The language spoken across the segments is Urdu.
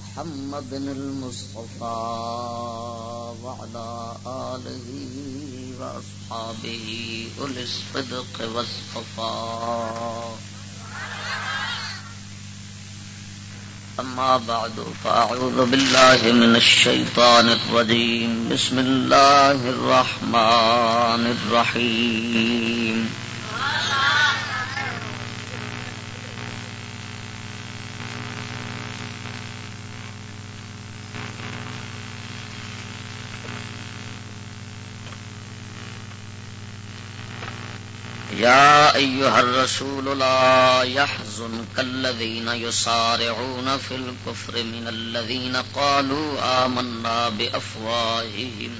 محمد المصطفى وعلى آله وأصحابه أولي الصدق والصفاء. أما بعد، فأعوذ بالله من الشيطان الرجيم. بسم الله الرحمن الرحيم يا أيها الرسول لا يحزنك الذين يصارعون في الكفر من الذين قالوا آمنا بأفواههم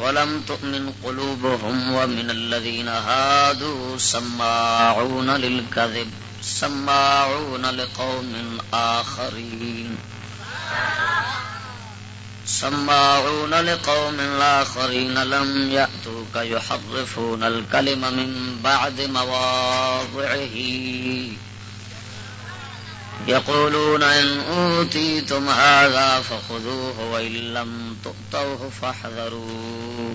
ولم تؤمن قلوبهم ومن الذين هادوا سماعون للكذب سماعون لقوم آخرين سماعون لقوم آخرين لم يأتوك يحرفون الكلم من بعد مواضعه. يقولون إن أوتيتم هذا فخذوه وإن لم تؤتوه فاحذروه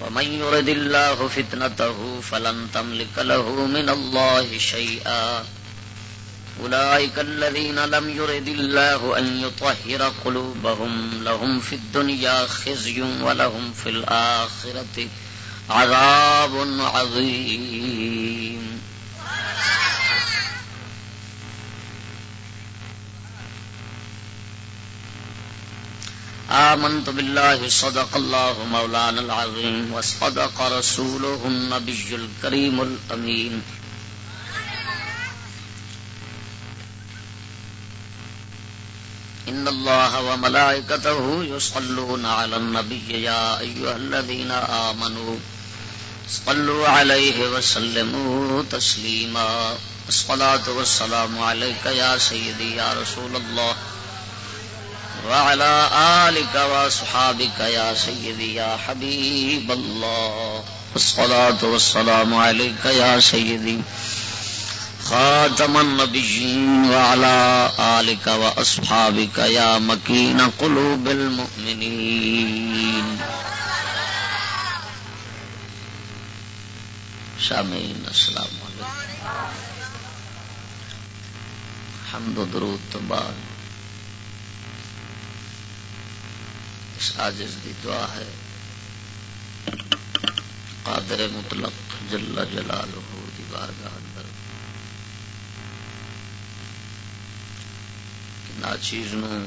ومن يرد الله فتنته فلن تملك له من الله شيئا. أولئك الذين لم يرد الله أن يطهر قلوبهم، لهم في الدنيا خزي ولهم في الآخرة عذاب عظيم. آمنت بالله صدق الله مولانا العظيم وصدق رسوله النبي الكريم الأمين إن الله وملائكته يصلون على النبي يا أيها الذين آمنوا صلوا عليه وسلموا تسليما الصلاة والسلام عليك يا سيدي يا رسول الله وعلى آلك وصحابك يا سيدي يا حبيب الله. الصلاة والسلام عليك يا سيدي. خاتم النبيين وعلى آلك وأصحابك يا مكين قلوب المؤمنين. شامين السلام عليكم. حمد و درود تبارك اس آجز دی دعا ہے۔ قادر مطلق جل جلال دی بارگاہ اندر۔ نا چیز نو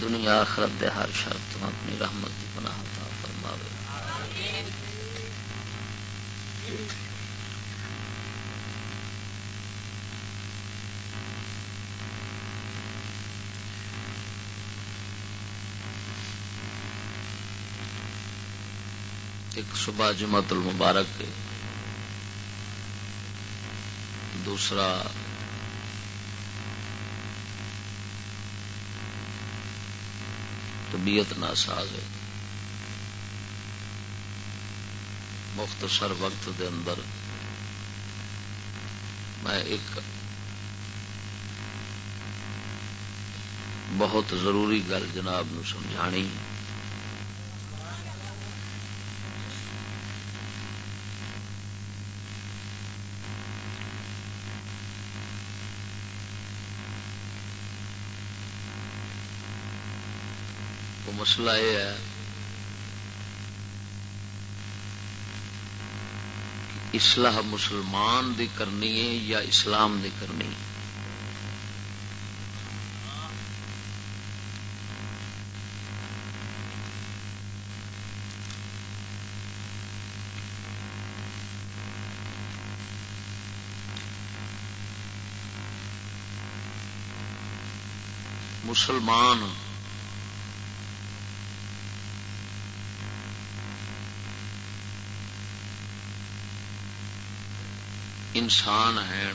دنیا آخرت دے ہر شرط اپنی رحمت کی پناہ فرماوے۔ ایک صبح جمعت المبارک دوسرا، طبیعت ناساز ہے۔ مختصر وقت دے اندر میں ایک بہت ضروری گل جناب نو سمجھانی۔ مسئلہ یہ ہے کہ اصلاح مسلمان دی کرنی ہے یا اسلام دی کرنی ہے؟ مسلمان انسان ہیں۔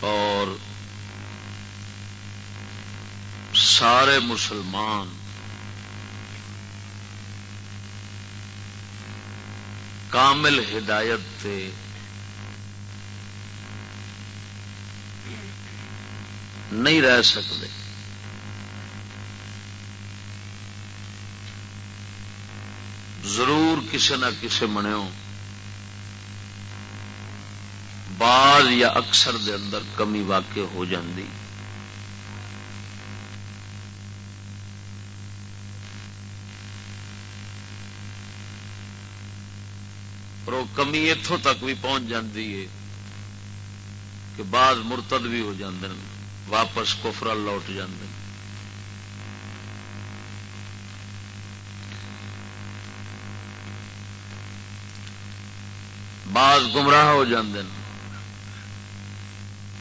اور سارے مسلمان کامل ہدایت تے نہیں رہ سکتے۔ ضرور کسی نہ کسی منو بعض یا اکثر دے اندر کمی واقع ہو جاندی۔ اور وہ کمی اتوں تک بھی پہنچ جاتی ہے کہ بعض مرتد بھی ہو جاندے واپس کفرا لوٹ جاندے بعض گمراہ ہو جاندے ہیں۔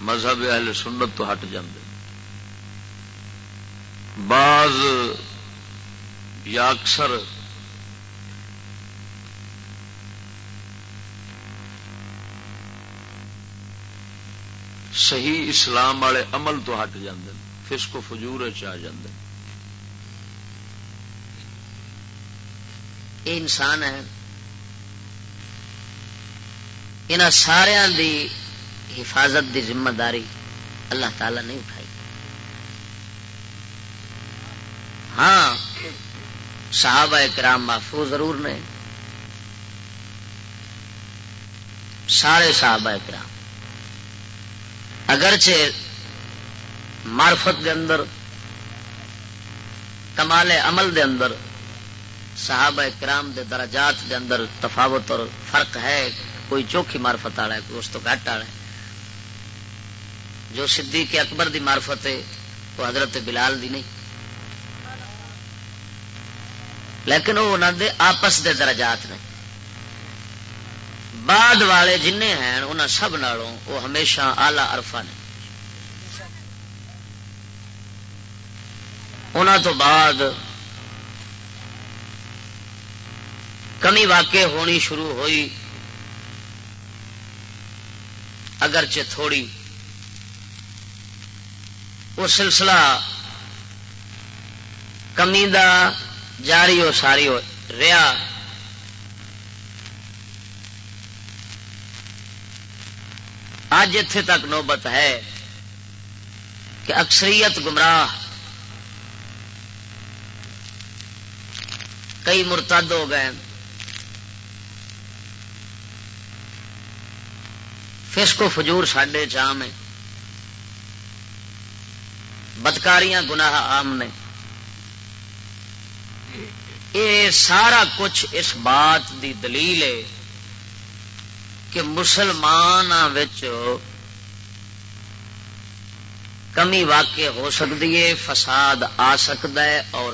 مذہب اہل سنت تو ہٹ جاندے ہیں۔ بعض یا اکثر صحیح اسلام والے عمل تو ہٹ جاندے ہیں۔ فس کو فجور چ جاندے یہ انسان ہے۔ ان سارا دی حفاظت دی ذمہ داری اللہ تعالی نہیں اٹھائی۔ ہاں صحابہ کرام محفوظ ضرور نے۔ سارے صحابہ کرام۔ اگرچہ معرفت دے اندر، کمال عمل دے اندر، صحابہ کرام دے درجات دے اندر تفاوت اور فرق ہے۔ کوئی چوکھی مارفت والا ہے، کوئی اس تو گھٹ والا ہے۔ جو صدیق اکبر دی مارفت ہے، وہ حضرت بلال دی نہیں۔ لیکن وہ انہوں دے آپس دے درجات نے۔ بعد والے جن ہیں انہوں سب نالوں وہ ہمیشہ آلہ ارفا نے۔ انہوں تو بعد کمی واقع ہونی شروع ہوئی۔ اگرچہ تھوڑی وہ سلسلہ کمی دا جاری ہو، ساری ہو، رہا۔ اج اتے تک نوبت ہے کہ اکثریت گمراہ، کئی مرتد ہو گئے۔ فسق و فجور سڈے جام ہے بدکاریاں گناہ عام نے۔ یہ سارا کچھ اس بات دی دلیل ہے کہ مسلمان کمی واقع ہو سکتی ہے، فساد آ سکتا ہے اور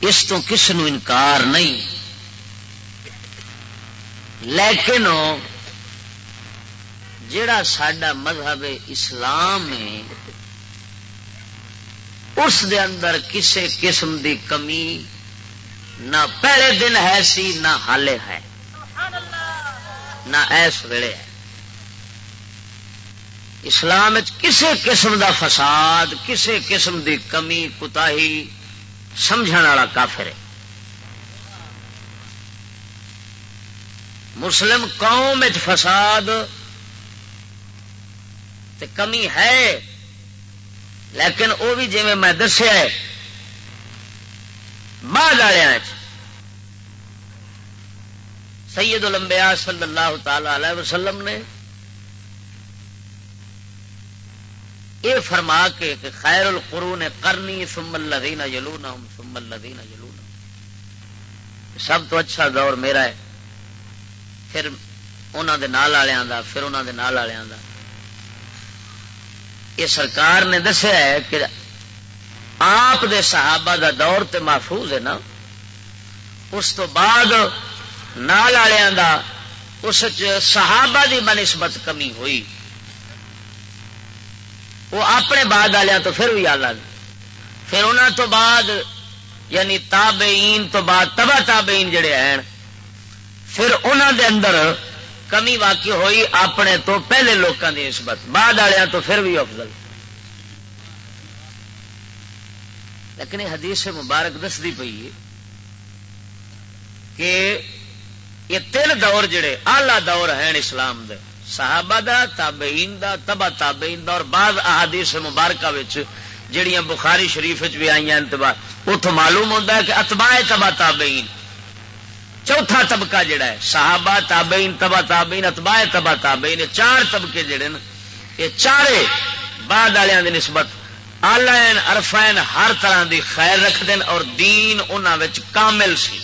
اس تو کس نو انکار نہیں۔ لیکن جڑا سڈا مذہب اسلام ہے، اس دے اندر کسے قسم دی کمی نہ پہلے دن ہے سی، نہ حالے ہے۔ نہ ایس ویلے ہے۔ اسلام کسے قسم دا فساد، کسے قسم دی کمی کتا سمجھ والا کافر ہے۔ مسلم قوم فساد تے کمی ہے، لیکن وہ بھی جی میں دسیا بعد سید الانبیاء صلی اللہ تعالی علیہ وسلم نے یہ فرما کے کہ خیر القرون کرنی ثم الذین یلونہم، ثم الذین یلونہم۔ سب تو اچھا دور میرا ہے۔ پھر انہوں دے نال والوں دا، پھر انہوں دے نال والوں دا۔ یہ سرکار نے دسیا ہے کہ آپ دے صحابہ دا دور تے محفوظ ہے نا۔ اس تو بعد نال والوں دا، اس صحابہ دی بنسبت کمی ہوئی۔ وہ اپنے بعد والوں تو پھر بھی آلہ۔ پھر انہوں تو بعد یعنی تابعین تو بعد، تبا تابعین جڑے ہیں پھر انہوں دے اندر کمی واقع ہوئی اپنے تو پہلے لوگوں کی نسبت، بعد والوں تو پھر بھی افضل۔ لیکن حدیث مبارک دستی پی کہ یہ تین دور جڑے آلہ دور ہیں اسلام دے، صحابہ دا، تابعین دا تبا تابعین دا، اور بعض احادیث مبارکہ جڑیاں بخاری شریف بھی آئی ہیں اتوں معلوم ہوتا ہے کہ اتباع تبا تابعین چوتھا طبقہ جڑا ہے، صحابہ، تابعین، تبا تابعین، اتباع تبا تابعین چار طبقے جڑے نا، یہ چارے بعد والوں کی نسبت آلائن ارفائن ہر طرح دی خیر رکھ دین اور دین انہوں کامل سی۔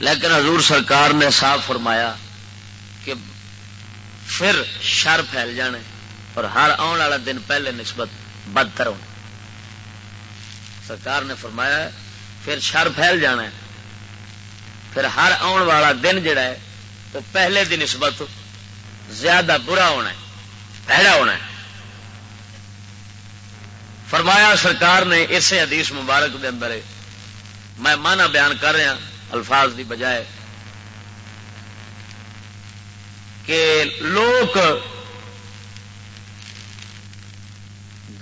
لیکن حضور سرکار نے صاف فرمایا کہ پھر شر پھیل جانے اور ہر آن والا دن پہلے نسبت بدتر ہونا۔ سرکار نے فرمایا پھر شر پھیل جانا ہے۔ پھر ہر آن والا دن جڑا ہے، وہ پہلے دی نسبت زیادہ برا ہونا ہے پہلا ہونا ہے۔ فرمایا، سرکار نے اسے حدیث مبارک دے اندر میں مانا بیان کر رہا الفاظ دی بجائے کہ لوگ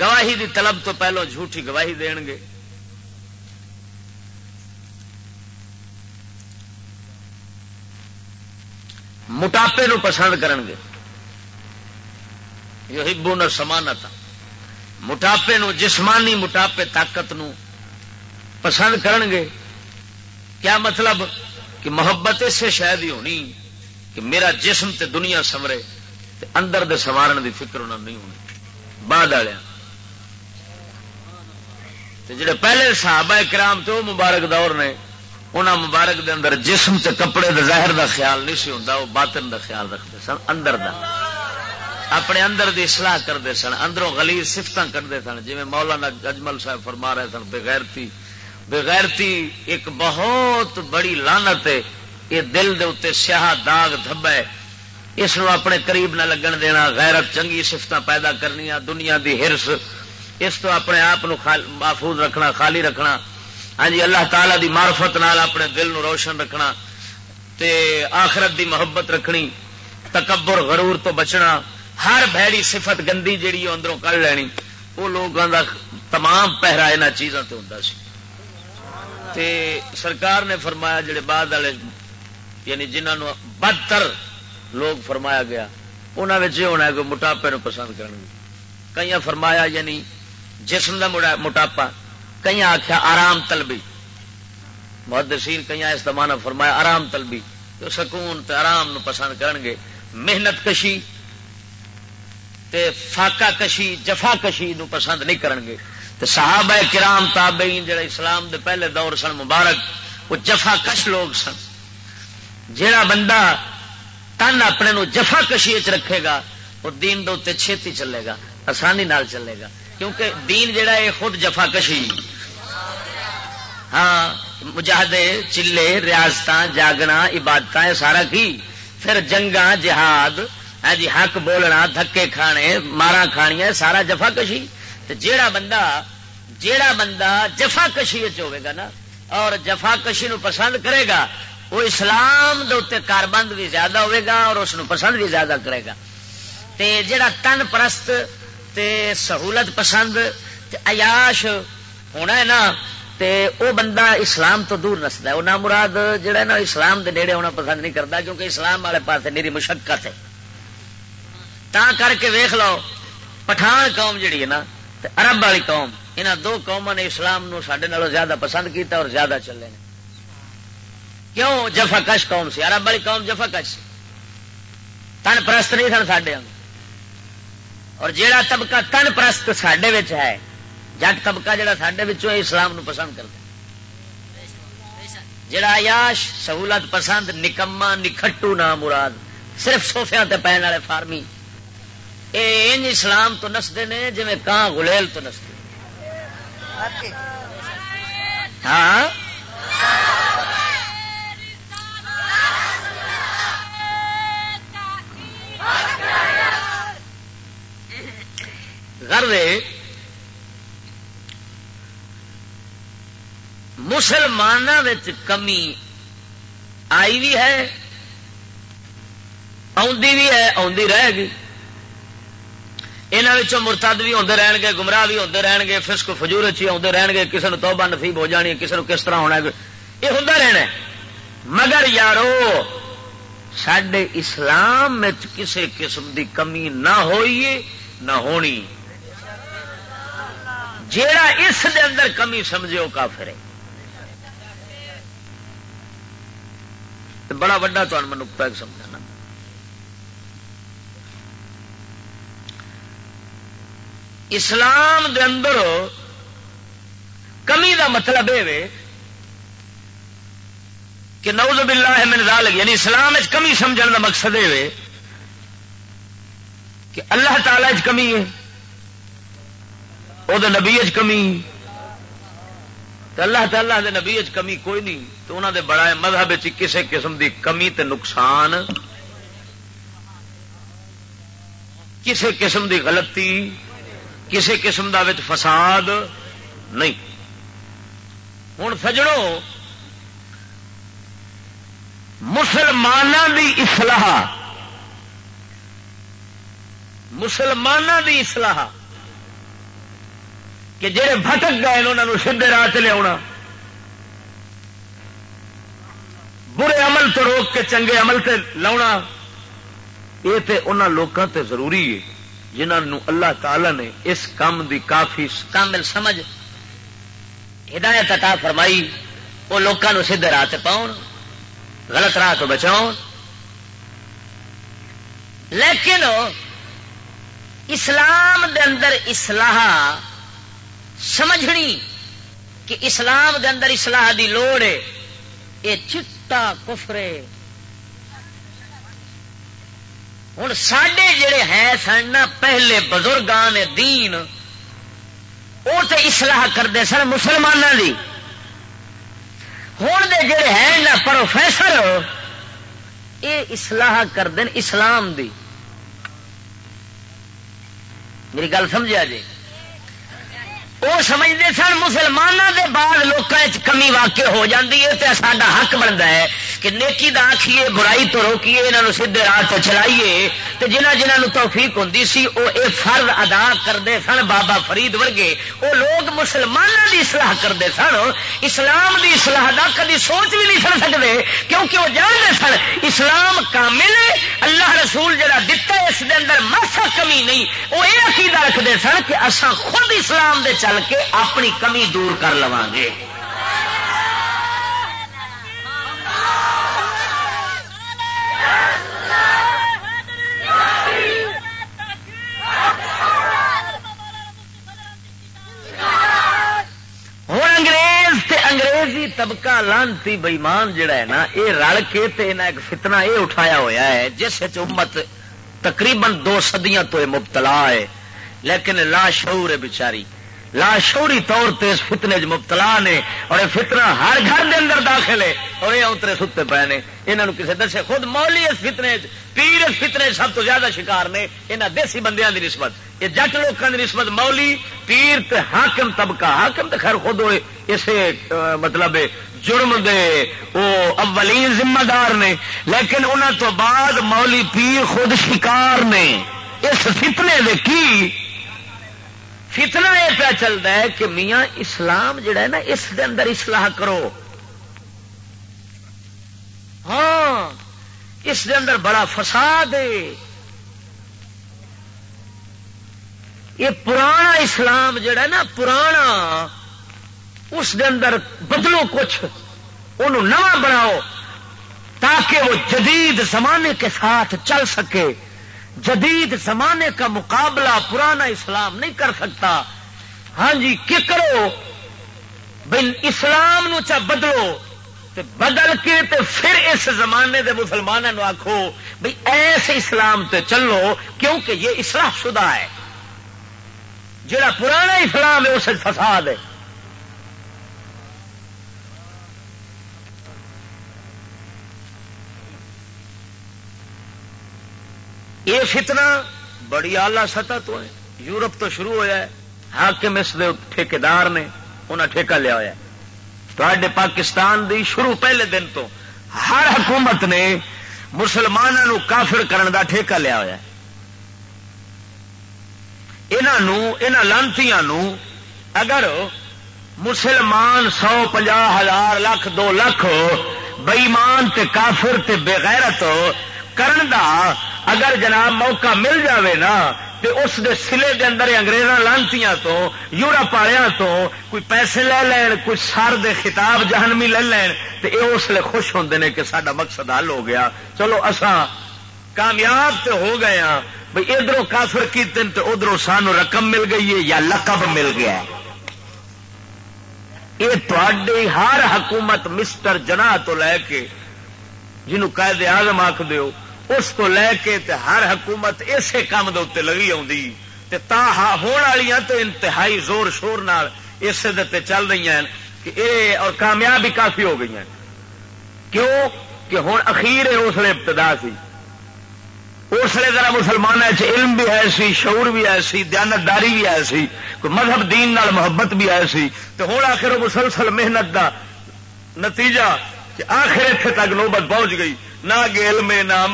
گواہی دی طلب تو پہلو جھوٹی گواہی دین گے موٹاپے نو پسند کرن گے یہ بو نہ سمانت موٹاپے نو، جسمانی موٹاپے، طاقت نو پسند کرن گے کیا مطلب؟ کہ محبت اسے شاید ہی ہونی کہ میرا جسم تے دنیا سمرے تے اندر دے سوارن دی فکر انہوں نہیں ہونی۔ بعد والے جڑے پہلے صحابہ کرام تو مبارک دور نے انہوں مبارک دے اندر جسم تے کپڑے دے ظاہر دا خیال نہیں سی ہوتا وہ باطن دا خیال رکھتے سن، اندر دا۔ اپنے اندر دی اصلاح کرتے سن، اندروں گلی سفت کرتے سن جی مولانا اجمل صاحب فرما رہے سن، بغیرتی بغیرتی ایک بہت بڑی لانت ہے، یہ دل دے اتنے سیاہ داغ دھبا ہے اس نو اپنے قریب نہ لگن دینا، غیرت چنگی سفت پیدا کرنی دنیا دی ہرس۔ اس تو اپنے آپ محفوظ رکھنا، خالی رکھنا۔ ہاں جی اللہ تعالی دی معرفت نال اپنے دل نو روشن رکھنا، تے آخرت دی محبت رکھنی، تکبر، غرور تو بچنا، ہر بھڑی صفت گندی جیڑی اندروں کر لینی۔ وہ لوگوں کا تمام پہرا یہاں چیزوں سے ہوں تے سرکار نے فرمایا، جڑے بعد والے یعنی جنہوں بدتر لوگ فرمایا گیا انہوں یہ ہونا ہے کہ موٹاپے نو پسند کریں گے۔ کئی فرمایا یعنی جسم کا موٹاپا کئی آخیا آرام تلبی محدثین کئی اس کا فرمایا آرام تلبی تو سکون تے آرام نو پسند کرن گے۔ محنت کشی تے فاقہ کشی، جفا کشی نو پسند نہیں کرن گے۔ تے صحابہ کرام، تابعین جڑا اسلام دے پہلے دور سن، مبارک، وہ جفا کش لوگ سن۔ جڑا بندہ تن اپنے نو جفا کشی رکھے گا، وہ دین دے چھتی چلے گا، آسانی نال چلے گا۔ کیونکہ دین جڑا ہے خود جفا کشی۔ ہاں مجاہدے، چلے ریاست جاگنا عبادت سارا کی؟ پھر جنگا جہاد ہاں جی حق بولنا، دھکے کھانے، مارا کھانیا سارا جفا کشی؟ جیڑا بندہ جیڑا بندہ جفا کشی گا نا، اور جفا کشی نو پسند کرے گا، وہ اسلام دے کاربند بھی زیادہ ہوئے گا اور اس نو پسند بھی زیادہ کرے گا۔ تے جیڑا تن پرست، تے سہولت پسند، تے عیاش ہونا ہے نا تے او بندہ اسلام تو دور نستا ہے۔ وہ نہ مراد جڑا نا اسلام دے نیڑے ہونا پسند نہیں کرتا، کیونکہ اسلام والے پاس میری مشقت ہے۔ تا کر کے ویخ لو، پٹھان قوم جڑی ہے نا عرب والی قوم یہاں دو قوموں نے اسلام نو سڈے نالوں زیادہ پسند کیتا اور زیادہ چلے نے۔ کیوں؟ جفا کش قوم سی، عرب والی قوم جفا کش سی۔ تن پرست نہیں سن سڈے ہاں۔ اور جیڑا طبقہ تن پرست سڈے ہے جٹ طبقہ جہاں سڈے اسلام نو پسند کرتا جڑا یاش سہولت پسند نکما نکھٹو نام مراد، صرف سوفیا پہن والے فارمی۔ انج اسلام تو نستے نے جی کان گلیل تو نستے ہاں؟ مسلمان کمی آئی بھی ہے بھی ہے آدھی رہے گی۔ یہاں مرتد بھی ہوتے رہن گے، گمراہ بھی ہوتے رہن گے فسک فجور چی آتے رہن گے کسی نے توبہ نصیب ہو جانی کسی نے کس طرح ہونا یہ ہوتا رہنا مگر یارو سڈے اسلام کسی قسم دی کمی نہ ہوئی، نہ ہونی۔ جیڑا اس دے اندر کمی سمجھے، وہ کافر ہے۔ بڑا وڈا تو میں نقطہ ایک سمجھانا۔ اسلام دے اندر کمی دا مطلب یہ کہ نوز باللہ من ذالک یعنی اسلام کمی سمجھنے دا مقصد یہ کہ اللہ تعالی کمی ہے وہ نبی کمی۔ اللہ تعالیٰ دے نبی کمی کوئی نہیں۔ تو انہوں دے بڑا مذہب کسی قسم دی کمی تے نقصان کسی قسم دی غلطی کسی قسم دا وچ فساد نہیں۔ ہوں سجڑوں مسلمانوں دی اصلاح مسلمانوں دی اصلاح کہ جہے بھٹک گئے انہوں نے سیدے راہ لیا برے عمل تو روک کے چنگے عمل سے لاؤنا، یہ تے انہوں لوگوں تے ضروری ہے جنہوں اللہ تعالی نے اس کام دی کافی کامل سمجھ، ہدایت عطا فرمائی، وہ لوگوں سیدھے راہ پاؤ غلط راہ تو بچاؤ لیکن اسلام دے اندر اصلاح سمجھنی کہ اسلام دے اندر اصلاح دی لوڑ ہے، یہ چٹا کفرے ہوں سڈے جڑے ہیں سن پہلے بزرگان دین وہ تو اصلاح کرتے سن مسلمانوں کی ہوں دے جڑے ہیں نا، پروفیسر یہ اصلاح کرتے اسلام دی۔ میری گل سمجھا جی؟ وہ سمجھتے سن مسلمانوں کے بعد لوگوں کمی واقع ہو جاتی ہے تو ساڈا حق بنتا ہے کہ نیکی دا آخیے برائی تو روکیے یہاں سیدے راہ تو چلائیے تو جنہ جنہوں توفیق ہوں سی وہ یہ فرض ادا کرتے سن بابا فرید ورگے۔ وہ لوگ مسلمانوں کی اصلاح کرتے سن، اسلام کی اصلاح کا کدی سوچ بھی نہیں سن سکتے کیونکہ وہ جانتے سن اسلام کامل اللہ رسول جڑا دتا اس دے اندر ماسا کمی نہیں۔ وہ یہ عقیدہ رکھتے سن کہ اصا خود اسلام دے چل چل کے اپنی کمی دور کر لوا گے۔ ہوں انگریز تے انگریزی طبقہ لانتی بئیمان جڑا ہے نا یہ رل کے تے ایک فتنہ یہ اٹھایا ہویا ہے، جس امت تقریباً دو صدیاں تو مبتلا ہے، لیکن لا شعور ہے بچاری لاشوری طور پہ اس فتنے چ مبتلا نے اور یہ فتنا ہر گھر دے اندر داخل ہے اور یہ اترے ستے پے نے۔ یہاں کسی دسے خود مولی اس فتنے پیر اس فتنے سب تو زیادہ شکار نے یہاں دیسی بندیاں دی نسبت۔ یہ جٹ لوگوں کی نسبت مولی، پیر تے حاکم طبقہ۔ حاکم تو خیر خود ہوئے، اسے مطلب جرم دے وہ اولین ذمہ دار نے۔ لیکن انہوں تو بعد مولی پیر خود شکار نے۔ اس فتنے دے کی؟ فتنا یہ پیا چلتا ہے کہ میاں اسلام جڑا ہے نا، اس دے اندر اصلاح کرو۔ ہاں اس دے اندر بڑا فساد ہے۔ یہ پرانا اسلام جڑا ہے نا، پرانا، اس دے اندر بدلو کچھ ان نواں بناؤ تاکہ وہ جدید زمانے کے ساتھ چل سکے۔ جدید زمانے کا مقابلہ پرانا اسلام نہیں کر سکتا۔ ہاں جی کی کرو؟ بھائی اسلام نو چا بدلو، تے بدل کے تے پھر اس زمانے دے مسلمانوں آخو بھائی ایسے اسلام تے چلو، کیونکہ یہ اصلاح شدہ ہے۔ جڑا پرانا اسلام ہے اس فساد ہے۔ یہ فتنہ بڑی آلہ سطح تو ہے۔ یورپ تو شروع ہوا ہے۔ حاکم اس دے ٹھیکار نے انہیں ٹھیکہ لیا ہوا تو پاکستان دی شروع پہلے دن تو ہر حکومت نے مسلمانوں کافر کرن دا ٹھیکہ لیا ہوا لانتی اگر مسلمان سو پنجا ہزار، لاکھ، دو لاکھ بئیمان تے کافر تے بغیرت کرن دا اگر جناب موقع مل جاوے نا، تے اس دے سلے دے اندر انگریزاں لانتیاں تو، یورپ والوں تو، کوئی پیسے لے لین، کوئی سر دے خطاب جہنمی لے لین، تے اے اس لیے خوش ہوندے نے کہ ساڈا مقصد حل ہو گیا۔ چلو اساں کامیاب تے ہو گئے ہاں۔ بھئی ادھر کافر کیتے تے ادھر سانو رقم مل گئی ہے یا لقب مل گیا ہے۔ یہ تے ہر حکومت مسٹر جنا تو لے کے جنہوں قائد آزم آخ دیو اس کو لے کے تے ہر حکومت اسی کام دے لگی آ ہوئی تو انتہائی زور شور نال اسے دے چل رہی ہیں کہ اے اور کامیاب بھی کافی ہو گئی ہیں۔ کیوں؟ کہ ہوں اخیر اس لیے ابتدا سی۔ اس لیے ذرا مسلمان علم بھی ہے سی، شعور بھی ہے سی، دیانتداری بھی ہے سی، کوئی مذہب دین نال محبت بھی ہے سی۔ تو ہوں آخر مسلسل محنت دا نتیجہ کہ آخر اتنے تک نوبت پہنچ گئی۔ نہ علم، نہ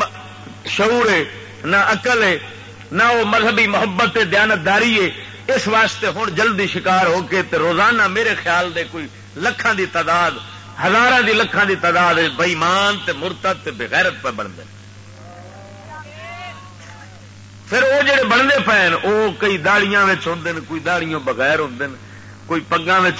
شعور ہے، نہ اقل ہے، نہ وہ مذہبی محبت دیانتداری ہے۔ اس واسطے ہوں جلدی شکار ہو کے تے روزانہ میرے خیال دے کوئی لکھان دی تعداد ہزار دی لکھان دی تعداد بئیمان مرتد بغیرت پہ بنتے پھر وہ جڑے بنتے پے وہ کئی داڑیاں ہوں کوئی داڑیوں بغیر ہوں کوئی پگا ہوں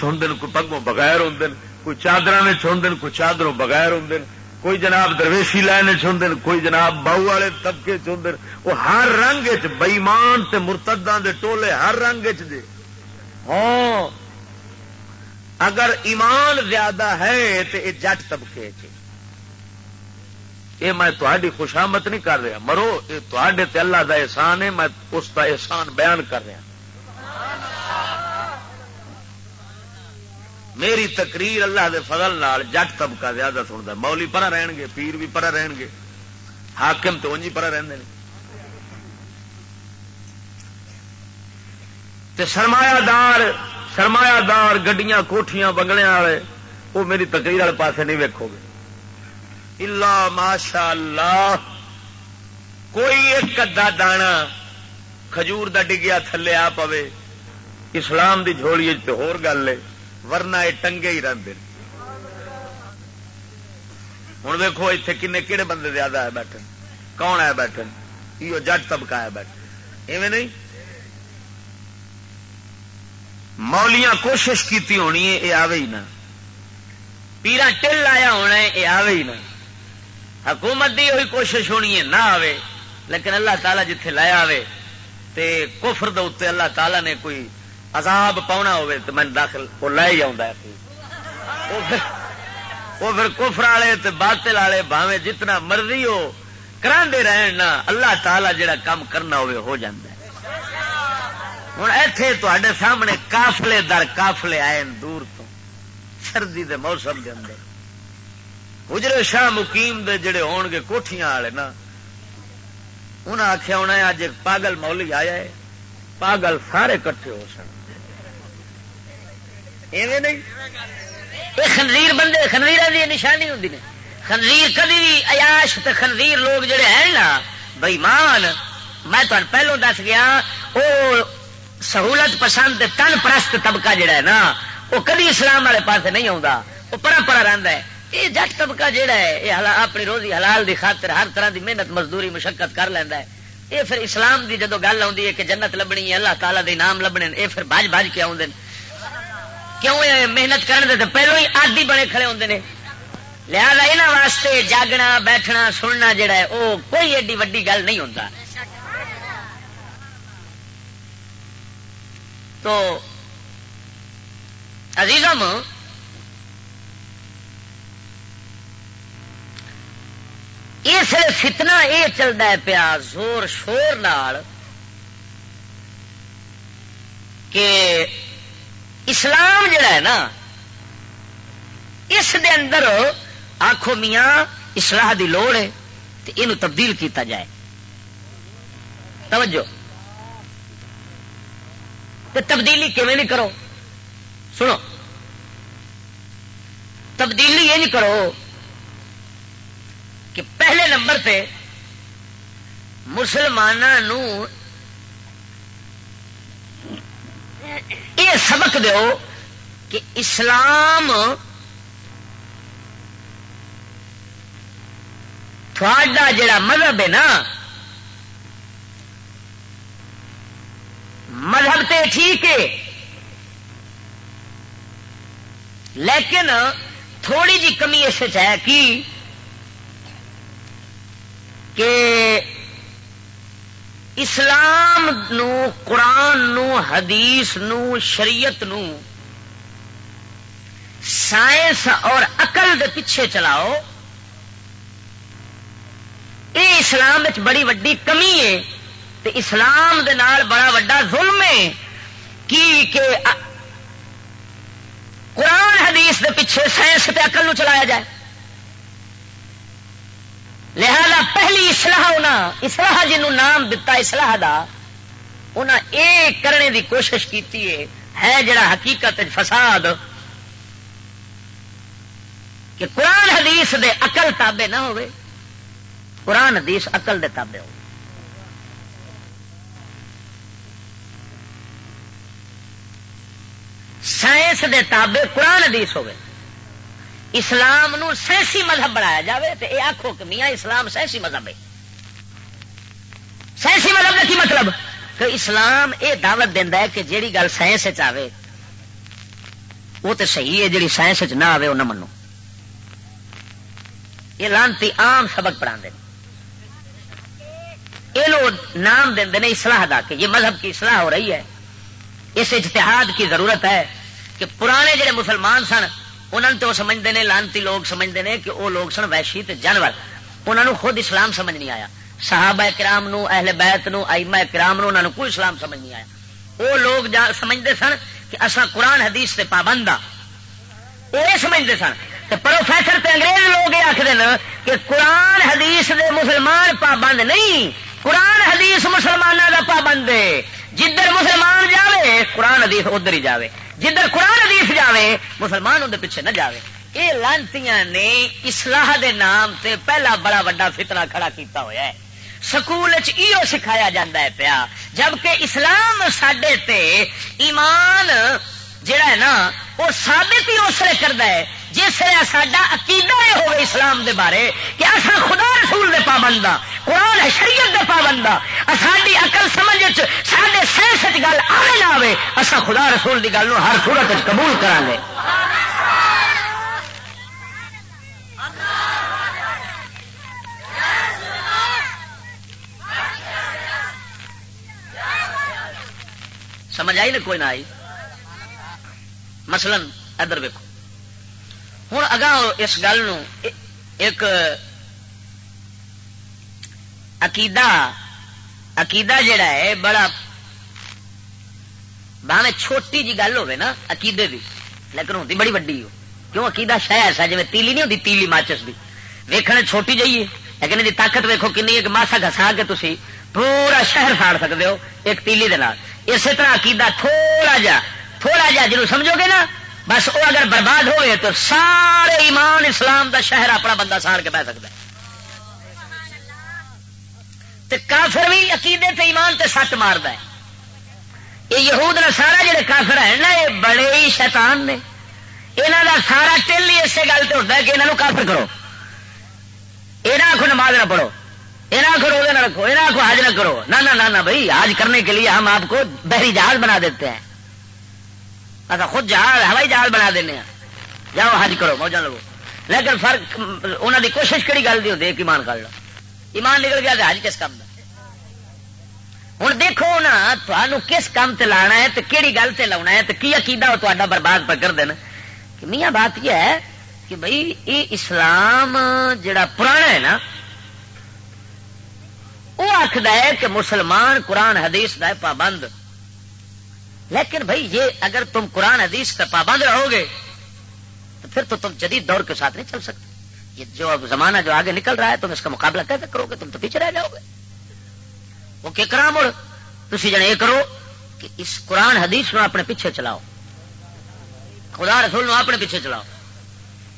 کوئی پگوں بغیر ہوں کوئی چادر ہوں کوئی چادروں بغیر ہوں کوئی جناب درویشی لائن ہوں کوئی جناب بہو والے طبقے چند وہ ہر رنگ بئیمان سے مرتدہ دے ٹولے ہر رنگ چ ہاں اگر ایمان زیادہ ہے تو یہ جٹ طبقے چ یہ میں تھوڑی خوشامت نہیں کر رہا، مرو یہ تے اللہ دا احسان ہے، میں اس کا احسان بیان کر رہا۔ میری تقریر اللہ دے فضل نال جٹ طبقہ زیادہ سنتا مولی پرا رہن گے، پیر بھی پرا رہن گے۔ حاکم تو انجی پرا رہتے ہیں تے سرمایہ دار سرمایہ دار گڈیاں کوٹیاں بنگلے والے، وہ میری تقریر والے پاسے نہیں ویکو گے۔ اللہ ماشاء اللہ کوئی ایک ادا دانا کھجور دا ڈگیا تھلے آ پوے۔ اسلام دی جھولی ہور گل ہے۔ ورنہ یہ ٹنگے ہی رہتے ہوں دیکھو اتنے کنے کہڑے بندے زیادہ ہے بیٹھے کون ہے بیٹھے یہ جٹ طبقہ ہے بیٹھے ایویں نہیں؟ مولیاں کوشش کیتی ہونی ہے یہ آوے ہی نہ۔ پیرا ٹل آیا ہونا ہے یہ آوے ہی نہ۔ حکومت دی ہوئی کوشش ہونی ہے، نہ آوے۔ لیکن اللہ تعالیٰ جتھے لایا آوے، تے کفر دے اتنے اللہ تعالیٰ نے کوئی عذاب پاؤنا ہوئے تو میں داخل وہ لے ہی آتا ہے وہ پھر کفر والے تے باطل والے بھاوے جتنا مرضی ہو کرے رہن نا اللہ تعالیٰ جڑا کام کرنا ہوئے ہو جاتا ہے۔ ہوں ایتھے تے سامنے کافلے در کافلے آئے دور تو، سردی دے موسم دے اندر۔ اجرے شاہ مقیم دے جڑے ہون گے کوٹیاں والے نا انہیں آخیا ہونا اج ایک پاگل مولی آیا ہے۔ پاگل سارے کٹھے ہو سن۔ نہیں؟ خنزیر بندے خنزیر کی نشانی ہوں خنزیر کدی بھی ایاش تے خنزیر لوگ جڑے ہیں نا بئیمان میں تمہیں پہلو دس گیا وہ سہولت پسند تن پرست طبقہ جڑا ہے نا وہ کدی اسلام والے پاس نہیں آتا وہ پرا پرا رہتا ہے۔ یہ جٹ طبقہ جہا ہے یہ اپنی روزی حلال دی خاطر ہر طرح دی محنت، مزدوری، مشقت کر لینا ہے۔ یہ پھر اسلام دی جدو گل آتی ہے کہ جنت لبنی ہے، اللہ تعالیٰ دے نام لبنے یہ پھر باج باج کے آدھے کیوں محنت کرنے دے پہلو ہی آدھی بنے کھڑے ہوتے ہیں لہذا یہاں واسطے جاگنا، بیٹھنا، سننا جڑا ہے وہ کوئی ایڈی وڈی گل نہیں ہوتا تو عزیزم، اس فتنا یہ چلتا ہے پیا، زور شور نال کہ اسلام جڑا ہے نا، اس دے اندر آخو میاں اسلح دی لوڑ ہے تو یہ تبدیل کیتا جائے۔ توجہ۔ تو تبدیلی کیون نہیں کرو؟ سنو۔ تبدیلی یہ نہیں کرو کہ پہلے نمبر پہ مسلمانوں یہ سبق دو کہ اسلام تھوڑا جڑا مذہب ہے نا، مذہب تے ٹھیک ہے، لیکن تھوڑی جی کمی اس ہے کہ اسلام نو، قرآن نو، حدیث نو، شریعت نو سائنس اور اقل دے پیچھے چلاؤ یہ اسلام بڑی وڈی کمی ہے، تے اسلام دے نال بڑا وڈا ظلم ہے، کی کہ قرآن حدیث دے پیچھے سائنس تے اقل نو چلایا جائے۔ لہذا پہلی اصلاح ہونا اصلاح جنہوں نام دتا، اصلاح دا انہاں اے کرنے دی کوشش کیتی ہے ہے جڑا حقیقت فساد، کہ قرآن حدیث دے اقل تابے نہ ہوئے، قرآن حدیث اقل دے تابے ہو سائنس دے تابے قرآن حدیث ہوئے۔ اسلام نو سائنسی مذہب بنایا جائے تو یہ آخو کہ میاں اسلام سائنسی مذہب ہے۔ سائنسی مذہب کا کی مطلب؟ کہ اسلام یہ دعوت دینا ہے کہ جیڑی گل سائنس آئے وہ تو صحیح ہے جی سائنس نہ آئے وہ نہ منو۔ یہ لانتی عام سبق پڑھا یہ لوگ نام دے اصلاح دا کہ یہ مذہب کی اصلاح ہو رہی ہے۔ اس اجتہاد کی ضرورت ہے کہ پرانے جڑے مسلمان سن انہوں نے تو سمجھتے ہیں لانتی لوگ سمجھتے ہیں کہ وہ لوگ سن ویشی جانور۔ انہوں نے خود اسلام سمجھ نہیں آیا۔ صحابہ کرام نو اہل بیت نو آئما کرام نو انہوں کوئی اسلام سمجھ نہیں آیا۔ وہ لوگ سمجھتے سن کہ اصا قرآن حدیث سے پابند ہاں۔ وہ سمجھتے سن۔ پروفیسر تے انگریز لوگ یہ آخر کہ قرآن حدیث دے مسلمان پابند نہیں۔ قرآن حدیث مسلمانوں کا پابند ہے۔ جدھر مسلمان جاوے، قرآن حدیث ادھر ہی جاوے۔ جدھر قرآن حدیث جاوے، مسلمان اندر پیچھے نہ جاوے۔ یہ لانتی نے اسلح دے نام تے پہلا بڑا وا فتنہ کھڑا کیتا ہوا ہے۔ سکول سکھایا ہے پیا، جبکہ اسلام سڈے تے ایمان جڑا ہے نا، وہ ثابت ہی اسے کرتا ہے، جس طرح سڈا عقیدہ یہ ہو اسلام دے بارے کہ اصا خدا رسول دے پابند ہاں قرآن شریعت دے پابند ہاں۔ ساری اقل سمجھ سارے سائنس گل آئے نہ آئے اصا خدا رسول دی گل ہر صورت قبول کرا گے سمجھ آئی نا کوئی نہ آئی؟ مثلا ادھر ویکو ہوں اگا اس گل ایک عقیدہ عقیدہ جڑا ہے، بڑا باہیں چھوٹی جی گل ہوے نا عقیدے دی، لیکن ہوتی بڑی وڈی ہو۔ کیوں عقیدہ شہ ایسا جی تیلی نہیں ہوتی تیلی ماچس کی ویکھنے چھوٹی جائیے لیکن یہ طاقت ویکو کنی ایک ماسا گسا کے تھی پورا شہر ساڑ سکتے ہو ایک تیلی دے اسی طرح عقیدہ تھوڑا جا تھوڑا جا جنوب سمجھو گے نا، بس وہ اگر برباد ہوئے تو سارے ایمان اسلام دا شہر اپنا بندہ ساڑ کے بہ سکتا ہے۔ کافر بھی عقیدے تے ایمان تے سٹ مارد ہے۔ یہ یہود نے سارا جڑے کافر ہیں نا، یہ بڑے ہی شیطان نے۔ یہاں کا سارا ٹل ہی اسی گل سے ہوتا ہے کہ یہاں کافر کرو۔ یہ آخو نماز نہ پڑھو۔ یہ آخو روزے نہ رکھو۔ یہ آخو حج نہ کرو۔ نہ نہ، بھائی، حج کرنے کے لیے ہم آپ کو بحری جہاز بنا دیتے ہیں۔ اچھا خود جہاز، ہوائی جہاز بنا دینا جاؤ، حج کرو، موجہ لگو۔ لیکن فرق انہوں کی کوشش کہڑی گل کی ہوتی ہے ایمان کر لو۔ ایمان نکل گیا تو حج کس کام ہوں دیکھو نا تمہوں کس کام سے لانا ہے تو کہڑی گل سے لاؤنا ہے تو کی عقیدہ وہ تا برباد پر کر دینا کہ میاں بات یہ ہے کہ بھائی یہ اسلام جڑا پرانا ہے نا وہ آخد ہے کہ مسلمان قرآن حدیث کا پابند۔ لیکن بھائی یہ اگر تم قرآن حدیث کا پابند رہو گے، تو پھر تو تم جدید دور کے ساتھ نہیں چل سکتے۔ یہ جو اب زمانہ جو آگے نکل رہا ہے، تم اس کا مقابلہ کیسے کرو گے؟ تم تو پیچھے رہ جاؤ گے۔ وہ کہ کرا مڑ تھی جنے یہ کرو کہ اس قرآن حدیث نو اپنے پیچھے چلاؤ۔ خدا رسول نو اپنے پیچھے چلاؤ۔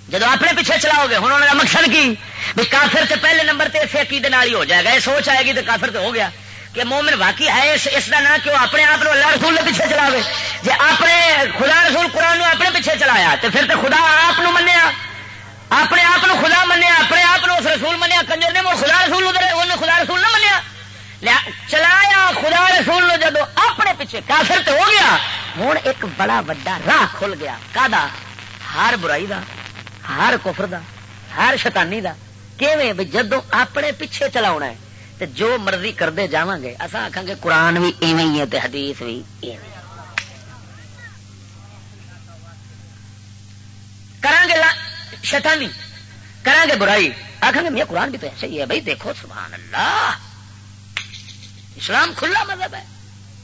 جب اپنے پیچھے چلاؤ گے ہوں انہوں نے مقصد کی؟ بھی کافر سے پہلے نمبر تے اسے عقیدے ہی ہو جائے گا۔ یہ سوچ آئے گی تو کافر تو ہو گیا۔ کہ مومن واقعی ہے، اس اس کا نام کہ وہ اپنے آپ کو اللہ رسول کے پیچھے چلاوے۔ جی اپنے خدا رسول قرآن اپنے پیچھے چلایا تو پھر تو خدا آپ منیا۔ اپنے آپ خدا منیا، اپنے آپ اس رسول منیا، کنجر نے وہ خدا رسول انہیں خدا رسول نہ منیا۔ چلایا خدا رسول نو جدو اپنے پیچھے کافر تو ہو گیا ہوں ایک بڑا وا راہ کھل گیا۔ کا ہر برائی دا، ہر کفر دا، ہر شیطانی دا۔ کیویں؟ بھی جدو اپنے پیچھے چلا ہے۔ تے جو مرضی کرتے جا گے اصا آخان گے قرآن بھی ایویں ہی ہے تے حدیث بھی ایویں۔ کران گے شیطانی کران گے برائی؟ آخان گے میاں قرآن بھی تو ایسا ہی ہے بھائی دیکھو، سبحان اللہ۔ اسلام کھلا مذہب ہے،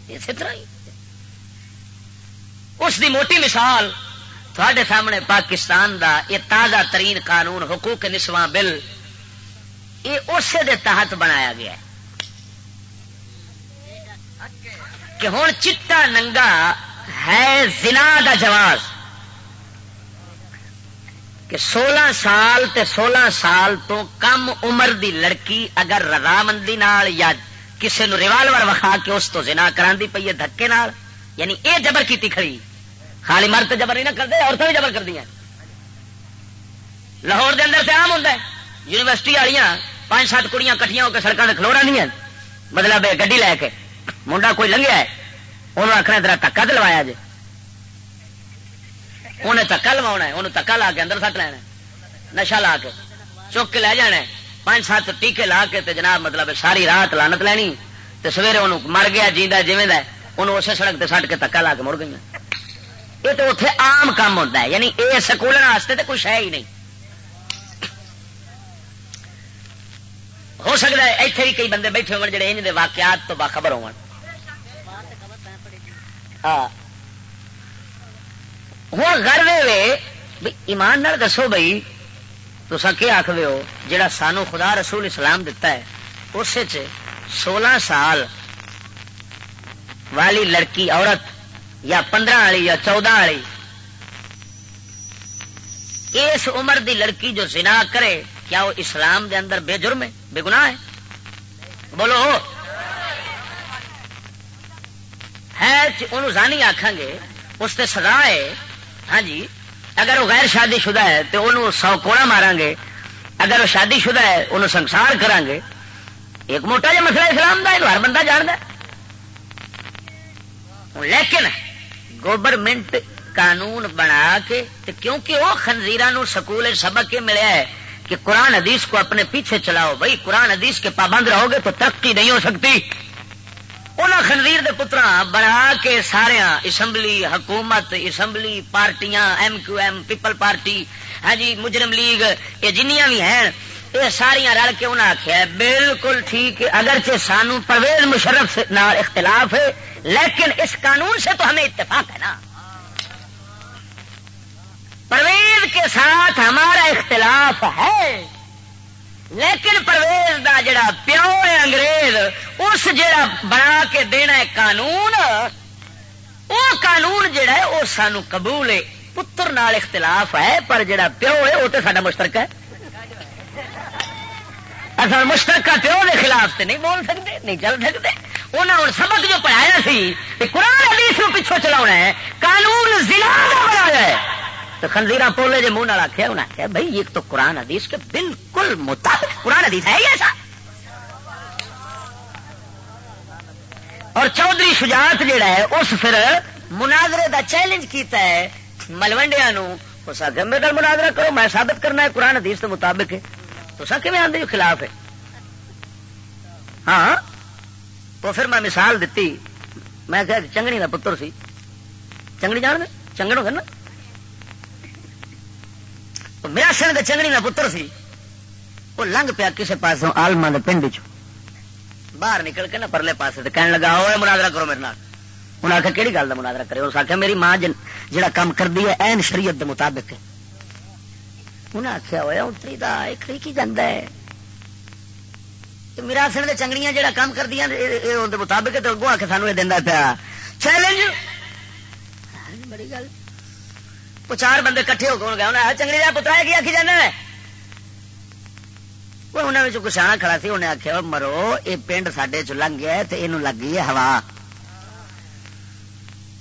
اسی طرح ہی۔ اس دی موٹی مثال تھوڑے سامنے پاکستان دا یہ تازہ ترین قانون حقوق نسواں بل یہ اسے دے تحت بنایا گیا ہے۔ کہ ہوں چٹا ننگا ہے زنا دا جواز۔ کہ سولہ سال تے سولہ سال تو کم عمر دی لڑکی اگر رضامندی نال یا کسی نو ریوالور وکھا کے اس تو زنا کرا پی ہے دھکے نال یعنی اے جبر کی کھڑی۔ خالی مرد جبر نہیں نہ کرتے عورتیں بھی جبر کر دیا لاہور دے اندر سے عام ہوتا ہے، یونیورسٹی والیاں پانچ سات کڑیاں کٹیاں ہو کے سڑکوں سے کھلوڑا نہیں ہے مطلب گی لے کے منڈا کوئی لنگیا ہے انہوں آخنا تیرا تکا دلوایا جی انہیں تکا لوا ہے انہوں تکا لا کے اندر سٹ لینا نشا لا کے چک کے لے جانا پانچ سات ٹیکے لا کے تے جناب مطلب ساری رات لانت لینی۔ تے سویرے انہوں مر گیا جیتا جی انہوں اسی سڑک تے سٹ کے تکا لا کے مڑ گئی یہ تو اتنے آم کام ہوتا ہے یعنی یہ سکول واسطے تو کچھ ہے ہی نہیں۔ ہو سکتا ہے اتنے بھی کئی بندے بیٹھے ہو جڑے ان واقعات تو باخبر ہو ہاں۔ ہوں گھر ایمان نال دسو بھائی تو کیا آخو ہو، جڑا سانو خدا رسول اسلام دتا ہے اس سولہ سال والی لڑکی، عورت، یا پندرہ والی یا چودہ والی، اس عمر دی لڑکی جو زنا کرے، کیا وہ اسلام دے اندر بے جرم ہے بے گناہ ہے؟ بولو۔ ہے زانی آخان گے، اس سے سزا ہے؟ ہاں جی۔ اگر وہ غیر شادی شدہ ہے تو انہوں سو کوڑا مارا گے۔ اگر وہ شادی شدہ ہے، انہوں سنسار کریں گے۔ ایک موٹا جا مسئلہ اسلام کا ہر بندہ جان لیکن گورنمنٹ قانون بنا کے کیونکہ وہ خنزیر سکول سبق یہ ملیا ہے کہ قرآن حدیث کو اپنے پیچھے چلاؤ، بھائی، قرآن حدیث کے پابند رہو گے تو ترقی نہیں ہو سکتی۔ انہوں خنزیر دے پترا بنا کے سارے اسمبلی، حکومت، اسمبلی پارٹیاں، ایم کیو ایم، پیپل پارٹی ہاں جی مجرم لیگ، یہ جنیاں بھی ہیں۔ یہ ساریا رل کے انہیں آخیا بالکل ٹھیک اگرچہ سانو پرویز مشرف اختلاف ہے، لیکن اس قانون سے تو ہمیں اتفاق ہے نا۔ پرویز کے ساتھ ہمارا اختلاف ہے۔ لیکن پرویز دا جڑا پیو ہے انگریز، اس جڑا بنا کے دینا ہے قانون، وہ قانون جڑا ہے، وہ سانو قبول ہے۔ پتر نال اختلاف ہے، پر جڑا پیو ہے، وہ تو سا مشترک ہے۔ اصل مشترکہ پیو کے خلاف سے نہیں بول سکتے، نہیں چل سکتے۔ انہیں ہوں سبق جو پڑھایا سی قرآن حدیث کو پچھو چلا ہے، قانون ضلع بنایا ہے۔ تو خنزیرا پولے جی منہ آخیا انہیں آخیا بھائی یہ تو قرآن حدیث کے بالکل مطابق قرآن حدیث ہے ہی ایسا اور چودھری شجاعت جہا ہے، اس پھر مناظرے دا چیلنج کیتا ہے ملوڈیا اس آخر میرے گھر مناظرہ کرو، میں ثابت کرنا ہے قرآن حدیث کے مطابق ہے۔ تو سر کیون آدھے خلاف ہے؟ ہاں تو پھر میں مثال دیتی میں کہ چنگنی کا پتر سی۔ چنگنی جان گے چنگن ہو نا؟ میرا سن کے چنگنی کا پتر سی وہ لنگ پیا کسی پاس آلما کے پنڈ چ باہر نکل کے نا پرلے پاس کہنے لگا وہ مناظرہ کرو میرے انہیں آخر کہڑی گل کا مناظرہ کرے اس آخیا میری ماں جا کام کرتی ہے این شریعت کے مطابق انہیں آخیا ہوا اتری کا ایک کی جانا ہے میرا سن چنگڑیاں جہاں کام کر دیا مطابق تو اگوں آ کے سانو یہ دینا پیا چیلنج بڑی گل وہ چار بندے کٹھے ہو گئے انہیں چنگڑی کا پترا کی آخی جانا ہے؟ انہوں نے کچھ آنا کھڑا سی انہیں آخیا مرو یہ پنڈ سڈے چ لنگ گیا تو یہ لگ گئی ہے ہوا۔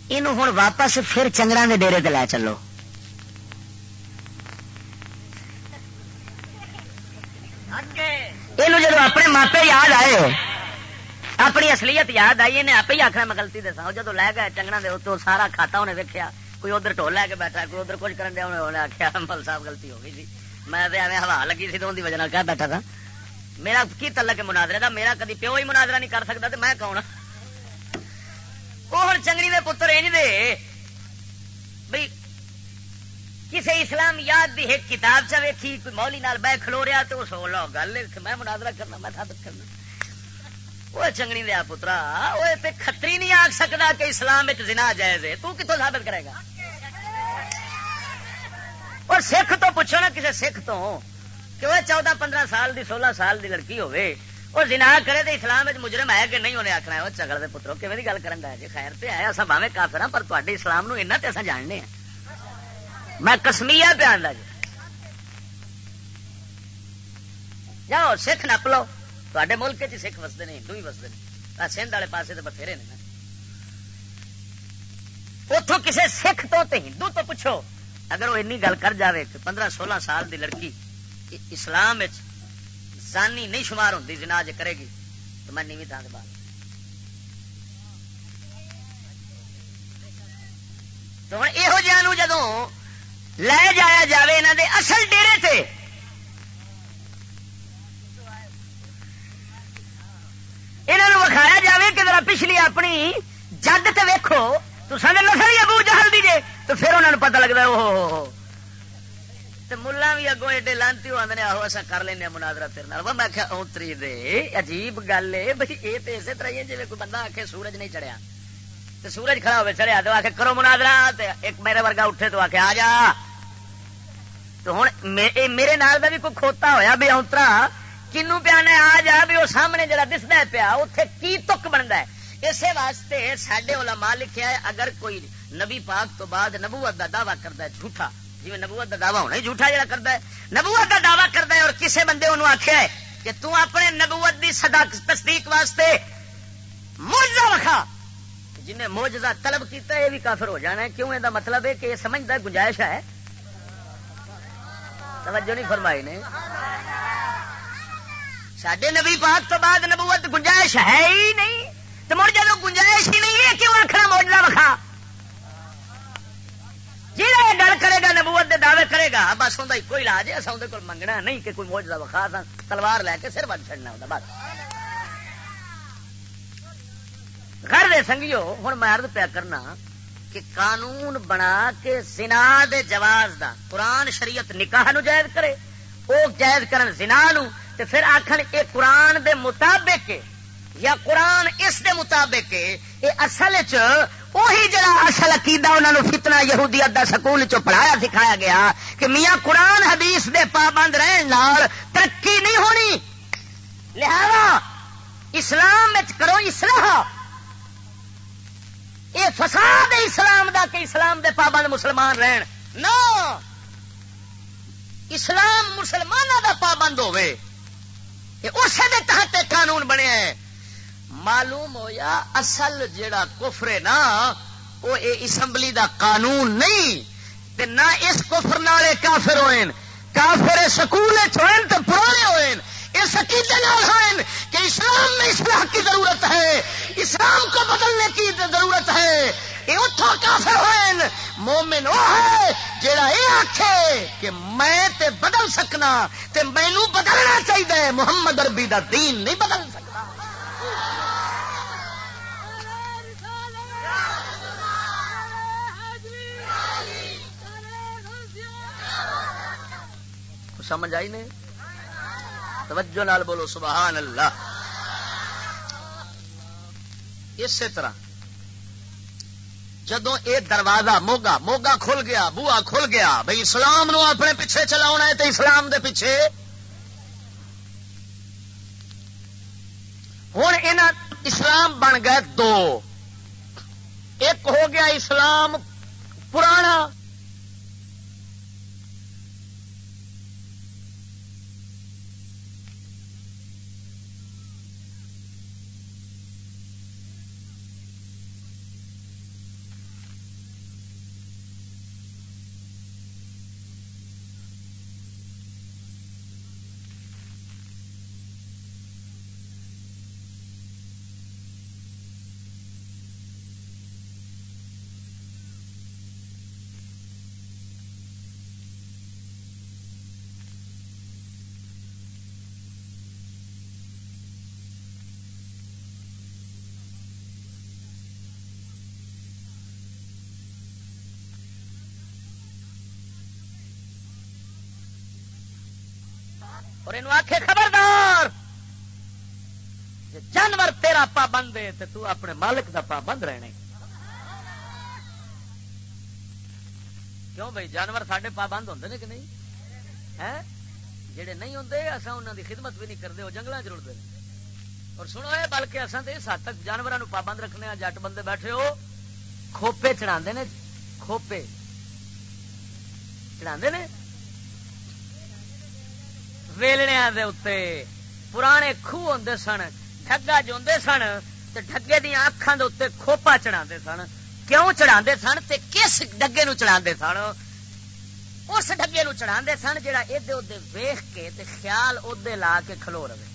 یہ ہوں واپس پھر چنگرا کے ڈیری لے چلو۔ یہ جب اپنے ماپے یاد آئے اپنی اصلیت یاد آئی انہیں آپ ہی آخر میں گلتی دسا جدو لے گئے چنگنا دے تو سارا کھاتا انہیں ویکیا کوئی ادھر ٹول لے کے بیٹھا کوئی ادھر کچھ کرن دیا انہیں آخیا مل صاحب غلطی ہو گئی تھی میں تو ایویں ہوا لگی سی تو ان کی وجہ کیا بیٹھا تھا۔ میرا کی تلک مناظرے کا میرا کدی پیو ہی مناظرہ نہیں کر سکتا تو میں کون ہاں؟ وہ ہوں چنگنی دے پتر یہ دے۔ بھائی کسی اسلام یاد دی ایک کتاب چ ویکھی، کوئی مولی نال بہ کھلو رہا تو سو لو گل میں مناظرہ کرنا، میں ثابت کرنا۔ وہ چنگنی دیا پترا وہ کتری نہیں آ سکتا کہ اسلام زنا جائز ہے۔ تو کتوں ثابت کرے گا؟ اور سکھ تو پوچھو نا کسی سکھ تو۔ کہ وہ چودہ پندرہ سال دی، سولہ سال دی لڑکی ہوے اور جنا کرے تو اسلام مجرم ہے کہ نہیں، انہیں آخنا وہ چگڑ دے پترو کہ گل کرن جی خیر پہ ہے اصل باوے کافر ہاں پر تے اسلام نو تے اصل جاننے ہیں میں کسمیا پہ آدھا جی۔ جاؤ، سکھ نپ لو۔ تے ملک چ سکھ وستے ہیں ہندو ہی وستے ہیں سندھ والے پاسے تو بتھیرے نے اتوں کسی سکھ تو ہندو تو پوچھو اگر وہ این گل کر جائے کہ پندرہ سولہ سال دی لڑکی اسلام زانی نہیں شمار ہوتی جنا جی کرے گی تو میں نیوی تھان بعد تو ہوں یہو جدو لے جایا جائے یہاں دے اصل ڈیرے تھے یہاں وکھایا جائے کہ ذرا پچھلی اپنی جد تے ویکھو۔ تو سارے نسل ابو جہل دی جے، تو پھر انہوں نے پتا لگتا وہ ملا بھی اگوں ایڈے لانتی آدھے آہو اصا کر لینا ہاں مناظرہ تیرے میں آخیا اوتری دے، عجیب گل ہے بھائی یہ تو اسی طرح ہی جی کوئی بندہ آخ سورج نہیں چڑھیا۔ تو سورج کھڑا ہوئے چڑھیا، تو آخ کرو مناظرہ ایک میرے ورگا اٹھے تو آخ آ جا۔ تو ہوں میرے نال کا بھی کوئی کھوتا ہوا بھی اوترا کنو پیا نے آ جا بھی وہ سامنے جڑا دستا ہے پیا اتنے کی تک بنتا ہے؟ اسی واسطے سڈے علماء لکھیا ہے، اگر کوئی نبی پاک تو بعد نبوت دا دعوی کرتا ہے، جھوٹا۔ جی نبوت دا دعوی ہونا ہی جھوٹا جڑا کرتا ہے۔ نبوت دا دعوی کرتا ہے اور کسے بندے انہوں آخیا ہے کہ تو اپنے نبوت دی صدا تصدیق واسطے موجزہ رکھا۔ جنہیں موجزہ طلب کیتا ہے، یہ بھی کافر ہو جانا ہے۔ کیوں؟ یہ مطلب ہے کہ یہ سمجھتا ہے، گنجائش ہے۔ توجہ نہیں فرمائی نے۔ سڈے نبی پاک تو بعد نبوت گنجائش ہے ہی نہیں۔ تو مڑ جب گنجائش ہی نہیں ہے، کیوں آخر موجنا وکھا؟ جی گل کرے گا، نبوت دے دعوے کرے گا بس اندر کوئی علاج ہے اصل کو منگنا نہیں کہ کوئی موجودہ وکھا سا تلوار لے کے سر بد چڑنا ہوتا بس۔ گھر دے سنگیو ہوں میں ارد پیا کرنا کہ قانون بنا کے سنا دے جواز دا قرآن شریعت نکاح نو جائز کرے وہ جائز کرن سنا نو تے پھر آخر یہ قرآن دے مطابق یا قرآن اس دے مطابق یہ اصل وہی جڑا اصل عقیدہ انہوں نے فتنا یہودیت دا سکول چ پڑھایا سکھایا گیا کہ میاں قرآن حدیث دے پابند رہن ترقی نہیں ہونی۔ لہذا اسلام کرو اسلام یہ فساد اسلام دا کہ اسلام دے پابند مسلمان رہن۔ نہ اسلام مسلمانوں دا پابند ہوئے اسی دے تحت قانون بنیا ہے۔ معلوم ہویا اصل جیڑا کفر نا وہ اسمبلی دا قانون نہیں، تے نہ اس کفر نالے کافر ہوئے کافر سکول ہوئے تو پرانے ہوئے اس عقیدے ہوئے کہ اسلام میں اصلاح کی ضرورت ہے۔ اسلام کو بدلنے کی ضرورت ہے۔ یہ اتوں کافر ہوئے۔ مومن وہ ہے جڑا یہ آخے کہ میں تے بدل سکنا، تے مینو بدلنا چاہیے محمد اربی دا دین نہیں بدل سکتا۔ سمجھ آئی نہیں؟ توجہ نال بولو، سبحان اللہ۔ اسی طرح جدو یہ دروازہ موگا موگا کھل گیا بوا کھل گیا بھائی اسلام نو اپنے پیچھے چلا ہے تو اسلام دے پیچھے۔ ہوں یہ اسلام بن گئے دو۔ ایک ہو گیا اسلام پرانا اور یہ آخ خبردار! جانور تیرا پابند ہے تو تو اپنے مالک دا پابند رہنے. کیوں بھائی جانور سڈے پابند ہوں کہ نہیں؟ جڑے نہیں ہوں اصا انہوں دی خدمت بھی نہیں کرتے وہ جنگل چڑتے ہیں اور سنو یہ بلکہ اصل تو اس حد تک جانوروں پابند رکھنے جٹ بندے بیٹھے ہو، کھوپے چڑھا نے، کھوپے چڑھا نے ویلنیا پرانے خوہ ہوں سن ڈگا جے سن تو ڈگے دیا اکھان دے کھوپا چڑھا سن کیوں چڑھا سن تے کس ڈگے نو چڑھا سن اس ڈگے نو چڑھا سن جا ادے ادے ویخ کے تے خیال ادے لا کے کھلو رہے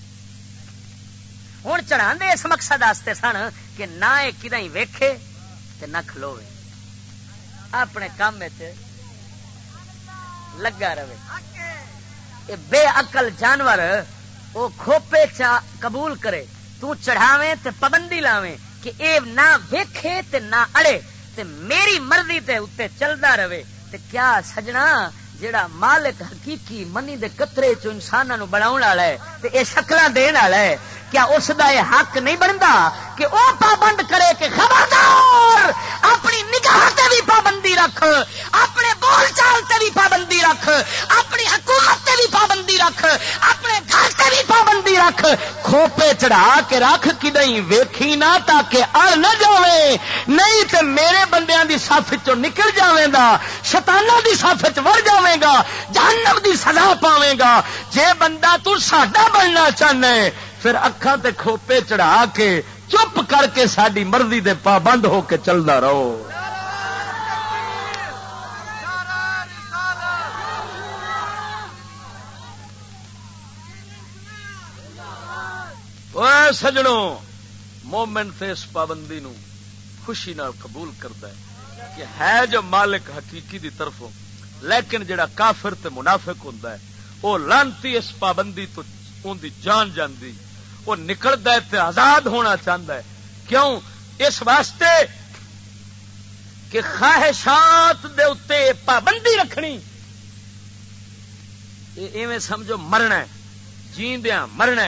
ہوں چڑھا اس مقصد آستے سن کہ نہ یہ کدیں ویکھے تے نہ کھلوے اپنے کام لگا رہے بے عقل جانور وہ کھوپے چا قبول کرے۔ تو چڑھاویں تے پابندی لاویں کہ اے نہ ویکھے تے نہ اڑے تے میری مرضی تے اتے چلدا رہے۔ تے کیا سجنا جیڑا مالک حقیقی منی دے قطرے چ انساناں نو بناون والا ہے تے اے شکلاں دین والا ہے۔ کیا اس دا یہ حق نہیں بنتا کہ وہ پابند کرے کہ خبردار اپنی نگاہ تے بھی پابندی رکھ، اپنے بول چال تے بھی پابندی رکھ، اپنی حکومت تے بھی پابندی رکھ، اپنے گھر تے بھی پابندی رکھ۔ کھوپے چڑھا کے رکھ کدی ویکھی نہ تاکہ اڑ نہ جاوے۔ نہیں تے میرے بندیاں دی صف چ نکل جاوے گا شتانہ دی صف چ وڑ جاوے گا، جہنم دی سزا پاوے گا۔ جے بندہ تو ساڈا بننا چاہنا ہے پھر اکھان تے کھوپے چڑھا کے چپ کر کے ساری مرضی دے پابند ہو کے چلتا رہو۔ سجڑوں مومن سے اس پابندی نو خوشی نال قبول کرتا ہے کہ ہے جو مالک حقیقی دی طرفوں لیکن جڑا کافر تے منافق ہوتا ہے وہ لانتی اس پابندی تو ان دی جان جاندی۔ وہ نکلتا ہے آزاد ہونا چاہتا ہے۔ کیوں؟ اس واسطے کہ خواہشات دے اتنے پابندی رکھنی۔ ایویں سمجھو مرنا جیندیا مرنا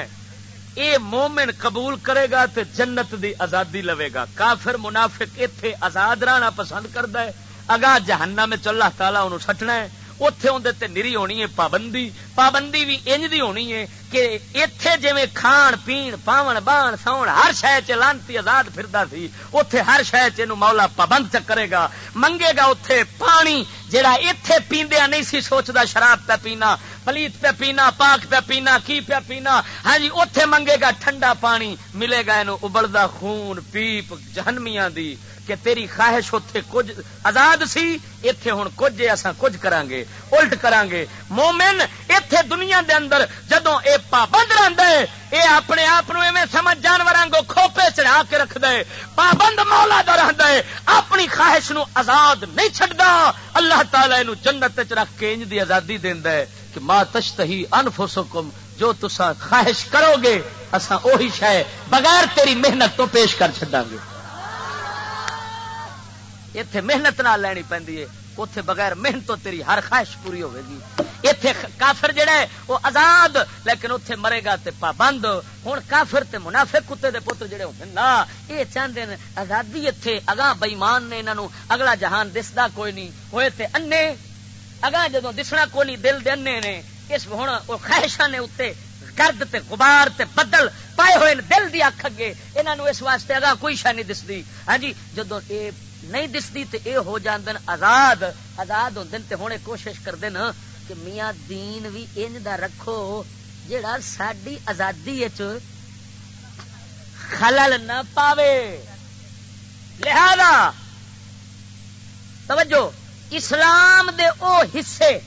اے مومن قبول کرے گا تے جنت دی آزادی لوے گا۔ کافر منافق اتے آزاد رہنا پسند کرتا ہے۔ اگاں جہنم میں اللہ تعالیٰ انہوں سٹنا ہے۔ اتے اندر نری ہونی ہے، پابندی پابندی بھی انج دی ہونی ہے کہ اتے جی کھان پین، پاون، بان ساؤن ہر شہ چانتی آزاد فردا سی اتے ہر شہ چ مولا پابند چ کرے گا، منگے گا اتے پانی جہا اتے پیندیا نہیں سی سوچتا شراب پہ پینا، پلیت پہ پینا، پاک پہ پینا، کی پہ پینا ہاں جی اتے منگے گا ٹھنڈا پانی، ملے گا یہ ابلدا خون، پیپ، جہنمیاں دی۔ کہ تیری خواہش اتے کچھ آزاد سی اتے ہوں کچھ اصا کچھ کران گے الٹ کران گے مومن اتے دنیا دے اندر جدو اے پابند رہتا ہے، اے اپنے آپ سمجھ جانور کو کھوپے چڑھا کے رکھ دے پابند مولا دا رہتا ہے، اپنی خواہش نو آزاد نہیں چڈتا اللہ تعالی نو جنت چ رکھ کے انج دی آزادی دینا ہے کہ ماں تشتہی انفسکم، جو تسا خواہش کرو گے اصا اہی شہ بغیر تیری محنت تو پیش کر چڈا گے اتے محنت نہ لینی پی اتے بغیر محنت تو تیری ہر خواہش پوری ہوے گی۔ اتے کافر جڑا ہے، وہ آزاد، لیکن اتے مرے گا تے پابند۔ ہوں کافر تے منافع کتے دے پتر جڑے ہوتے نا یہ چاہتے ہیں آزادی اتے اگاں بئیمان نے انہوں اگلا جہان دستا کوئی نہیں ہوئے تے انے، اگاں جدو دسنا کوئی نہیں دل دے انے نے اس ہوں وہ خواہشاں نے اتنے گرد تے غبار تے بدل پائے ہوئے دل دی اکھ اگے۔ انہوں اس واسطے اگاں کوئی شہ نہیں دستی ہاں جی جدو یہ نہیں دستی تو یہ ہو جان آزاد آزاد ہوں ہونے کوشش کرتے نا کہ میاں دین بھی انج دا رکھو جڑا ساری آزادی خلل نہ پاوے۔ لہذا، توجہ، اسلام دے او حصے،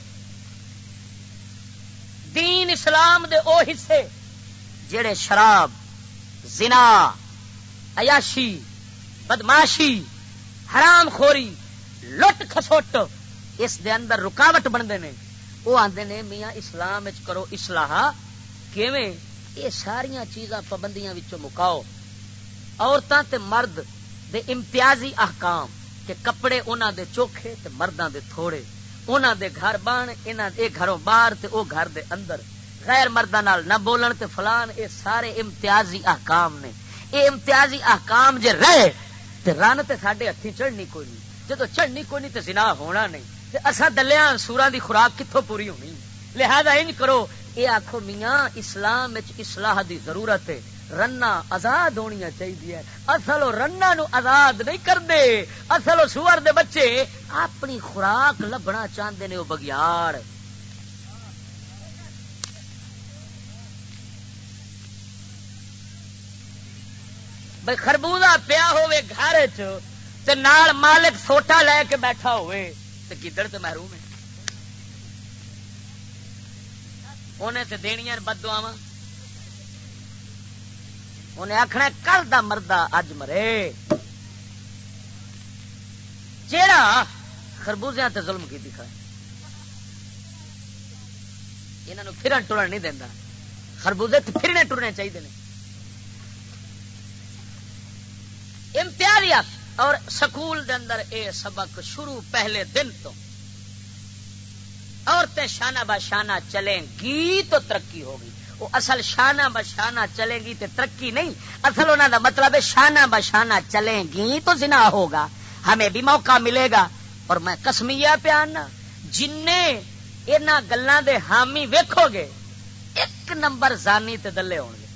دین اسلام دے او حصے جڑے شراب، زنا، عیاشی، بدماشی حرام خوری، لٹ خسوٹ اس دے اندر رکاوٹ بنتے ہیں۔ وہ آتے نے، میاں اسلام کرو اسلح کیویں؟ یہ ساریا چیزاں پابندیاں مکاؤ۔ عورتوں تے مرد دے امتیازی احکام، کہ کپڑے انہوں دے چوکھے تے مرداں دے تھوڑے۔ انہوں دے گھر بان انہوں دے گھروں باہر تے او گھر دے اندر۔ غیر مردہ نال نہ بولن تے فلان، اے سارے امتیازی احکام نے۔ اے امتیازی احکام جے رہے تے رن تے ساڈے ہتھی چڑھنی کوئی نہیں۔ جدو چڑھنی کوئی نہیں تے زنا ہونا نہیں۔ تے اسا دلیاں سورا دی خوراک کتھوں پوری ہونی؟ لہذا انج کرو، اے آکھو میاں، اسلام وچ اصلاح دی ضرورت ہے۔ رنا آزاد ہونی چاہیے اصل رنا نو آزاد نہیں کرتے اصل سور دے بچے اپنی خوراک لبنا چاہتے ہیں وہ بگیار بھائی خربوزہ پیا ہوئے گھر چ مالک سوٹا لے کے بیٹھا ہوئے تو گدڑ تو محروم ہے؟ انہیں تو دنیا بدوا انہیں آخنا کل دا مردہ اج مرے۔ جیڑا خربوزیا تے ظلم کی دکھا یہ پھرن ٹرن نہیں دینا خربوزے پھرنے ٹرنے چاہیے امتیازیات اور سکول دے اندر اے سبق شروع پہلے دن تو۔ عورتیں شانہ بشانہ چلیں گی تو ترقی ہوگی۔ وہ اصل شانہ بشانہ چلے گی تو ترقی نہیں۔ اصل انہوں کا مطلب ہے شانہ بشانہ چلیں گی تو زنا ہوگا۔ ہمیں بھی موقع ملے گا۔ اور میں کسمیا پیانا جن گلوں دے حامی ویکھو گے، ایک نمبر زانی تے دلے ہو گے۔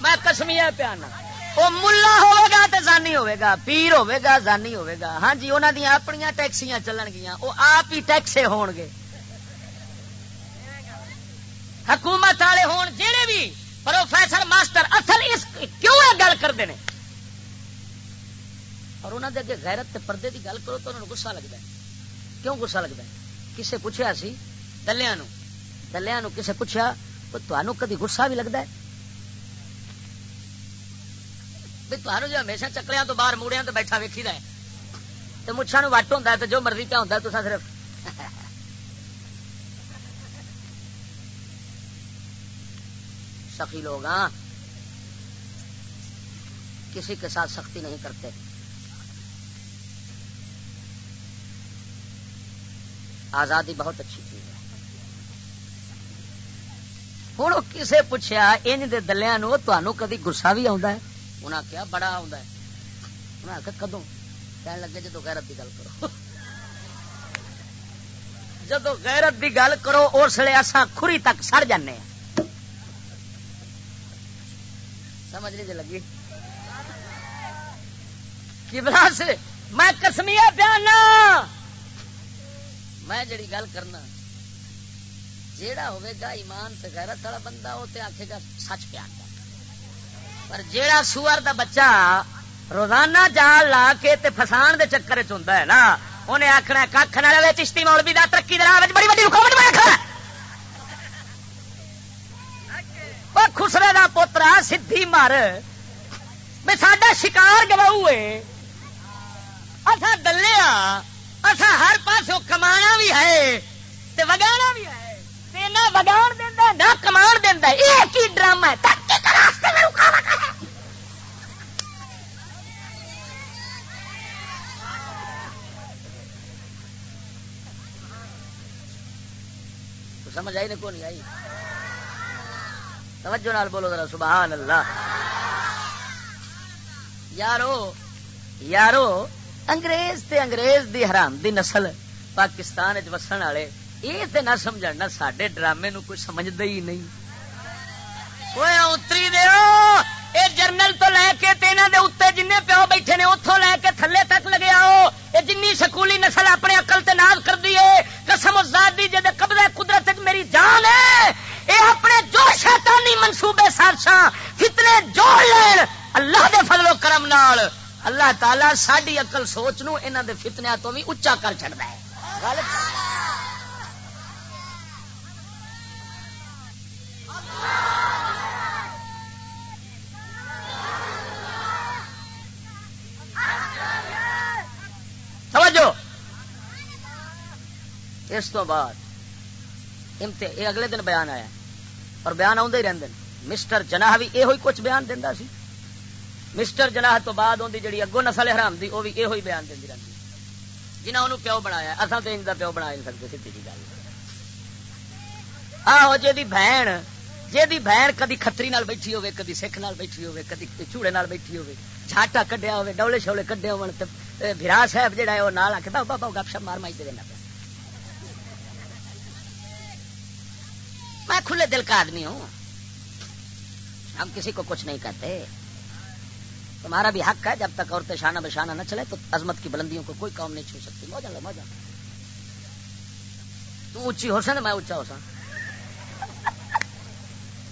میں کسمیا پیانا وہ ملا ہوگا تو زانی ہوگا پیر ہوگا زانی ہوگا ہاں جی انہوں دیا اپنی ٹیکسیاں چلن گیا وہ آپ ہی ٹیکسے ہون گے۔ حکومت والے ہون جہے بھی، پروفیسر، ماسٹر، اصل اس کیوں یہ گل کرتے ہیں اور انہوں نے اگے غیرت تے پردے کی گل کرو تو انہوں نے گسا لگتا ہے۔ کیوں گسا لگتا ہے؟ کسے پوچھا سی؟ دلیا دلیا کسے پوچھا تو تمہوں کدی گسا بھی لگتا ہے؟ تمہوں جو ہمیشہ چکریا تو باہر موڑیا تو بیٹھا ویکھی رہے تو مچھا نو وٹ ہوں تو جو مرضی پہ ہوں تو صرف سخی لوگ ہاں کسی کے ساتھ سختی نہیں کرتے آزادی بہت اچھی چیز ہے ہوں کسے پوچھا ان دلیا نو تمہوں کدی گسا بھی آ انہیں کیا بڑا آتا ہے۔ انہیں آخر کدو کہنے لگے جدو غیرت کی گل کرو۔ جدو غیرت کی گل کرو، اس لیے اصا خوری تک سڑ جانے ہیں۔ سمجھ نہیں جی لگی؟ سے میں کسمیا پیانا میں جڑی گل کرنا، جیڑا ہوئے گا ایمان سے غیرت والا بندہ وہ آخے گا سچ پیان پر جیڑا سور دا بچہ روزانہ جال لا کے تے فسان دے چکر چ ہے نا انہیں آخنا کھ نہ رہے چشتی مولوی دا ترقی دے راہ بڑی بڑی حکومت میں رکھا خسرے دا پوترا سدھی مر۔ میں ساڈا شکار گواؤ اصا دلیا اصا ہر پاس کمانا بھی ہے۔ تے وگانا بھی ہے۔ نہ وگان دینا نہ کمان دینا ایک ہی ڈرامہ ہے؟ راستے میں رکاوٹ ہے سمجھ آئی نہیں کو نہیں آئی؟ توجہ نال بولو ذرا، سبحان اللہ۔ یارو یارو، انگریز تے انگریز دی حرام دی نسل پاکستان وسن والے، یہ نہ سمجھ نہ سڈے ڈرامے نو کوئی سمجھتے ہی نہیں۔ اتری اے جرنل تو لے کے دے اتنے جن پیو بیٹھے نے اتوں لے کے تھلے تک لگے آؤ یہ جن سکولی نسل اپنے اقل تناز کر دی ہے قسم ازادی جی قبضہ قدرت میری جان ہے یہ اپنے جو شیطانی منصوبے سارسا فتنے جوڑ لین اللہ دے فضل و کرم نال اللہ تعالی ساری اقل سوچ نو انہوں دے فتنیا تو بھی اچا کر چڑھتا ہے اس تو بعد یہ اگلے دن بیان آیا اور بیان آدھے ہی رہتے مسٹر جناح بھی یہ کچھ بیان دینا سی۔ مسٹر جناح تو بعد آدھی جی اگوں نسل حرام دی وہ بھی یہ بیان دینی رہتی جنہیں انہوں پیو بنایا اصل تو ان کا پیو بنا نہیں سکتے سی جی گل۔ آہو جی بہن جی بہن کدی کتری نال بیٹھی ہوے کدی سکھ نال بیٹھی ہوے کدی چوڑے نال بیٹھی ہوے جھاٹا کڈیا ہوے ڈولے شولے کڈے ہون تے بھرا صاحب جڑا ہے وہ نال آ کے بابا بابا گپ شپ مار، مائی دے دینا پیا میں کھلے دل کا آدمی ہوں۔ ہم کسی کو کچھ نہیں کہتے۔ تمہارا بھی حق ہے، جب تک عورتیں شانہ بشانہ نہ چلے تو عظمت کی بلندیوں کو کوئی کام نہیں چھو سکتی۔ موجہ لو، موجہ۔ تو اونچی ہو سا میں اونچا ہو سا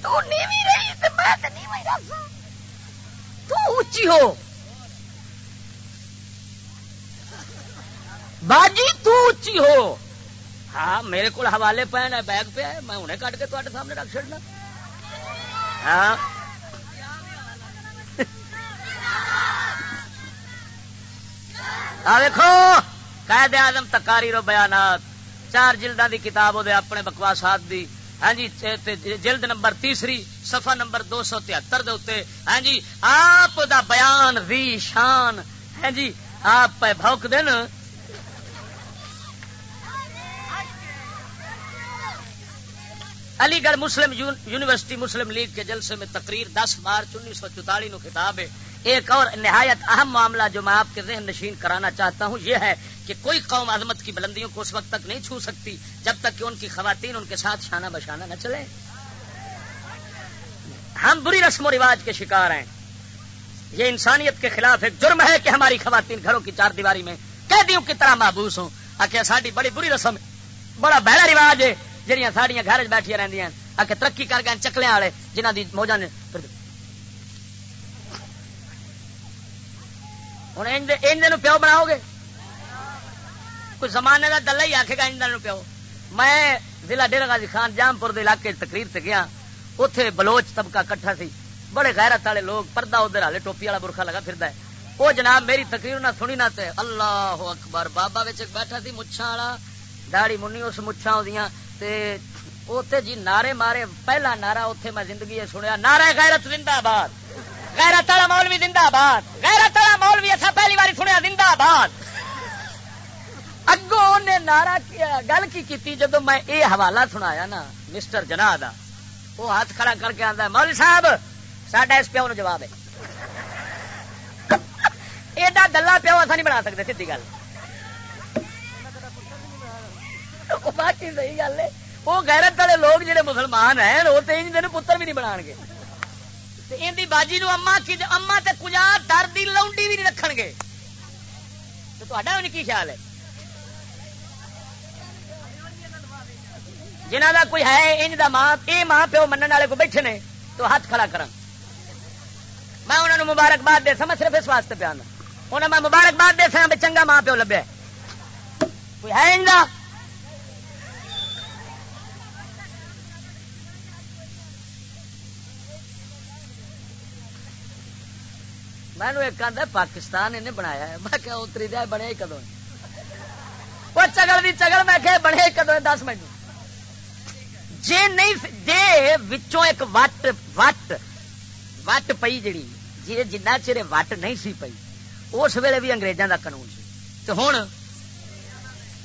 تو نیوی رہی تو میں تو نیوی رہا تو اونچی ہو۔ باجی، تو اونچی ہو۔ ہاں میرے کو حوالے پہ ہے بیگ پہ میں انہیں کٹ کے تے سامنے رکھ چڑنا ہاں۔ دیکھو قائد آدم تکاری رو بیانات۔ چار جلدوں دی کتاب وہ اپنے بکواسات دی۔ ہاں جی جلد نمبر تیسری، صفحہ نمبر دو سو تہتر دے ہاں جی آپ دا بیان ری شان۔ ہاں جی آپ بھوک دن علی گڑھ مسلم یونیورسٹی مسلم لیگ کے جلسے میں تقریر دس مارچ انیس سو چوتالیس نو خطاب ہے۔ ایک اور نہایت اہم معاملہ جو میں آپ کے ذہن نشین کرانا چاہتا ہوں یہ ہے کہ کوئی قوم عظمت کی بلندیوں کو اس وقت تک نہیں چھو سکتی جب تک کہ ان کی خواتین ان کے ساتھ شانہ بشانہ نہ چلے ہم بری رسم و رواج کے شکار ہیں۔ یہ انسانیت کے خلاف ایک جرم ہے کہ ہماری خواتین گھروں کی چار دیواری میں قیدیوں کی طرح محبوس ہوں۔ آخر ساری بڑی بری رسم، بڑا بہڑا رواج ہے۔ جہاں ساڑیاں گھر بیٹھیا رہی آ کے ترقی کر گئے چکلے والے جنہ کی موجہ نے ہوں پیو بناؤ گے؟ کوئی زمانے کا دلہ ہی آخے گا ان پیو۔ میں ضلع ڈیرا غازی خان جامپور علاقے تقریر سے گیا اتے بلوچ طبقہ کٹھا سی۔ بڑے غیرت والے لوگ پردہ ادھر والے ٹوپی والا برخا لگا پھر وہ جناب میری تقریر نہ سنی نہ تے، اللہ اکبر، بابا بیٹھا سی مچھا والا داڑی منی اس مچھا آدیاں اتے جی نعرے مارے، پہلا نعرہ اتے میں زندگی سنیا، نعرہ غیرت زندہ باد غیرت والا مولوی زندہ باد غیرت والا مولوی ایسا پہلی بار سنیا، زندہ باد اگوں انہیں نعرہ گل کی کیتی جب میں اے حوالہ سنایا نا، مسٹر جنا دا وہ ہاتھ کھڑا کر کے آتا ہے، مولوی صاحب، ساڈا اس پیو جواب ہے۔ ایڈا دلہ پیو اصا نہیں بنا سکتے سی گل۔ باقی صحیح گل ہے وہ غیرت والے لوگ جڑے مسلمان ہیں وہ تو ان پتر بھی نہیں بنا گے ان باجی نو اما کی اما تے کجا در دی لونڈی بھی نہیں رکھن گے تو تا کی خیال ہے جنہ دا کوئی ہے انج دا ماں اے ماں پیو منن والے کو بیٹھے نے تو ہاتھ کھڑا کرن میں انہوں نے مبارکباد دے سا صرف اس واسطے پیا انہیں میں مبارکباد دے سا چنگا ماں پیو لبیا کوئی ہے انج میں نے ایک آدھا پاکستان انہیں بنایا ہے۔ میں کیا اتری دیا بنے ہی کدو وہ چگل دی چگل، میں کہ بنے ہی کدو دس منٹ جی نہیں جی وچوں ایک وٹ وٹ وٹ پئی جڑی۔ جی جنہ چر وٹ نہیں سی پئی۔ اس ویلے بھی انگریزوں دا قانون سی۔ تو ہوں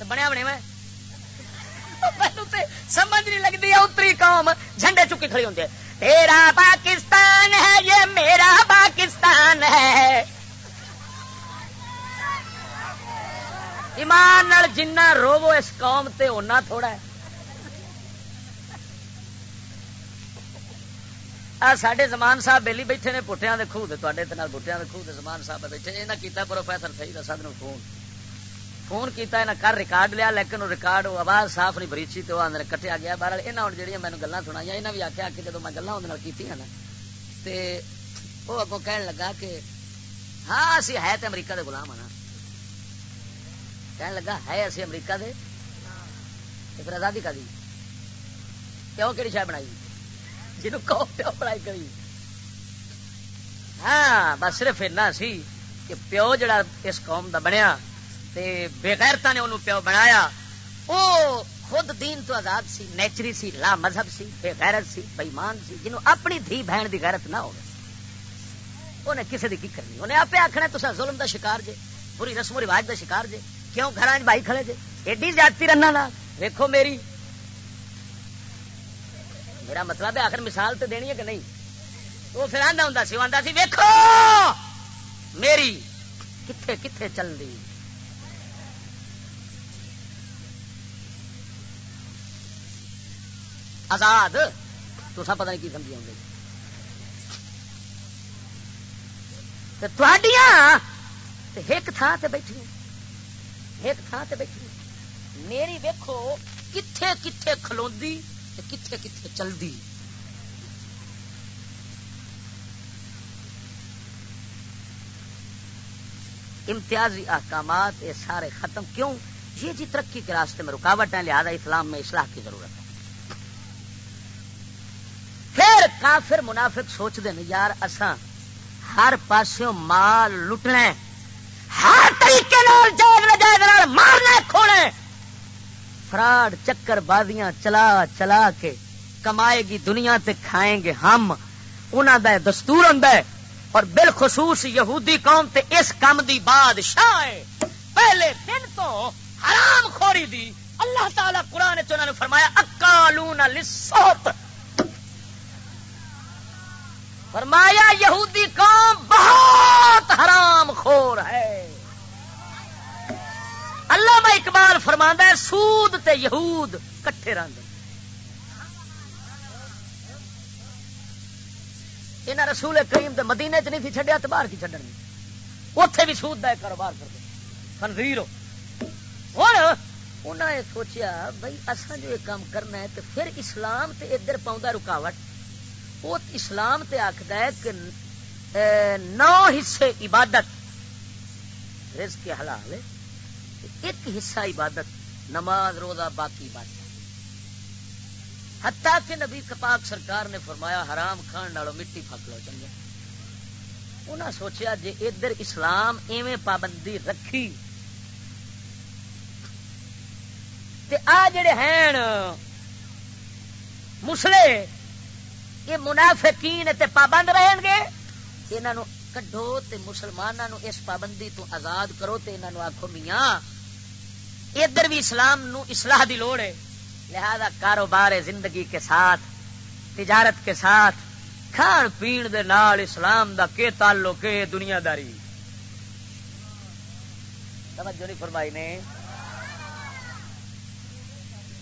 بنیا بنے میں۔ سمجھ نہیں لگتی اتری قوم جھنڈے چکی کھڑی ہوتی ہے۔ تیرا پاکستان ہے، یہ میرا پاکستان ہے۔ ایمان جنا روو اس قوم تے، اونا تھوڑا ہے۔ سڈے زمان صاحب بہلی بیٹھے نے پٹیا کے خوہ تے بوٹیا کے خوہ زمان صاحب بیٹھے یہاں کیا پروفیسر صحیح دسا دن فون۔ فون کیتا ہے کر ریکارڈ لیا، لیکن وہ ریکارڈ آواز صاف نہیں بریچی تو اندر کٹیا گیا۔ بہر یہاں ہوں جہاں مینو گلا سنا یہاں بھی آخیا کہ جب میں گلا اندر کی نا وہ اگوں کہن لگا کہ ہاں اسی ہے تو امریکہ دے غلام ہاں کہن لگا، ہے اسی امریکہ دے؟ پھر آزادی کا دی۔ کیوں کہڑی شاید بنائی؟ جنوب کہو پیو پڑھائی کری۔ ہاں بس صرف ایسا سی کہ پیو جڑا اس قوم دا بنیا بےغیرتا نے انہوں پیو بنایا وہ خود دین تو آزاد سی، نیچری سی، لا مذہب سی، بے غیرت سی بےمان سی، جنہوں اپنی دھی بہن دی غیرت نہ ہو انہیں کسی کی کرنی؟ انہیں آپ آخنا تو ظلم دا شکار جے پوری رسم و رواج دا شکار جے، کیوں گھر بھائی کھڑے جے؟ ایڈی زیادتی رنا نا ویکو میری، میرا مطلب ہے آخر مثال تو دینی ہے کہ نہیں؟ وہ پھر آدھا ہوں سی آدھا سی ویکو میری کتنے کتنے چل رہی آزاد؟ تو سب پتہ نہیں کی سمجھی آؤں ایک تھان سے بیٹھی ایک تھان سے بیٹھی میری ویکو کتھے کتھے کھلوندی کتھے کتھے چلدی۔ امتیازی احکامات یہ سارے ختم کیوں؟ یہ جی ترقی کے راستے میں رکاوٹ ہے لہذا اسلام میں اصلاح کی ضرورت ہے پھر کافر منافق سوچتے ہیں، یار اساں ہر پاسوں مال لٹنا ہر طریقے نال جائز ناجائز نال مارنا کھونے فراڈ، چکر بازیاں چلا چلا کے کمائے گی دنیا تے کھائیں گے ہم۔ انہوں کا دستور ہوں اور بالخصوص یہودی قوم تے اس کام دی بادشاہ ہے۔ پہلے دن تو حرام خوری دی اللہ تعالی قرآن نے فرمایا، اکالون لسوت فرمایا یہودی قوم بہت حرام خور ہے۔ اللہ میں اقبال فرما ہے، سود تے یہود کٹھے رنگ یہاں رسول کریم دے مدینے چ نہیں تھی چڈیا تو باہر کی چڈن اتے بھی سود کا کاروبار کرتے۔ خنزیر ہوں انہوں نے سوچیا بھائی اصا جو یہ کام کرنا ہے تو پھر اسلام تے ادھر پاؤں رکاوٹ۔ وہ اسلام تے آخد ہے کہ نو حصے عبادت۔ رزق کے حلال ایک حصہ عبادت، نماز، روزہ، باقی عبادت۔ حتیٰ کہ نبی کپاک سرکار نے فرمایا، حرام کھان نالو مٹی پک لو چنگا انہاں سوچیا جے ادھر اسلام ایویں پابندی رکھی۔ تے آ جڑے ہیں، مسلے یہ منافقین تے پابند رہن گے؟ انہوں کڈو تے مسلمانوں اس پابندی تو آزاد کرو تے انہوں آخو میاں، ادھر بھی اسلام نو اصلاح دی لوڑ ہے۔ لہذا کاروبار زندگی کے ساتھ، تجارت کے ساتھ، کھان پین دے نال اسلام دا کے تعلق ہے دنیا داری توجہ نہیں فرمائی نے۔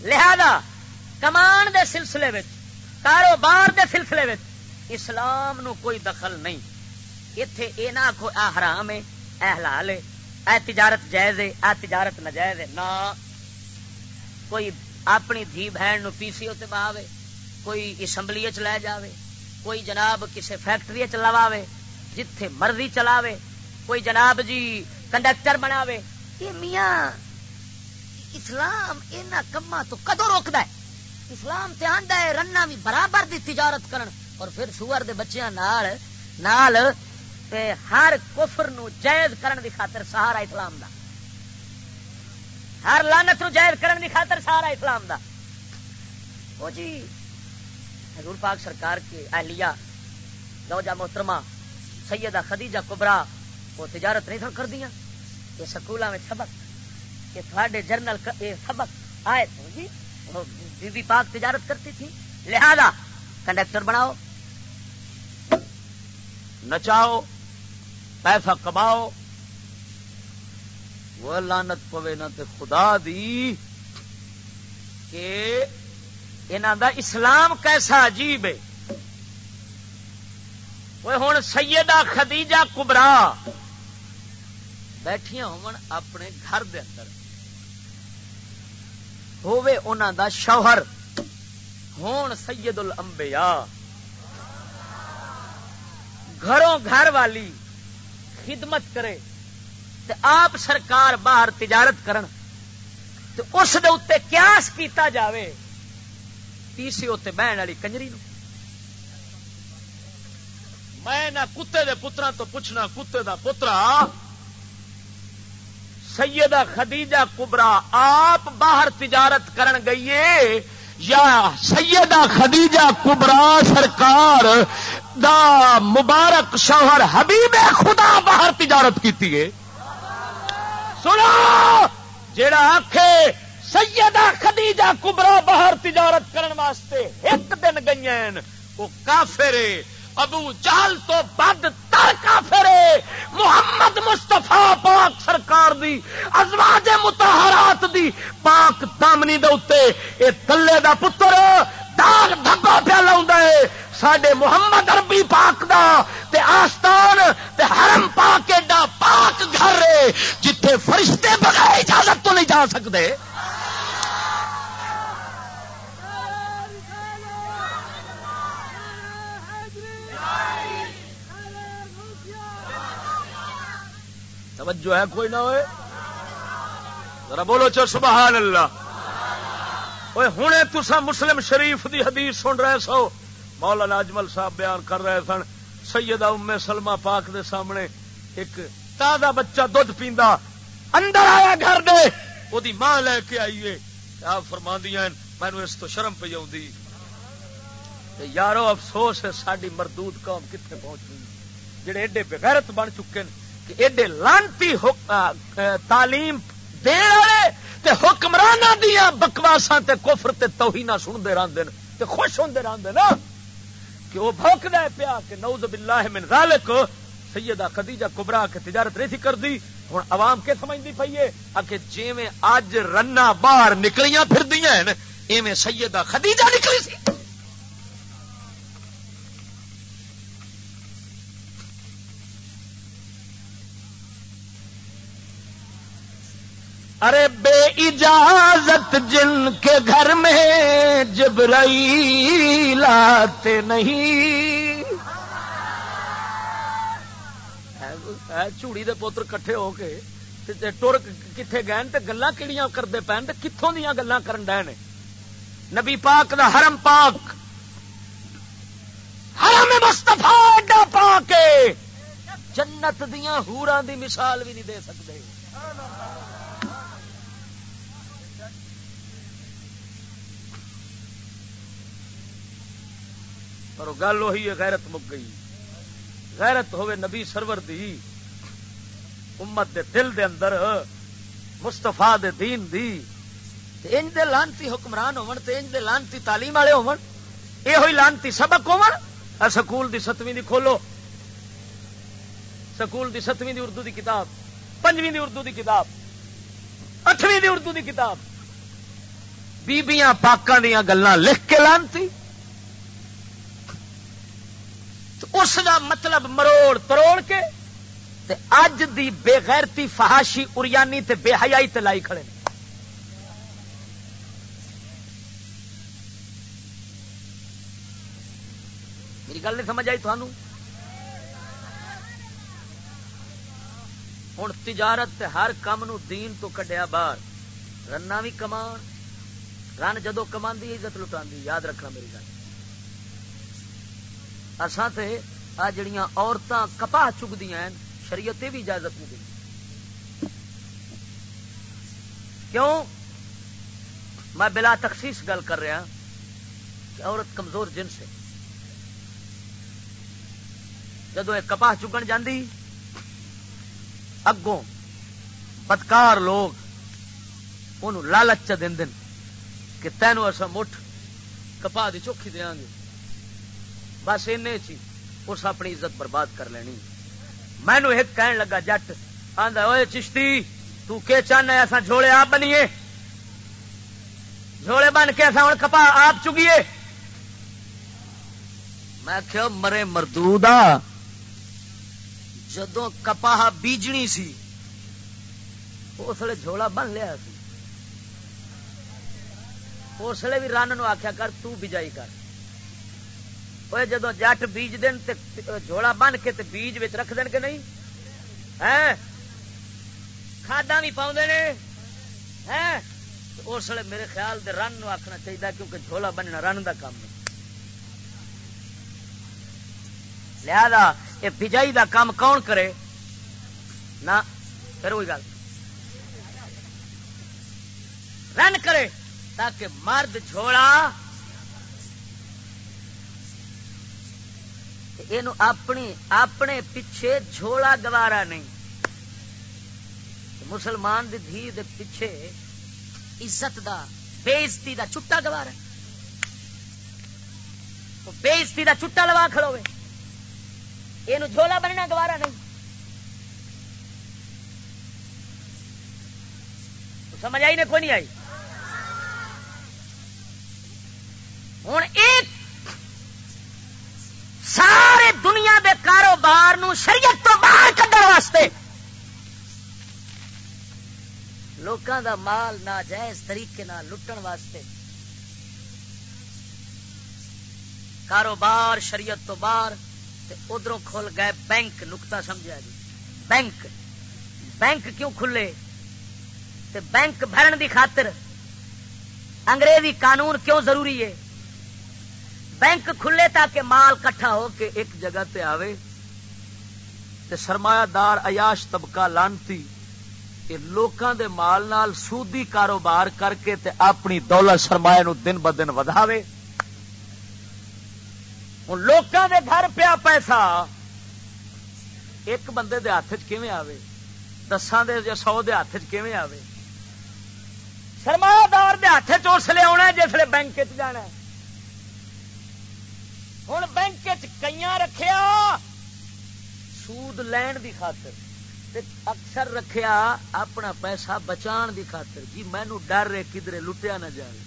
لہذا کمان دے سلسلے وچ کاروبار دے سلسلے میں اسلام نو کوئی دخل نہیں۔ اتے یہ نہ آخو آ حرام ہے اے حلال ہے اے تجارت جائز ہے، آ تجارت نجائز ہے۔ نہ، کوئی اپنی دھی بہن نو پی سی اتنے بہاوے، کوئی اسمبلی چ لے جاوے، کوئی جناب کسی فیکٹری چ لواوے، جتھے مرضی چلاوے، کوئی جناب جی کنڈکٹر بناوے۔ یہ میاں، اسلام ان کما تو کدو روکد ہے؟ اسلام تے آندا ہے رنا بھی برابر دی تجارت کرن۔ اور پھر سور دے بچیاں نال نال تے ہر کفر نو جائز کرن دی خاطر سہارا اسلام دا۔ ہر لانت نو جائز کرن دی خاطر سہارا اسلام دا۔ او جی حضور پاک سرکار کے اہلیہ زوجہ محترمہ، سیدہ خدیجہ کبرا، وہ تجارت نہیں کر دیا یہ سکولوں میں سبق، یہ تھوڑے جرنل یہ سبق آئے تو جی بی بی پاک تجارت کرتی تھی۔ لہذا کنڈکٹر بناؤ، نچاؤ، پیسہ کماؤ۔ وہ لانت پوے نہ تے خدا دی کہ انہوں دا اسلام کیسا عجیب ہے۔ وہ ہوں سیدہ خدیجہ کبرا بیٹھیا ہون اپنے گھر دے اندر۔ ہووے انہاں دا شوہر۔ ہون سید الانبیاء گھروں گھر والی خدمت کرے تے آپ سرکار باہر تجارت کرن تے اس دے اتنے قیاس کیتا جاوے۔ تیسری اتنے بہن والی کنجری نو۔ میں نہ کتے دے پترا تو پوچھنا، کتے دا پترا سیدہ خدیجہ کبرا، آپ باہر تجارت کرن گئیے یا سیدہ خدیجہ کبرا سرکار دا مبارک شوہر حبیب خدا باہر تجارت کی سنو! جڑا آخ سیدہ خدیجہ کبرا باہر تجارت کرن واسطے ایک دن گئی وہ کافر ابو جہل تو بد تر کافر محمد مستفا پاک سرکار دی، ازواج متحرات دی، پاک دامنی دے اتے اے تلے دا پتر داغ دھبا پیا لا سڈے محمد اربی پاک دا تے آستان تے حرم پاک ایڈا پاک گھر جتھے فرشتے بغیر اجازت تو نہیں جا سکتے توجہ ہے کوئی نہ ہوئے۔ ذرا بولو چو سبحان اللہ۔ ہوں تسا مسلم شریف دی حدیث سن رہے سو۔ مولانا اجمل صاحب بیان کر رہے سن۔ سیدہ ام سلمہ پاک دے سامنے ایک تازہ بچہ دھد پیندا۔ اندر آیا گھر دے۔ وہ ماں لے کے آئیے۔ آپ فرما دیا مینو اس تو شرم پی آئی یارو افسوس ہے ساری مردود قوم کتنے پہنچ گئی۔ جڑے ایڈے بغیرت بن چکے ہیں کہ ایڈے لانتی تعلیم دے تے حکمران دیا بکواسا تے کفر تے توہینا سنتے رہتے تے خوش ہوتے رہتے نا۔ کہ وہ بھوکد پیا کہ نوز باللہ من ذالک، سیدہ خدیجہ کبرا کے تجارت نہیں تھی کر دی ہوں عوام کے سمجھتی پی ہے۔ کہ جی میں اج رنا باہر نکلیاں پھر دیا ہیں، ایویں سیدہ خدیجہ نکلی سی۔ ارے بے اجازت جن کے گھر میں جبرائیل آتے نہیں۔ چوڑی دے پوتر کٹھے ہو کے ٹر کتنے گئے تو گلا کہڑیاں کرتے پے کتوں دیا گلا کرن ڈے نے۔ نبی پاک دا حرم پاک۔ حرم مستفا ایڈا پاک جنت دیا ہورا دی مثال بھی نہیں دے سکتے پر گل وہی ہے، غیرت مک گئی۔ غیرت ہوئے نبی سرور دی، امت دے دل دے اندر مستفا دے دین دی۔ انج دے لانتی حکمران ہون تے انج دے لانتی تعلیم والے ہون اے ہوئی لانتی سبق ہون سکول دی ستویں دی کھولو۔ سکول دی ستویں دی اردو دی کتاب، پنجویں دی اردو دی کتاب، اٹھویں دی اردو دی کتاب۔ بیبیاں پاکاں دیاں گلاں لکھ کے لانتی۔ اس دا مطلب مروڑ تروڑ کے تے اج دی بے غیرتی فہاشی اریانی تے بے حیائی تے لائی کھڑے میری گل نہیں سمجھ آئی تھانوں؟ ہوں تجارت تے ہر کام نو دین تو کڈیا باہر۔ رنا بھی کمان رن جدو کما عزت لٹا یاد رکھنا میری گل۔ اساں تے آ جڑیاں عورتاں کپاہ چکدیاں ہیں، شریعت بھی اجازت نہیں دی کیوں؟ میں بلا تخصیص گل کر رہا کہ عورت کمزور جن سے جدو ایک کپاہ چکن جاندی، اگوں بدکار لوگ ان لالچ دن دن کہ تینوں اصا مٹھ کپاہ دی چوکھی دیا گے۔ بس چی اس اپنی عزت برباد کر لینی۔ مینو ایک کہن لگا، جٹ آدھا چشتی، تو کے چاہنا ایسا جھوڑے آپ بنیے؟ جھوڑے بن کے ایسا ہوں کپا آپ چگیے؟ میں کہ مرے مردود جدو کپاہ بیجنی سی، اس لیے جھوڑا بن لیا سی۔ اس لیے بھی رن نو آخیا کر، تو بجائی کر۔ وہ جدو جٹ بیج دن جوڑا بن کے تے بیج رکھ دین کے نہیں کھادا بھی پاؤں اس ویل میرے خیال دے رن نو آخنا چاہیے کیونکہ جھولا بننا رن دا کام ہے لہذا یہ بجائی دا کام کون کرے نہ پھر وہی گل رن کرے تاکہ مرد جھوڑا یہ اپنی اپنے پیچھے جھولا گوارا نہیں مسلمان دی دھی دے پیچھے عزت دا بےزتی دا چھٹا گوارا بےزتی کا چٹا لوا کھڑوے یہ جھولا بننا گوارا نہیں سمجھ آئی نے کوئی نہیں آئی ہوں ایک سارے دنیا دے کاروبار نو شریعت تو باہر کھڑنے واسطے۔ لوکاں دا مال ناجائز طریقے نہ لٹن واسطے۔ کاروبار شریعت تو باہر ادھر کھل گئے بینک نکتا سمجھا جی۔ بینک۔ بینک کیوں کھلے؟ تے بینک بھرن دی خاطر انگریزی قانون کیوں ضروری ہے؟ بینک کھلے تاکہ مال کٹھا ہو کے ایک جگہ تے آوے۔ تے سرمایہ دار عیاش طبقہ لانتی لوکاں دے مال نال سودی کاروبار کر کے تے اپنی دولت سرمایہ نو دن ب دن وداوے ہوں لوکاں دے گھر پیا پیسہ۔ ایک بندے دے ہاتھ چ آوے؟ دساں دے یا سو دے ہاتھ چ آوے؟ سرمایہ دار دے ہاتھ چسلے آنا جسے بینک جانا ہوں بینک کئی رکھیا؟ سود لین دی خاطر اکثر رکھیا اپنا پیسہ بچان دی خاطر۔ جی مینو ڈر رہے کدھر لٹیا نہ جائے۔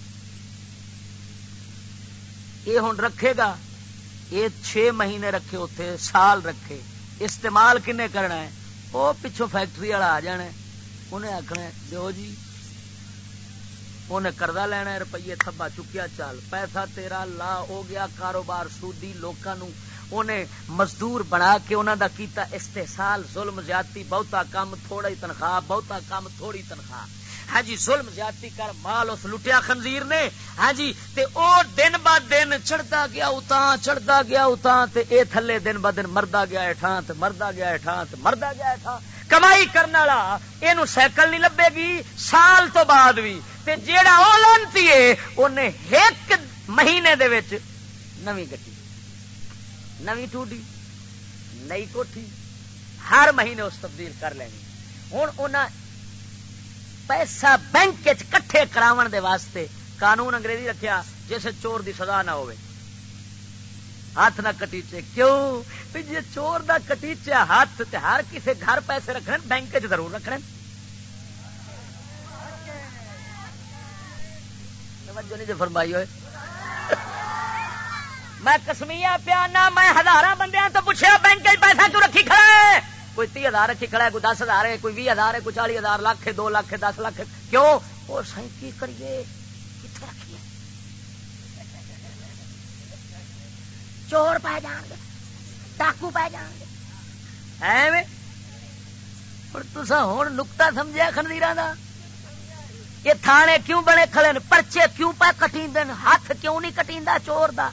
یہ ہوں رکھے گا۔ یہ چھ مہینے رکھے اتے سال رکھے۔ استعمال کنے کرنا ہے؟ وہ پچھوں فیکٹری والا آ جانا انہیں آخنا دو جی انہیں کردہ لینا ہے، روپیے تھبا چکیا چل پیسہ تیرا لا ہو گیا کاروبار سودی لوگوں انہیں مزدور بنا کے انہوں دا کیتا استحصال، ظلم، زیادتی، بہتا کام تھوڑی تنخواہ، بہتا کام تھوڑی تنخواہ۔ ہاں جی ظلم، زیادتی کر، مال اس لٹیا خنزیر نے۔ ہاں جی تے او دن ب دن چڑھتا گیا اتاں چڑھتا گیا اتاں تے اے تھلے دن ب دن مردا گیا اٹھاں تے مردا گیا اٹھاں تے مردا گیا اٹھاں کمائی کرنے والا یہ سائیکل نہیں لبے گی، سال تو بعد بھی تے جیڑا او لانتی ہے، اونے ایک مہینے دے وچ نویں گٹی ٹوڈی نئی کوٹھی، ہر مہینے اس تبدیل کر لینی۔ ہوں انہیں پیسہ بینک کٹھے کراون دے واسطے قانون انگریزی رکھیا، جیسے چور دی سزا نہ ہوئے ہاتھ نہ کٹیچے۔ کیوں؟ جی چور دا کٹیچے ہاتھ تے ہر کسی گھر پیسے رکھنے، بینک چ ضرور رکھنے۔ جو جی فرمائی ہوئے۔ میں کسمیا پیا نہ میں ہزار بندے تو پوچھا بینک پیسہ کیوں رکھی کھڑے کوئی تی ہزار رکھی کھڑا ہے، کوئی دس ہزار ہے، کوئی بھی ہزار ہے، کوئی چالی ہزار، لاکھ دو لاکھ دس لاکھ کیوں؟ وہ سی کی کریے کتنے رکھیے چور پہ جان گے ڈاکو پہ جان گے تسا ہوں نکتا سمجھا خنزیر یہ تھانے کیوں بنے کھڑے پرچے کیوں پہ کٹی ہاتھ کیوں نہیں کٹی چور دا؟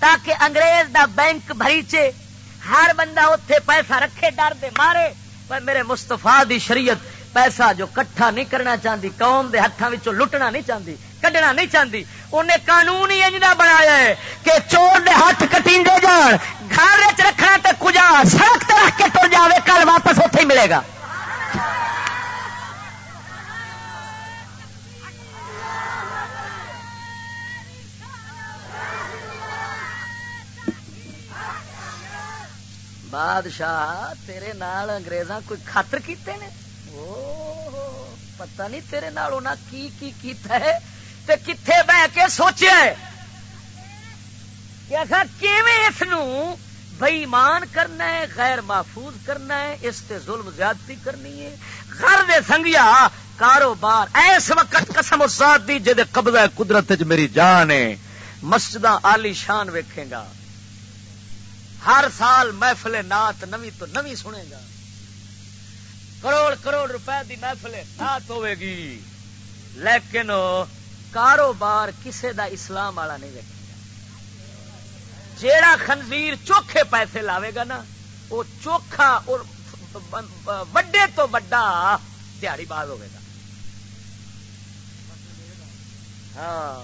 تاکہ انگریز دا بینک بریچے ہر بندہ اتے پیسہ رکھے، ڈر دے، مارے۔ پر میرے مستفا دی شریعت پیسہ جو کٹھا نہیں کرنا چاہتی قوم دے ہاتھوں لٹنا نہیں چاہتی کڈنا نہیں چاہتی انہیں قانون ہی انجنا بنایا ہے کہ چور دے ہاتھ کٹی جان گھر رکھنا تے کجا سڑک رکھ کے تر جائے کل واپس اتے ہی ملے گا بادشاہ تیرے نال انگریزاں کوئی خاطر کیتے نے پتہ نہیں تیرے نال انہاں کی کی کیتا ہے تے کتھے بہ کے سوچیا ہے کہ ایسا کیویں اس نو بےمان کرنا ہے، غیر محفوظ کرنا ہے، اس تے ظلم زیادتی کرنی ہے۔ گھر دے سنگیا کاروبار، ایس وقت قسم ذات دی جے قبضہ قدرت میری جان ہے۔ مسجداں عالی شان ویکھے گا۔ ہر سال محفل نات نوی تو نوی سنے گا۔ کروڑ کروڑ روپے دی محفل نات ہوے گی۔ لیکن کاروبار کسے دا اسلام والا نہیں گا جیڑا خنزیر چوکھے پیسے لاوے گا نا وہ چوکھا اور وڈے تو وڈا دیہڑی باز ہوے گا۔ ہاں۔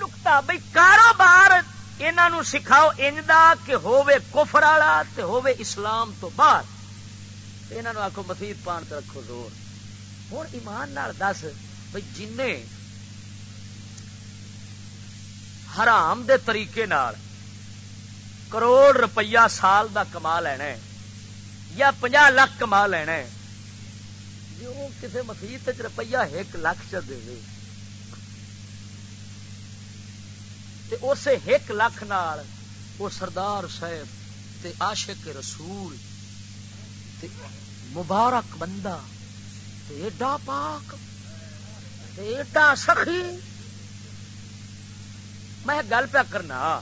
نکتا بھائی کاروبار انہوں سکھاؤ انجدا کہ ہووے کفر والا تے ہووے اسلام تو باہر انہوں آخو مسیح پان تے رکھو زور۔ ہوں ایمان نال دس بھائی جن حرام دے طریقے نال کروڑ روپیہ سال دا کما لینا ہے یا پناہ لاکھ کما لینا ہے جی وہ کسی مسیحت روپیہ ایک لاکھ چ دے اسے ایک لاکھ نال وہ سردار صاحب تے عاشق رسول تے مبارک بندہ تے ایڈا پاک ایڈا سخی۔ میں گل پیا کرنا۔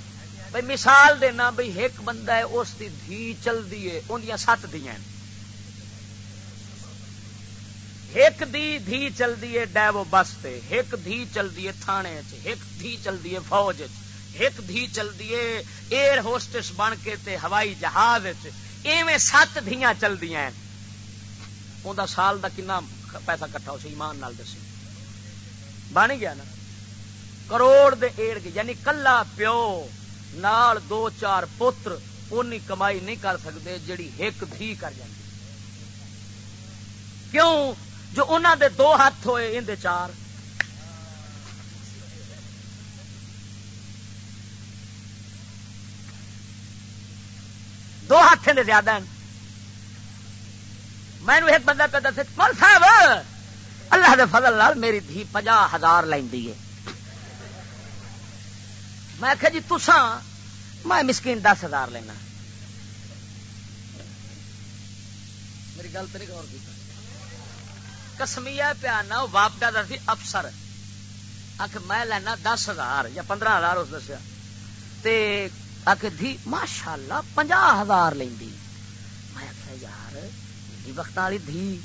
بھائی مثال دینا بھائی ایک بندہ ہے، اس کی دھی چلتی ہے اندیاں سات دیا ایک دی دھی چلتی ہے ڈیو بس سے ایک دھی چلتی ہے تھانے ایک دھی چلتی ہے فوج ایک دھی چلتی ہے ایئر ہوسٹس بن کے تے ہوائی جہاز ایویں سات دھیاں چلتی ہیں۔ سال دا کنا پیسہ کٹھا ہو سی ایمان نال دسی بن گیا نا۔ کروڑ دے ایڑ یعنی کلا پیو نال دو چار پتر، اونی کمائی نہیں کر سکتے جڑی ایک دھی کر جائے کیوں؟ جو انہوں دے دو ہاتھ ہوئے اندے چار۔ دو ہاتھ دے زیادہ ہیں۔ میں ایک بندہ پہ دس مول صاحب؟ اللہ دے فضل لال میری دھی پنجا ہزار لینی ہے۔ میں آخیا جی تسان میں مسکین دس ہزار لینا۔ میری گل تو نہیں غور کی۔ کسمیا پیانا واپڈا دس افسر۔ آخ میں لینا دس ہزار یا پندرہ ہزار اس دسیا۔ آخ دھی ماشاء اللہ پنجا ہزار لینی میں آخیا یار وقت والی دھی۔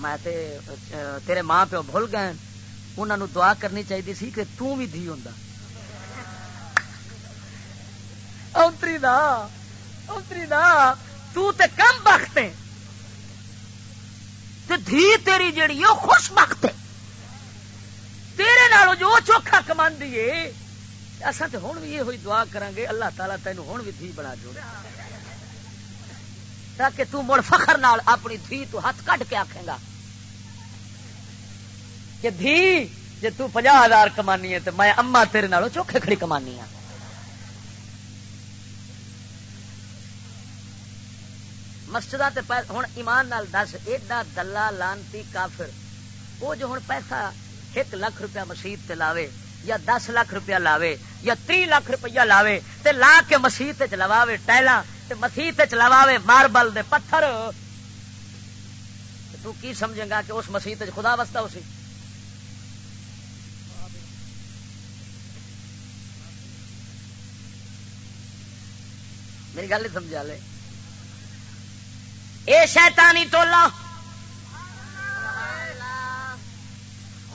میں تے اچھا، تیرے ماں پیو بھول گئے انہوں نے دعا کرنی چاہیے سی کہ توں بھی دھی ہوں اونتری دا اونتری دا تو تے کم بخت ہے تے دھی تیری جیڑی وہ خوش بخت ہے۔ تیرے نالوں جو چوکھا کمان دیے اصا تو ہوں بھی یہ ہوئی دعا کریں گے اللہ تعالیٰ تین ہوں بھی دھی بنا جو تاکہ تو مڑ فخر نال اپنی دھی تو ہاتھ کٹ کے آکھیں گا کہ دھی جی تو پناہ ہزار کمانی ہے تو میں اما تیرے نالوں چوکھے کھڑی کمانی ہوں مسجد ہوں ایمان نال دس، ایڈا دلہ لانتی کافر وہ جو ہوں پیسہ ایک لاکھ روپیہ مسیح تے لاوے، یا دس لاکھ روپیہ لاوے، یا تی لاکھ روپیہ لاوے، تے لا کے مسیح چ چلواوے ٹائلا مسیح چلواوے ماربل دے پتھر۔ تو کی سمجھے گا کہ اس مسیح خدا وستا اسی میری گل سمجھا لے۔ اے شیطانی ٹولا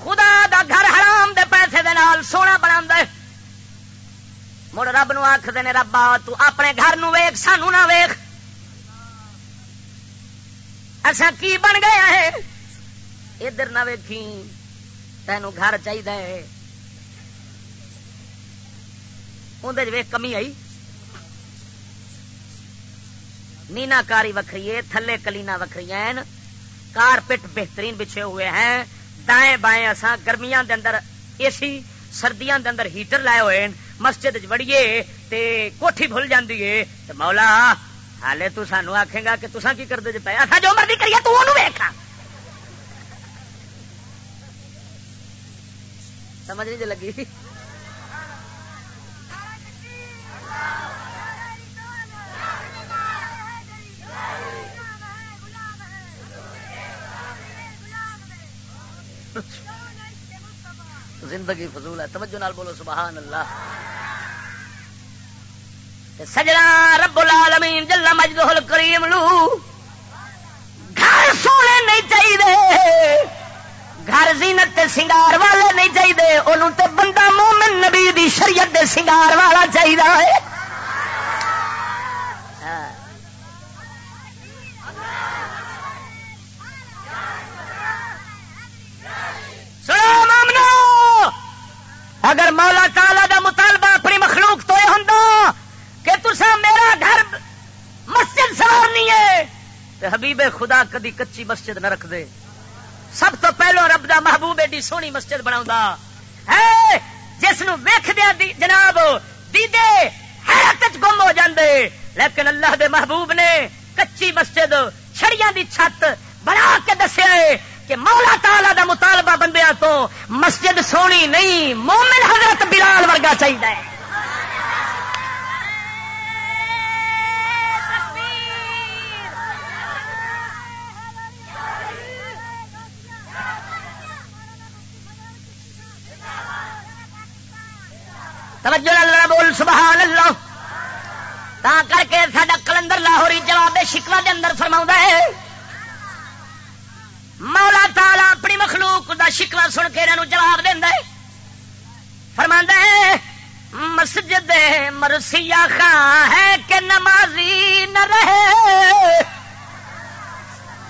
خدا دا گھر حرام دے پیسے دے نال سونا بنا دے مڑ رب نو آخ دے ربا، تو اپنے گھر نو ویخ سانو نہ ویخ ایسا کی بن گیا ہے ادھر نہ ویکھی تینوں گھر چاہیے اندر ویخ کمی آئی۔ نینا کاری وکری ہے، تھلے کلینا وکری ہیں۔ کارپیٹ بہترین بچھے ہوئے ہیں۔ دائیں بائیں اصا گرمیاں دے اندر اے سی، سردیاں دے اندر ہیٹر لائے ہوئے ہیں۔ مسجد وڑیے تے کوٹھی بھول جاندی ہے تے مولا، حالے تو سانو آکھے گا کہ تساں کی کردے جے پے؟ اسا جو مرضی کریے، تو اونوں ویکھا۔ سمجھ نہیں لگی؟ زندگی فضول ہے۔ توجہ نال بولو، سبحان اللہ۔ سجنا رب العالمین جل مجدہ الکریم لو۔ گھر سونے نہیں چاہیے۔ گھر زینت تے سنگار والے نہیں چاہیے۔ انہوں تے بندہ مومن نبی دی شریعت دے سنگار والا چاہیے۔ ہاں۔ اگر مولا تالا دا مطالبہ اپنی مخلوق تو یہ ہوں کہ تسا میرا گھر مسجد سوارنی ہے تو حبیب خدا کدی کچی مسجد نہ رکھ دے۔ سب تو پہلو رب دا محبوب ایڈی سونی مسجد بنا ہے جس ویخ دیا جناب، دیدے حیرت گم ہو جاندے۔ لیکن اللہ دے محبوب نے کچی مسجد، چھڑیاں دی چھت بنا کے دسیا کہ مولا تالا دا مطالبہ بندیا تو مسجد سونی نہیں، مومن حضرت بلال ورگا چاہیے توجہ اللہ بول سبحان اللہ تا کر کے ساڈا کلندر لاہوری جواب شکوا دے اندر فرما ہے۔ مولا تالا اپنی مخلوق دا شکوا سن کے انہوں جواب دینا ہے۔ فرما ہے، مسجد مرسیا خاں ہے کہ نمازی نہ رہے۔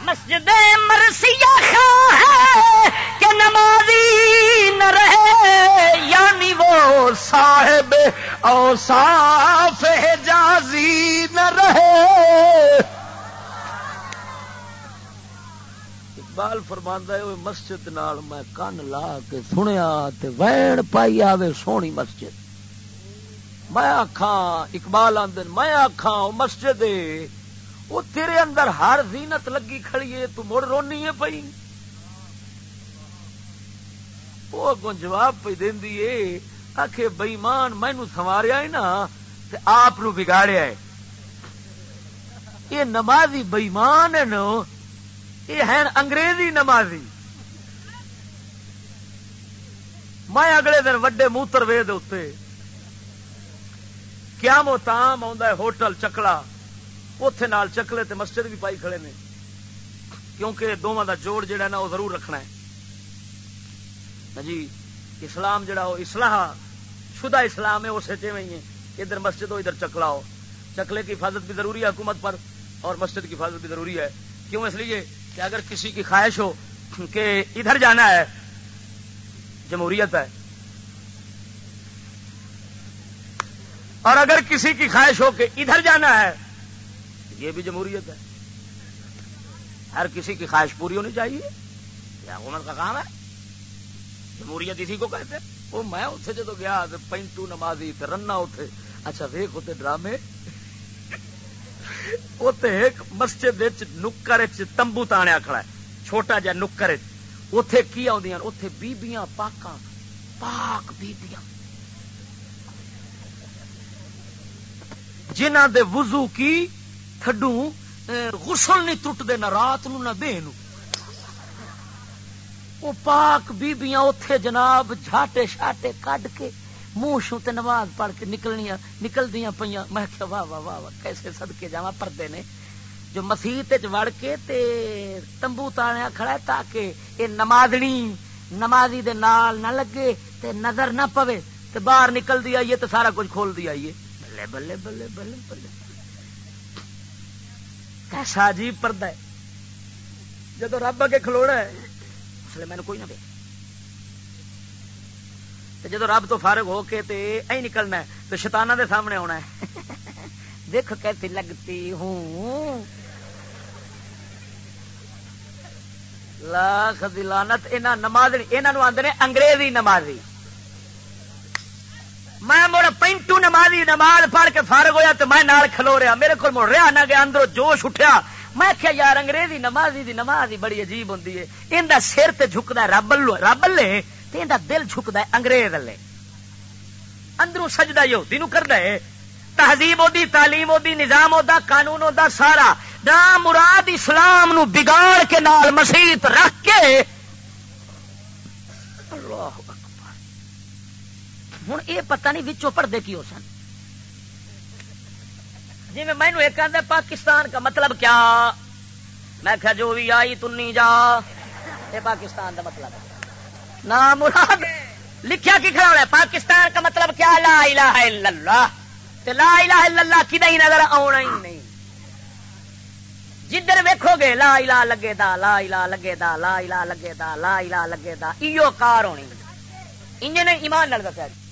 مسجد مرسیا خاں ہے کہ نمازی نہ رہے۔ یعنی وہ صاحب او صاف جازی نہ رہے۔ اقبال فرماندہ ہے مسجد نال میں کن لا کے سنیا تے وین پائی آوے سونی مسجد۔ میں آخا اقبال آدھن میں آخا مسجد اے وہ تیرے اندر ہر زینت لگی کھڑی ہے تو مڑ رونی ہے پئی۔ وہ اگوں جواب پہ دینی ہے آخ بئیمان مینو سواریا ہے نا، تے آپ نو بگاڑیا ہے یہ نمازی بئیمان ہے نا یہ ہے انگریزی نمازی۔ میں اگلے دن وڈے موتر وے دے کیا موتام آ ہوٹل چکلا۔ اتے نال چکلے تے مسجد بھی پائی کھڑے نے۔ کیونکہ دونوں دا جوڑ جڑا نا وہ ضرور رکھنا ہے۔ ہاں جی اسلام جڑا وہ اسلح شدہ اسلام ہے، اسے چیویں ہی ہے ادھر مسجد ہو، ادھر چکلا ہو۔ چکلے کی حفاظت بھی ضروری ہے حکومت پر اور مسجد کی حفاظت بھی ضروری ہے۔ کیوں اس لیے؟ کہ اگر کسی کی خواہش ہو کہ ادھر جانا ہے، جمہوریت ہے۔ اور اگر کسی کی خواہش ہو کہ ادھر جانا ہے، یہ بھی جمہوریت ہے۔ ہر کسی کی خواہش پوری ہونی چاہیے۔ یہ حکومت کا کام ہے۔ جمہوریت اسی کو کہتے وہ میں اتنے جدو گیا پینٹو نمازی رنا اتے اچھا ویخ ہوتے ڈرامے۔ ایک مسجد نکر تمبو تانیا کھڑا ہے چھوٹا جا نکر اتے کی آدی اتے بیبیاں پاک پاک بیبیاں جنہ دے وضو کی تھڈو غسل نہیں ٹوٹتے نہ رات نو نہ دے نو وہ پاک بیبیاں اتے جناب جھاٹے شاٹے کڈ کے منہ شو تے نماز پڑھ کے نکلنیا نکل دیا پہ میں واہ واہ واہ واہ، کیسے سدکے جا پردے نے۔ جو مسیح وڑ کے تے تمبو تانیا کھڑا ہے تاکہ یہ نمازنی، نمازی دے نال نہ لگے تے نظر نہ پوے تے باہر نکل دی آئیے تے سارا کچھ کھول دی آئیے۔ بلے بلے بلے بلے بلے۔ کیسا عجیب پردہ ہے۔ جب رب اگے کھلونا ہے اس لیے مینو کوئی نہ دے جب رب تو فارغ ہو کے تے ای نکلنا ہے تو شتانہ دے سامنے آنا ہے۔ دیکھ کیسی لگتی ہوں۔ لاکھ دلانت یہاں نماز یہاں آدھے انگریزی نمازی۔ میں مڑ پینٹو نمازی نماز پڑھ کے فارغ ہویا تو میں نال کھلو رہا، میرے کو مڑ رہا نہ گیا اندر جوش اٹھیا۔ میں کیا یار انگریزی نمازی دی نماز ہی بڑی عجیب ہوں ان سر تے جھکتا ہے، رب رب لے تے ان دل جھکتا ہے انگریز لے اندروں سجدہ یہودی نو کردا ہے۔ تہذیب دی تعلیم دی نظام دا قانون دا سارا۔ نام مراد اسلام نو بگاڑ کے نال مسیت رکھ کے۔ اللہ ہوں یہ پتہ نہیں بچوں پڑھتے کی ہو سن۔ جی میں مینو ایک آدھا پاکستان کا مطلب کیا؟ میں کہا جو بھی آئی تنی جا۔ یہ پاکستان کا مطلب ہے۔ نام مراد لکھیا کی کھڑا ہے، پاکستان کا مطلب کیا؟ لا الہ الا اللہ۔ تے لا الہ الا اللہ کی نہیں نظر آنا ہی نہیں۔ جدھر ویکھو گے، لا الہ لگے دا، لا الہ لگے دا، لا الہ لگے دا، لا الہ لگے دا، ایو کار ہونی انجن ایمان نال دسیا جی۔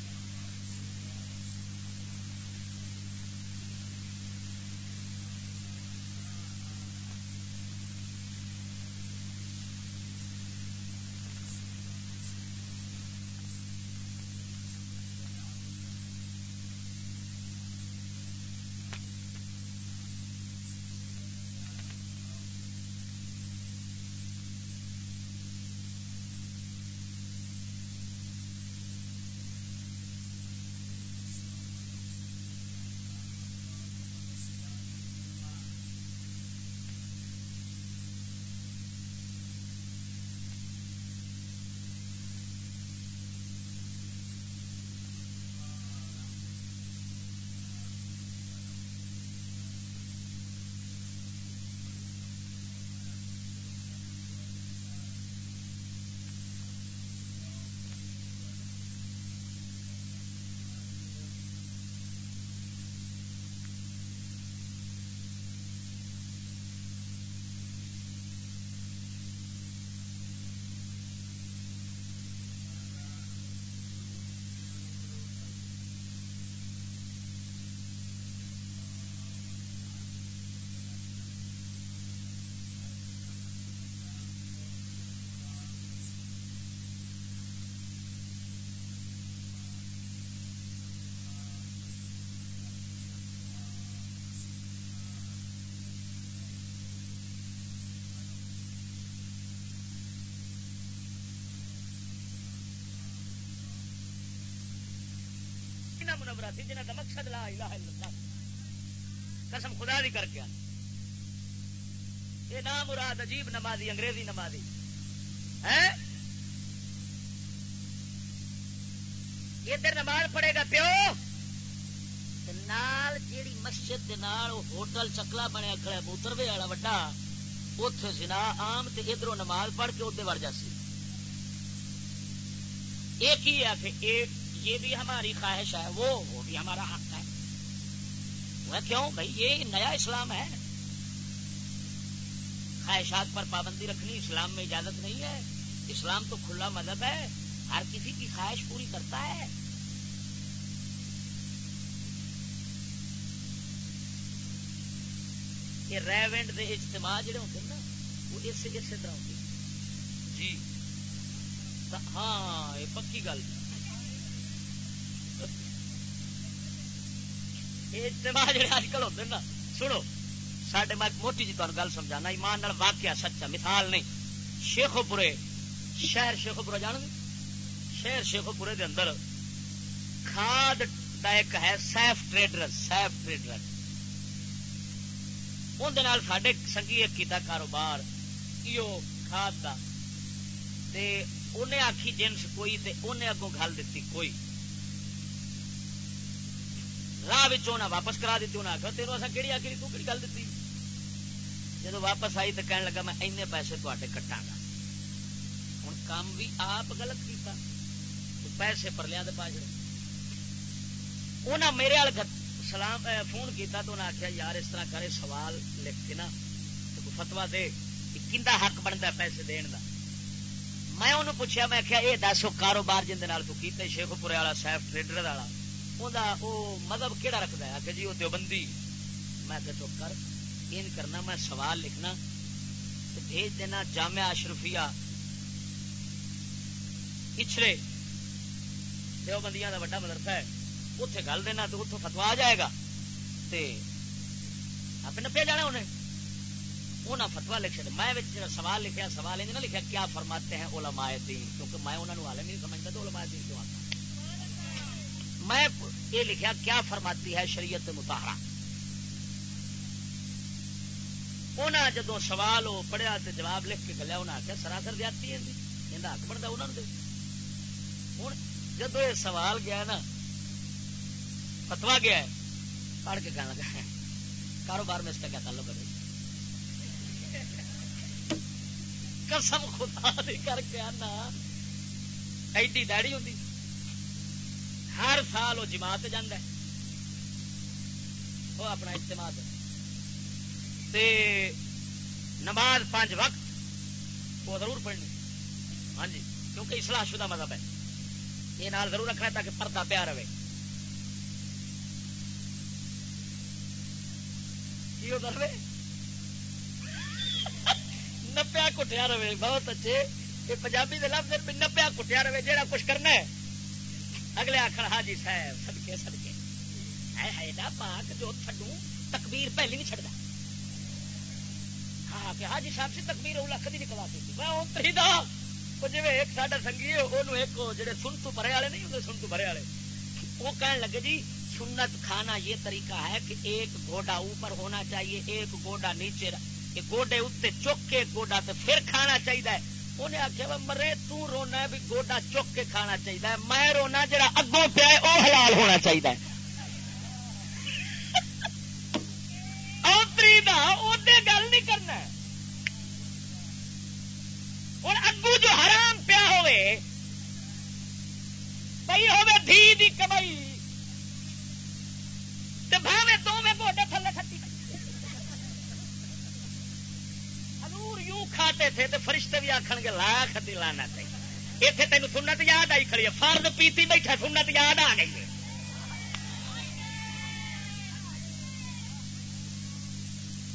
جی منورہ تھی جنہ کا مقصد لا الہ الا اللہ قسم خدا دی کر کے یہ نام مراد عجیب نمازی، انگریزی نمازی۔ ہے ادھر نماز پڑھے گا پیو۔ نال جیڑی مسجد دے نال ہوٹل چکلا بنیا کھڑا بوتروے والا وڈا اتے سنا آم تے ادھر نماز پڑھ کے ادھر وڑ جاسی ایک ہی ہے کہ ایک یہ بھی ہماری خواہش ہے وہ وہ بھی ہمارا حق ہے۔ وہ کیوں؟ بھائی یہ نیا اسلام ہے۔ خواہشات پر پابندی رکھنی اسلام میں اجازت نہیں ہے۔ اسلام تو کھلا مذہب ہے۔ ہر کسی کی خواہش پوری کرتا ہے۔ یہ ریونڈ دے اجتماع جڑے ہوتے ہیں نا وہ اس اسی طرح ہوتے جی۔ ہاں یہ پکی گل۔ اجتماع جڑے اج کل ہوتے نا سنو سڈے میں موٹی جی تمہیں گل سمجھانا ایمان نال واقعہ سچا مثال نہیں شیخو پورے شہر شیخو پورا جان گے شہر شیخو پورے دے اندر کھاد کا ایک ہے سیف ٹریڈر سیف ٹریڈر اندر سڈے سنگھی کیتا کاروبار یہ کھاد کا تے انہیں آخی جنس کوئی تے انہیں اگوں گل دیتی کوئی راہ واپس کرا دیتی انہیں آخر تیروں اصا کہڑی آخری تو کہڑی گل دیتی جب واپس آئی تو کہنے لگا، میں این پیسے تے کٹا گا۔ ہوں کام بھی آپ غلط کیتا۔ پیسے پر لیا پا جڑے۔ انہیں میرے وال سلام فون کیتا تو انہیں آخیا یار اس طرح کرے سوال لکھ کے نا فتوا دے کہ حق بنتا پیسے دن کا میں انہوں پوچھا میں آخیا یہ دس کاروبار جن کیتے شیخ پورے والا، سیف ٹریڈر والا۔ وہ مذہب کہڑا رکھتا ہے؟ کہ جی وہ دیوبندی۔ میں کہ چپ کر ان کرنا، میں سوال لکھنا۔ بھیج دینا جامعہ اشرفیہ پچھڑے دیوبندیاں کا وا مدرسہ ہے۔ اتنے گل دینا تو اتوں فتوا آ جائے گا۔ آپ نپیا جانا انہیں؟ انہیں فتوا لکھ سکتے میں سوال لکھا سوال یہ لکھا کیا فرماتے ہیں علماء دین؟ کیونکہ میں انہوں نے عالم نہیں سمجھتا تو علماء دین میں یہ لکھا کیا فرماتی ہے شریعت متحرہ انہیں جدو سوال وہ پڑھیا تو جواب لکھ کے گلیا انہیں آخیا سراسر جاتی ہے یہ حق بنتا انہوں نے ہوں جدو یہ سوال گیا نا فتوا گیا ہے، پڑھ کے کہنے لگا کاروبار میں اس کا کیا تعلق ہے قسم خدا دی کر کے آنا، ایڈی داڑی ہوتی ہر سال وہ جماعت جانا وہ اپنا اجتماع تے۔ نماز پانچ وقت وہ ضرور پڑھنی۔ ہاں جی کیونکہ اصلاح شدہ مذہب ہے۔ یہ نال ضرور رکھنا ہے تاکہ پردہ پیا رہے۔ نپیا کٹیا رہے، بہت اچھے۔ یہ پنجابی کے لفظ نپیا کٹیا رہے جہاں کچھ کرنا ہے۔ اگلے آخر ہاں جی صاحب سدکے سدکے ہے پاک، جو تھڈو تکبیر پہلی نہیں چڑھتا ہاں کہ ہاں جی صاحب سے تکبیر وہ لکھ دی نکل آتی میں اتری دا۔ جی ایک ساڈا سنگھی وہ ایک جڑے سن تو بھرے والے نہیں ہوتے سن تو بھرے والے۔ وہ کہنے لگے جی سنت کھانا یہ طریقہ ہے کہ ایک گوڈا اوپر ہونا چاہیے، ایک گوڈا نیچے۔ گوڈے اتنے چک کے گوڈا تو پھر کھانا چاہیے انہیں آخیا مرے تو رونا بھی گوڈا چک کے کھانا چاہیے میں رونا جا اگوں پیا وہ حلال ہونا چاہیے گل نہیں کرنا ہوں اگو جو حرام پیا ہوئے بھائی ہوے دھی دی کمائی۔ بھاوے دو میں گوڈے تھلے کھٹی یوں کھاتے تھے تو فرشتے بھی آخر گے، لا کھتی لانا اتنے تین سنت یاد آئی کھڑی ہے۔ فرد پیتی بیٹھا، سنت یاد آ گئی ہے۔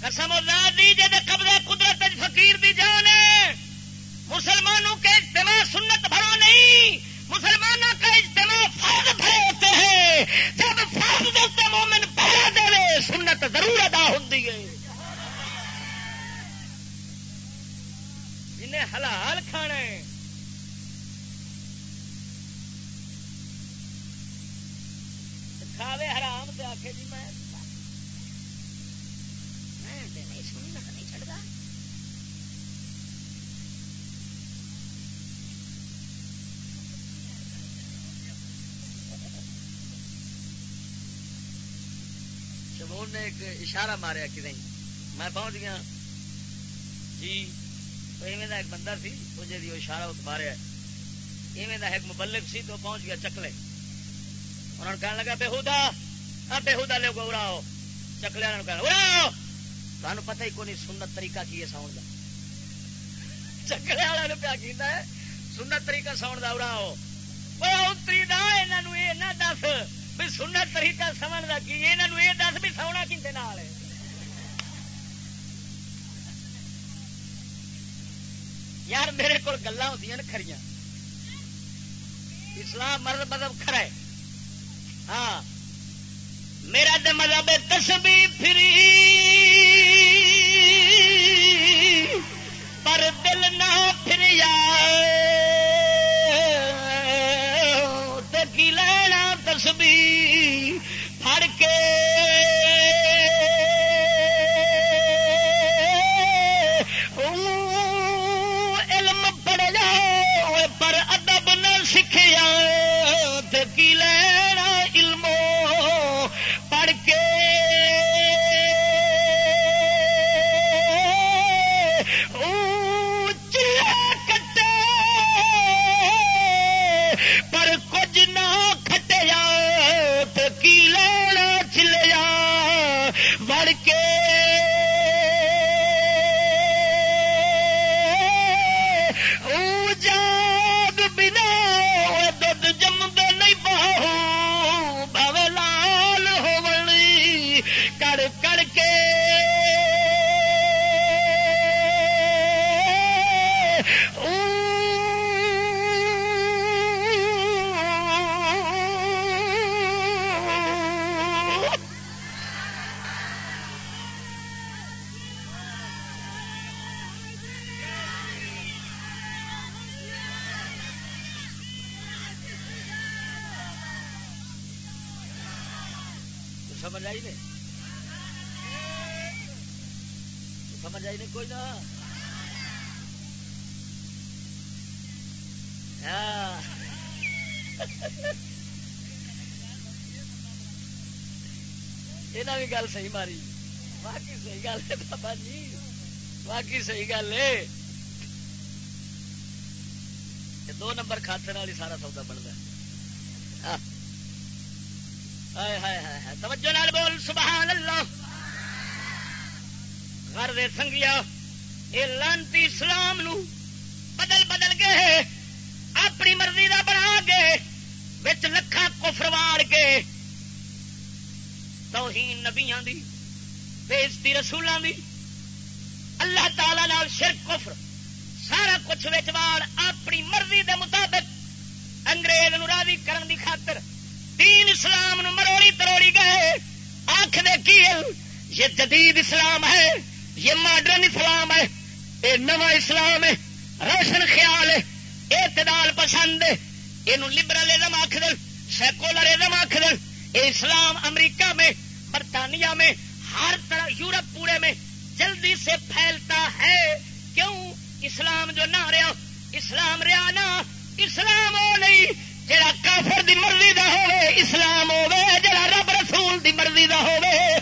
قسم اللہ دیجیے قبضہ قدرت فقیر دی جان ہے۔ مسلمانوں کے اجتماع سنت بھرو نہیں۔ مسلمانوں کا اجتماع فرض بھرے ہوتے ہیں۔ جب فرض دیتے مومن پہرا دے سنت ضرور ادا ہوں جنہیں حلال کھانا ہے۔ تے آخے جی میں نہیں میں نے ایک اشارہ ماریا کہ نہیں؟ میں پہنچ گیا۔ جی۔ ایویں ایک بندہ سی مجھے دی اشارہ ماریا ایویں ایک مبلک سی تو پہنچ گیا چکلے۔ انہوں نے کہنے لگا بےحدا بےحدا لے کو اڑاؤ چکلے والوں کہنا اڑاؤ تمہیں پتہ ہی کون سنت طریقہ کی ہے ساؤنڈ کا چکلے والے پیا کیتا ہے، سنت طریقہ ساؤنڈ کا اڑاؤ اتری دا یہ نہ دس بھی سنت طریقہ سمجھ کا کی یہاں یہ دس بھی سونا کھے نال یار میرے کو گلا ہوتی کھڑی اسلام مرد مذہب کھڑا ہے۔ ہاں۔ میرا تو مذہب تسبی فری۔ پر دل نہ پھر کی لینا تسبی پھڑ کے یہ بھی گل صحیح ماری باقی صحیح گل ہے بابا جی باقی صحیح گل ہے دو نمبر کھاتے والی سارا سودا بنتا ہے ہائے ہائے ہائے توجہ نال بول سبحان اللہ گھر دے سنگیا یہ لانتی اسلام نو بدل بدل گئے اپنی مرضی دا بنا کے وچ لکھا کفر وار کے توہین نبیاں دی بےزتی رسولاں دی۔ اللہ تعالی نال شرک، کفر، سارا کچھ وچ وار اپنی مرضی دے مطابق انگریز نو راضی کرن دی خاطر دین اسلام نو مروڑی تروڑی گئے۔ آنکھ دے کی یہ جدید اسلام ہے، یہ ماڈرن اسلام ہے، یہ نواں اسلام ہے، روشن خیال ہے، اعتدال پسند ہے۔ یہ لبرلزم آخ دل، سیکولرزم آخ دل۔ اسلام امریکہ میں، برطانیہ میں، ہر طرح یورپ پورے میں جلدی سے پھیلتا ہے۔ کیوں؟ اسلام جو نہ رہا اسلام رہا نہ اسلام وہ نہیں جڑا کافر دی مرضی دا ہوے اسلام ہوے جڑا رب رسول دی مرضی دا ہوے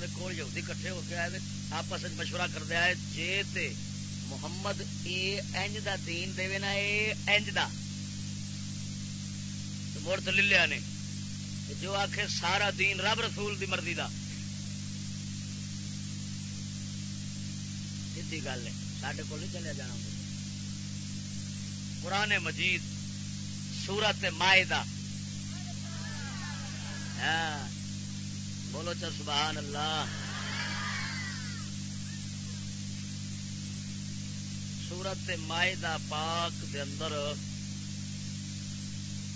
دے کول یہودی کٹھے ہو کے آئے آپس میں مشورہ کرتے آئے، جے تے محمد اے انج دا دین دے نا، اے انج دا۔ مڑ تو لیا نے جو آخے سارا دین رب رسول دی مرضی دا۔ سیدھی گل ہے سڈے کو نہیں چلیا جانا۔ قرآن مجید، سورت مائدہ۔ ہاں۔ بولو چل سبحان اللہ۔ سورت مائدہ پاک دے اندر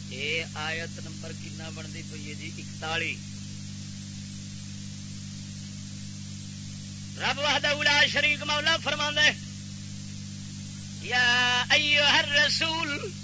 اے آیت نمبر کنا بنتی پی ہے جی؟ اکتالی۔ رب وحدہ اولا شریک مولا فرما یا ایوہ الرسول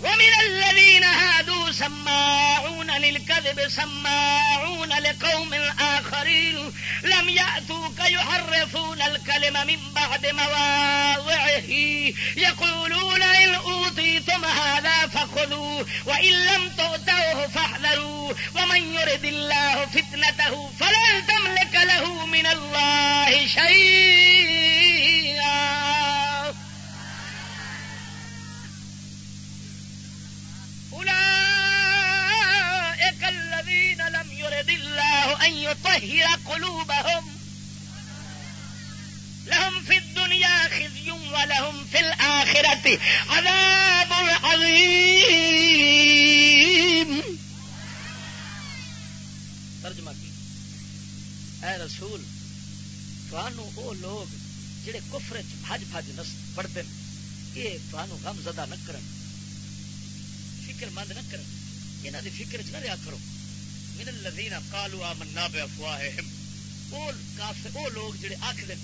ومن الذين هادوا سماعون للكذب، سماعون لقوم آخرين، لم يأتوك يحرفون الكلم من بعد مواضعه. يقولون إن أوتيتم هذا فخذوا وإن لم تؤتوه فاحذروا. ومن يرد الله فتنته فلن تملك له من الله شيئا يرد الله أن يطهر قلوبهم. لهم في الدنيا خزي ولهم في الآخرة عذاب عظيم. ترجمہ کی اے رسول تھانو او لوگ جڑے کفر بھج بھج نس پڑھتے ہیں یہ تھانو غم زدہ نہ کرن۔ فکر مند نہ کرو یہاں کی فکر چ نہ رہا کرو۔ من الذین قالوا آمنا بافواہہم وہ کافر وہ لوگ جڑے آکھدے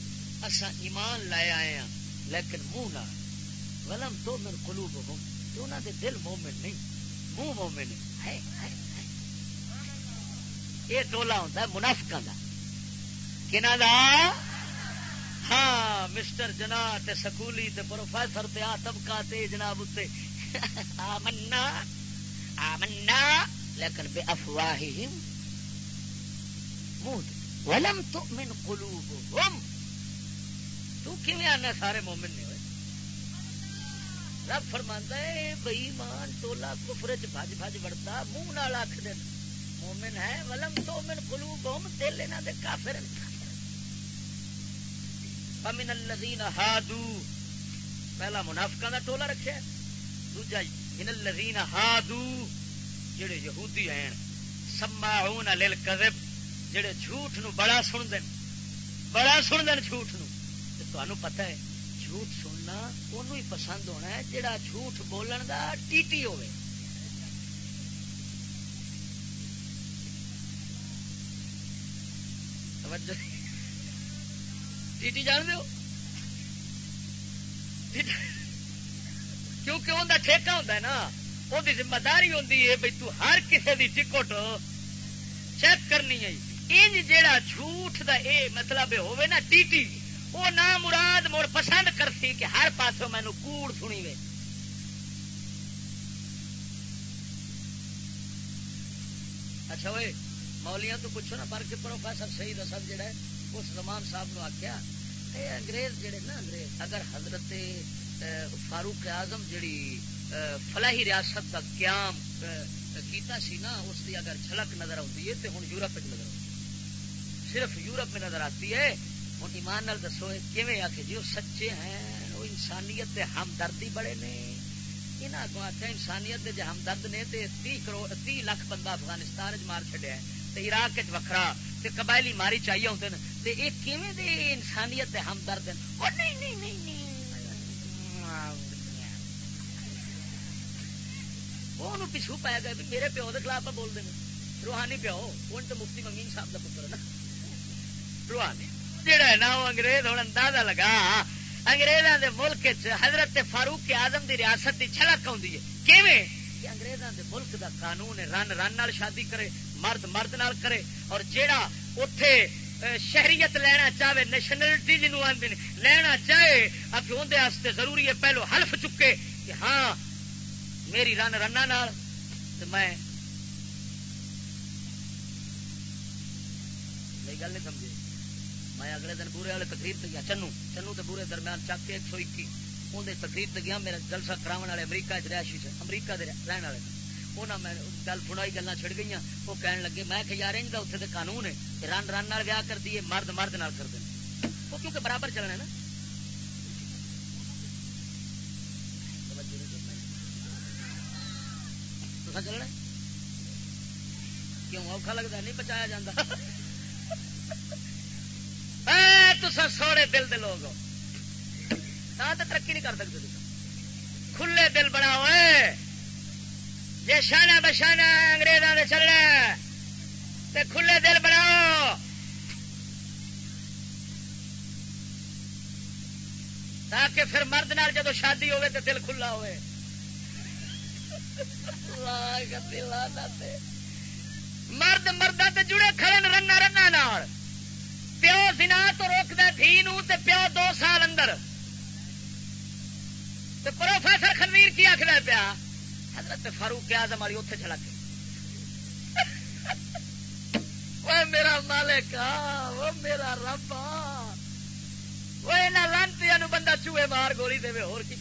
اساں ایمان لائے آئے ہیں لیکن منہ نہ ولم تو من قلوبہم تو انہاں دے دل مومن نہیں۔ منہ مومن ہے یہ ٹولا ہوتا ہے، منافقاں دا۔ کنا دا؟ ہاں مسٹر جنا تے سکولی تے پروفیسر تے آ طبقہ تے جناب اتنے آمنا آمنا۔ لیکن بے افواہ ولم تؤمن قلوبهم تو کیویں آنا سارے مومن نے ہوئے؟ رب فرماندا ہے بئی مان ٹولا کفر چ بھج بھج بڑتا منہ نال آکھ دے مومن ہے، ولم تؤمن قلوبهم دل انہاں دے کافر فمن الذين هادوا پہلا منافقاں دا ٹولا رکھیا دوجا ان الذین ہادو. جڑے یہودی ہیں، سماعون للکذب، جڑے جھوٹ نو بڑا سن دین بڑا سن دین جھوٹ نو۔ تے تانوں پتہ ہے، جھوٹ سننا اونوں ہی پسند ہونا ہے، جڑا جھوٹ بولن دا ٹیٹی ہوے توجہ۔ ٹیٹی جان دیو کیونکہ ان ٹھیکا ہوتا ہے نا۔ وہ ذمہ داری ہوتی ہے بھائی تو ہر کسی کی ٹکٹ چیک کرنی ہے انج جیڑا جھوٹ دا اے مطلب ہوئے نا ٹی ٹی وہ نہ مراد مڑ پسند کرتی کہ ہر پاسوں مینو کوڑ سنی وے اچھا وہ مولیاں تو پوچھو نا پر کے پروفیسر شہید اصل جہا ہے اس زمان صاحب نو آخیا اے انگریز جڑے نا انگریز اگر حضرت فاروق اعظم جڑی فلاحی ریاست کا قیام کیتا سی نا، اس کی اگر جھلک نظر آتی ہے تو ہوں یورپ نظر آتی صرف یورپ میں نظر آتی ہے ہوں ایمان نال دسو کیویں آ کے جی؟ وہ سچے ہیں، وہ انسانیت دے ہمدردی بڑے نے۔ یہاں آگوں آخیا انسانیت دے جو ہمدرد نے، تے تی کروڑ تی لاکھ بندہ افغانستان مار چڈیا تے عراق وکھرا، تے قبائلی ماری چاہیے ہوتے ہیں تے یہ کیویں دے انسانیت دے ہمدرد ہیں؟ نہیں نہیں نہیں نہیں۔ وہ پچھو پایا گیا بھی میرے پیو کے خلاف بولتے ہیں روحانی پیو ہوں تو مفتی ممین صاحب کا پتر نا روحانی جہا ہے نا وہ انگریز ہوں اندازہ لگا انگریزوں کے ملک حضرت فاروق آزم کی ریاست کی چھلک آئی ہے کیویں کہ انگریزوں کے ملک کا قانون ہے رن رن شادی کرے مرد مرد نال کرے اور جیڑا اتے شہریت لینا چاہے نیشنلٹی جنوب آدمی لینا چاہے اب اندر ضروری ہے پہلو حلف چکے کہ ہاں میری رن رنا میں گل نہیں سمجھے۔ میں اگلے دن بورے والے تقریر سے گیا۔ چنو چنو تو بورے درمیان چک کے ایک سو اکی اندر تقریر سے گیا، میرا جلسہ کرا والے امریکہ چ رہائشی سے، امریکہ رہن والے میں گل سنائی گلا چھڑ گئی وہ کہن لگے، میں کہ یار انہیں اتنے قانون ہے۔ رن رن ویاہ کر دیے مرد مرد نال کر دیں وہ کیونکہ برابر چلنا ہے نا؟ چلنا کیوں اوکھا لگتا نہیں بچایا جا تو سوڑے دل دے لوگ تو ترقی نہیں کر سکتے کھلے دل بنا ہوئے جی شانا بشانا انگریزوں نے چلنا تو کھلے دل بناؤ۔ تاکہ پھر مرد نال جدو شادی ہوئے تو دل کھلا ہوئے مرد مرد جڑے کھڑے رنا رنا نال۔ پیو دنا تو روک دھی تے پیو دو سال اندر۔ پروفیسر خنویر کی آخر پیا؟ حضرت فاروق آزم والی اتنے چلا کے میرا مالک وہ میرا رب وہ لانتی بندہ چوہے مار گولی دے اور کی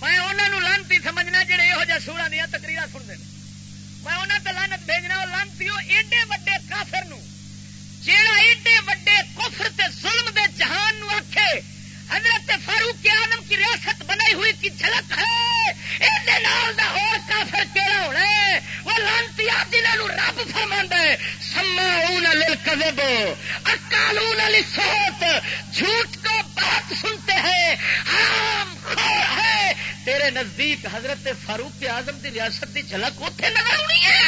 میں انہوں لانتی سمجھنا جہے یہو جہ سورا دیا تکریر سنتے ہیں میں انہوں تو لانت بھیجنا وہ لانتی ایڈے وڈے کافر نو، جیڑا ایڈے وڈے کفر تے ظلم دے جہان نو حضرت فاروق آدم کی ریاست بنائی ہوئی کی جھلک ہے۔ کافر کہڑا ہونا ہے۔ وہ لانتی جنہوں رب فرما ہے۔ سما للکذب اکالون للصوت جھوٹ کو بات سنتے ہیں۔ حرام خور ہے۔ تیرے نزدیک حضرت فاروق آزم کی ریاست کی جھلک اتنے نظر آنی ہے۔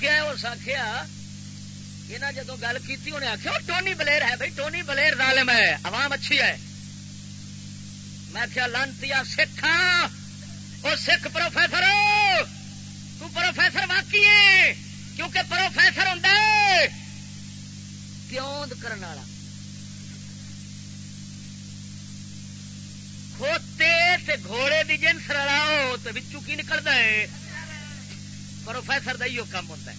اگو بوکیا اس آخیا یہ جدو گل کی انہیں آخیا ٹونی بلیر ہے بھائی ٹونی بلیر ظالم ہے، عوام اچھی ہے. میں کیا لانتی سکھ ہاں وہ سکھ پروفیسر، تو پروفیسر واقعی ہے، کیونکہ پروفیسر ہوں پیوند کرنے والا؟ کھوتے گھوڑے کی جنس رلاؤ تو بچوں کی نکلتا ہے؟ پروفیسر کا ہی کام ہوتا ہے۔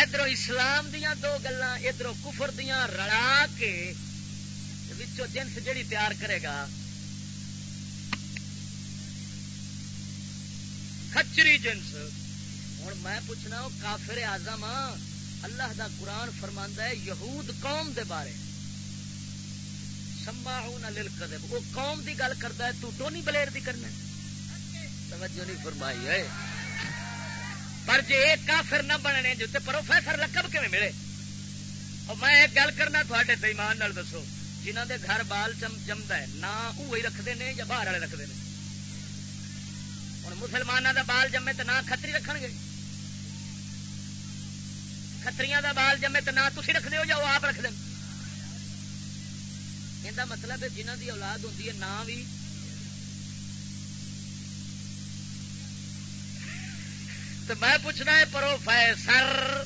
ادھر اسلام دیا دو گلا ادھر کفر دیا رلا کے جنس جڑی تیار کرے گا کچری جنس۔ ہوں میں پوچھنا وہ کافر آزم اللہ دا قرآن فرما ہے، یہود قوم دے بارے۔ وہ قوم دی گل کرتا ہے، تو ٹونی بلیر دی کرنا توجہ نہیں فرمائی ہے پر جی ایک کافر نہ بننے جو پروفیسر لقب کیون ملے؟ اور میں ایک گل کرنا تھوڑے ایمان نال دسو جنہ دے گھر بال چم جمد ہے نہ وہی رکھتے ہیں یا باہر والے رکھتے ہیں ہوں مسلمانوں دا بال جمے تو نہ کتری رکھ گے؟ کتری دا بال جمے تو نہ تھی رکھتے ہو یا وہ آپ رکھ دیں یہ مطلب ہے جنہ دی اولاد ہوتی ہے نہ بھی تو میں پوچھنا ہے پروفیسر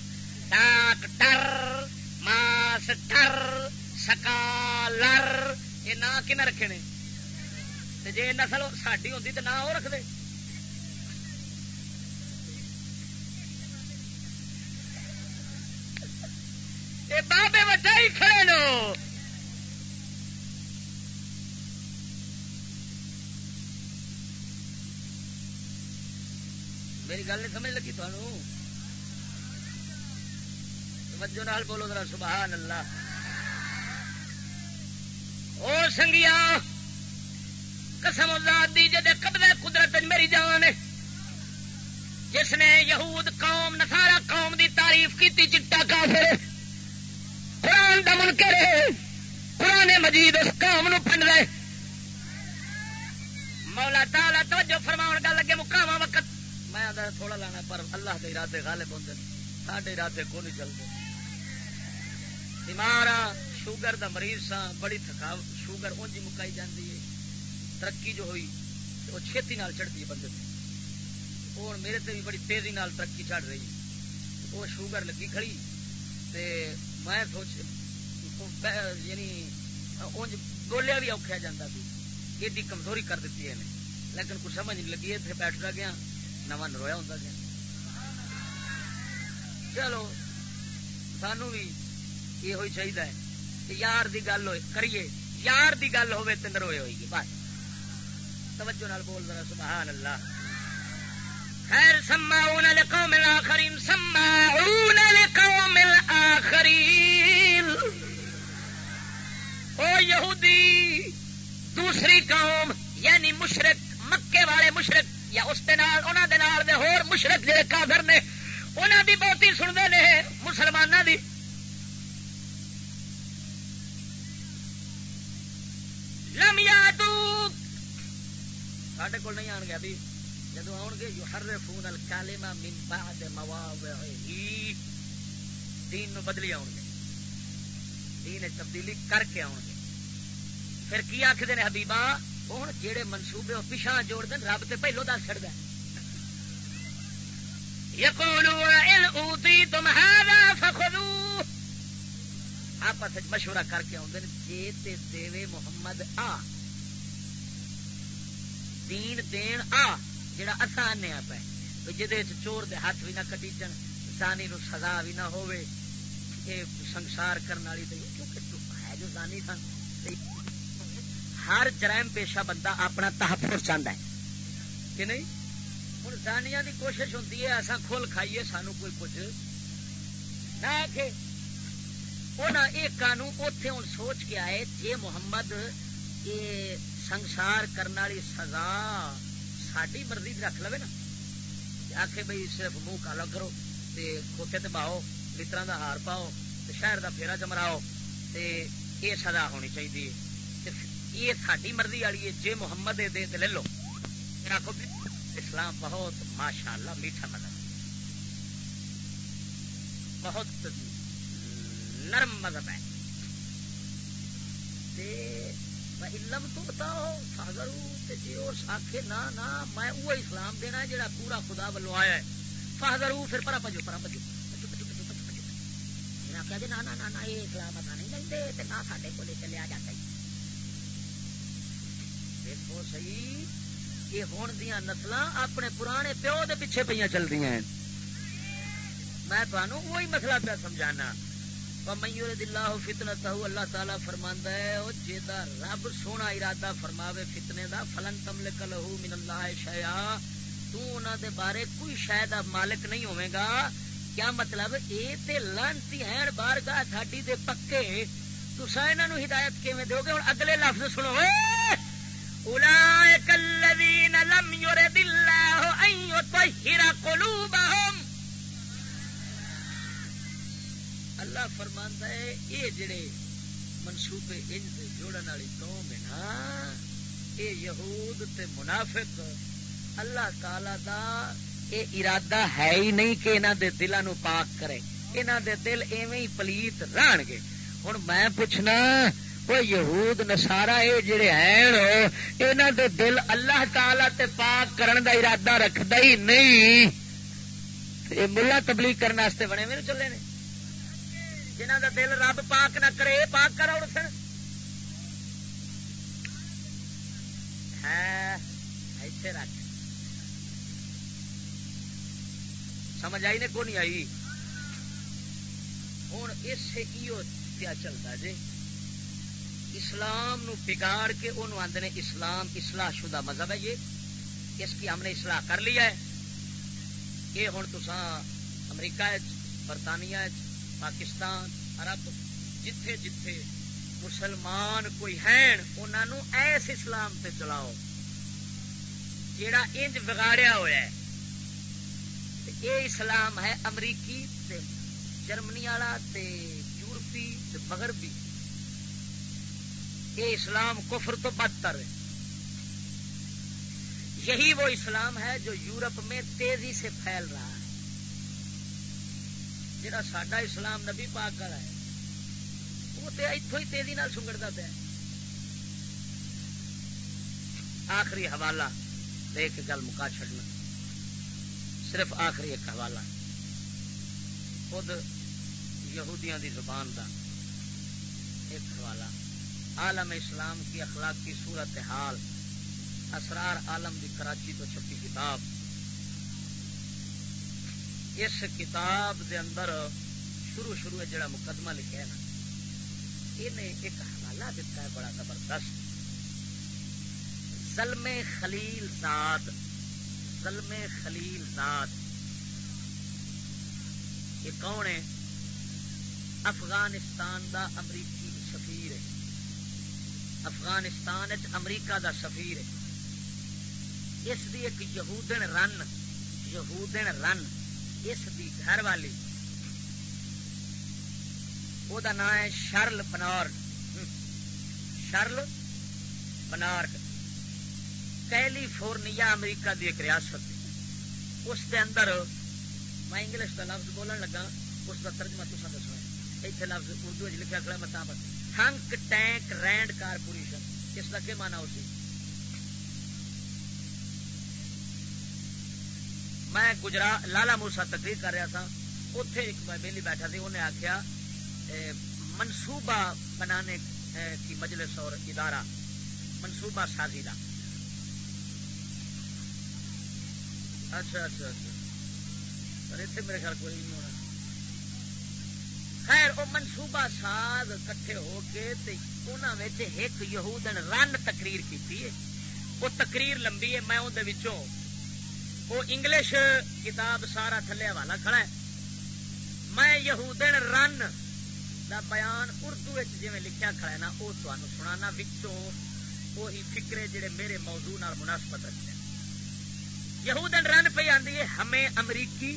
ڈاکٹر ماسٹر سکالر، یہ نام کن رکھے نے؟ جی نسل ساری ہوتی تو نہ وہ رکھ دے۔ بابے وڈا ہی کھڑے لو میری گل نہیں سمجھ لگی تمہوں توجہ نال بولو ذرا، سبحان اللہ۔ او سنگیا قسم ذات دی جدے قبضہ قدرت میری جان ہے۔ جس نے یہود قوم نسارا قوم دی تعریف کی چٹا کافر۔ قرآن دا منکر ہے۔ قرآن مجید اس قوم نو پنڈ رہے مولا تالا توجہ فرماؤ گل لگے مقام وقت۔ میں آدھا تھوڑا لانا پر اللہ کے ارادے غالب ہوتے ساڈے ارادے کو نہیں چلتے؟ بیمار آ، شوگر دا مریض سا بڑی تھکاوٹ، شوگر اونجی مکائی جاتی ہے۔ ترقی جو ہوئی، وہ چھتی نال چڑھتی ہے بندے اور میرے تے بھی بڑی تیزی نال ترقی چڑھ رہی وہ شوگر لگی کھڑی، تے میں سوچ یعنی اونج بولیا بھی اوکھا جاتا سی۔ ایڈی کمزوری کر دیتی ہے لیکن کچھ سمجھ نہیں لگی اتنے بیٹھ رہا گیا۔ نواں نرویا ہوتا گیا چلو سانو بھی یہ چاہیے کہ یار دی گل ہوئے کریے یار دی گل ہوئے تو نروے ہوئی گی بس توجہ نال بول رہا سبحان اللہ خیر سماؤن لقوم الاخرین سماؤن لقوم الاخرین او یہودی دوسری قوم یعنی مشرق مکے والے مشرق یا اس دے نال انہاں دے نال دے ہور مشرق جڑے کافر نے، انہاں دی بہتی سنتے نے مسلماناں دی۔ لم یاتوک ساڈے کول نہیں آن گیا بھی۔ جدو آن گے یو ہر فون الکالما من بعد مواضعه دین نو بدلی آن گے دین تبدیلی کر کے آن گے پھر کی آخر نے حبیبا ہوں جہے منصوبے وہ پچھا جوڑ دین رب تے پہلو دس چڑ گئے تم آپس مشورہ کر کے آدھے جی تے دے محمد آ دین دین آ جڑا اصا آنے پہ جہد چور دے ہاتھ بھی نہ کٹیچن زانی نو سزا بھی نہ ہوئے یہ سنسار کرنے والی کیونکہ ہے جو زانی تھا ہر جرائم پیشہ بندہ اپنا تحفظ چاہتا ہے۔ کہ نہیں؟ ہوں زانیا کی کوشش ہوتی ہے ایسا کھول کھائیے، سانو کوئی کچھ نہ کہ یہ قانون اتے ہوں سوچ کے آئے جی محمد یہ سنسار کرنے والی سزا ساری مرضی رکھ لو نا۔ آخ بھائی صرف منہ کالا کرو کھوتے تے باؤ مترا دا ہار پاؤ شہر دا پھیرا چمراؤ یہ سزا ہونی چاہیے یہ ساری مرضی والی ہے جی محمد دے لے لو۔ آخو اسلام بہت ماشاء اللہ میٹھا مذہب بہت نرم مذہب ہے۔ علم تو بتاؤ فاضر جی اس آخے نہ نہ میں وہ اسلام دینا ہے جڑا پورا خدا ولو آیا ہے۔ فاضر پھر پرا پجو پرا پجو جی، نہ یہ اسلام اتا نہیں لگتے نہ سارے کو چلیا جاتا دیکھو سی یہ ہون دیا نسل اپنے پرانے پیو دے پیچھے پہ چل رہی ہیں۔ میں تمہوں وہی مسئلہ پہ سمجھانا۔ اللہ فتنا تہو اللہ تعالی فرما ہے جا رب سونا ارادہ فرماوے فتنے دا، فلن تمل کلو من اللہ شیا دے بارے کوئی شاید مالک نہیں ہوے گا۔ کیا مطلب؟ اے تے لانتی ہیں بار گاہ ساڈی دے پکے۔ تسا انہاں نو ہدایت کیویں دیو گے ہن اگلے لفظ سنو۔ اے! اولئک الذین لم یرد اللہ ان یطہر قلوبہم اللہ فرماندا ہے، یہ جڑے منصوبے انج جوڑن والی قوم ہے نا، یہ یہود تے منافق، اللہ تعالی دا اے ارادہ ہے ہی نہیں کہ انہاں دے دلاں نو پاک کرے، انہاں دے دل ایویں ہی پلیت رہن گے۔ ہن میں پوچھنا وہ یہود نسارا یہ جڑے ہیں انہاں دے دل اللہ تعالی تے پاک کرن دا ارادہ رکھدا ہی نہیں یہ ملا تبلیغ کرنے واسطے بنے میرے چلے نے جنہ دا دل رب پاک نہ کرے پاک کرا سن ایسے رکھ سمجھ آئی نے کو نہیں آئی ہوں اس سے کیا چلتا جی اسلام نو بگاڑ کے انہوں آدھے نے اسلام اصلاح شدہ مذہب ہے یہ، اس کی ہم نے اصلاح کر لیا ہے۔ یہ ہوں تو امریکہ برطانیہ پاکستان، عرب، جتھے جتھے مسلمان کوئی ہیں انہوں ایس اسلام تے چلاؤ جیڑا انج بگاڑیا ہوا ہے یہ اسلام ہے امریکی تے جرمنی والا تے یورپی تے مغربی۔ یہ اسلام کفر تو بدتر ہے۔ یہی وہ اسلام ہے جو یورپ میں تیزی سے پھیل رہا ہے۔ جہاں سڈا اسلام نبی پاک والا ہے، وہ تو اتوں ہی تیزی سنگڑتا پیا آخری حوالہ ایک گل مکا چڈنا صرف آخری ایک حوالہ۔ خود یہودیاں دی زبان دا ایک حوالہ۔ عالم اسلام کی اخلاق کی صورت حال، اسرار عالم دی کراچی تو چھپی کتاب۔ اس کتاب دے اندر شروع شروع جڑا مقدمہ لکھا ہے نا۔ یہ ایک حوالہ دیتا ہے بڑا زبردست۔ ظلم خلیل زاد ظلم خلیل زاد یہ کون ہے؟ افغانستان دا امریکی افغانستان امریکہ دا سفیر ہے۔ اس دی ایک یہودن رن یہودن رن، اس دی گھر والی۔ وہ نام ہے شرل بنار۔ شرل بنار۔ کیلیفورنیا امریکہ دی ایک ریاست اس دے اندر میں انگلش کا لفظ بولن لگا، اس کا ترجمہ تو دسو اتنے لفظ اردو لکھا کھڑا میں ہنک، ٹینک، رینڈ کارپوریشن، اس کا کیا مانا اسی میں گجرات لالا موسا تقریر کر رہا تھا اتے ایک بہلی بیٹھا تھی انہیں آخیا منصوبہ بنانے کی مجلس اور ادارہ، منصوبہ سازی کا اچھا اچھا اچھا۔ اتنے میرے خیال کوئی نہیں ہونا۔ خیر وہ منصوبہ ساز کٹھے ہو کے ایک یہودن رن تقریر کی وہ تقریر لمبی ہے، میں اندر وہ انگلش کتاب سارا تھلے حوالہ کھڑا ہے۔ میں یہودن رن دا بیان اردو جی لکھیا کھڑا ہے نا وہ تمہیں سنا وہی فکرے جڑے میرے موضوع مناسبت رکھتے یہودن رن پہ آدھی ہے، ہمیں امریکی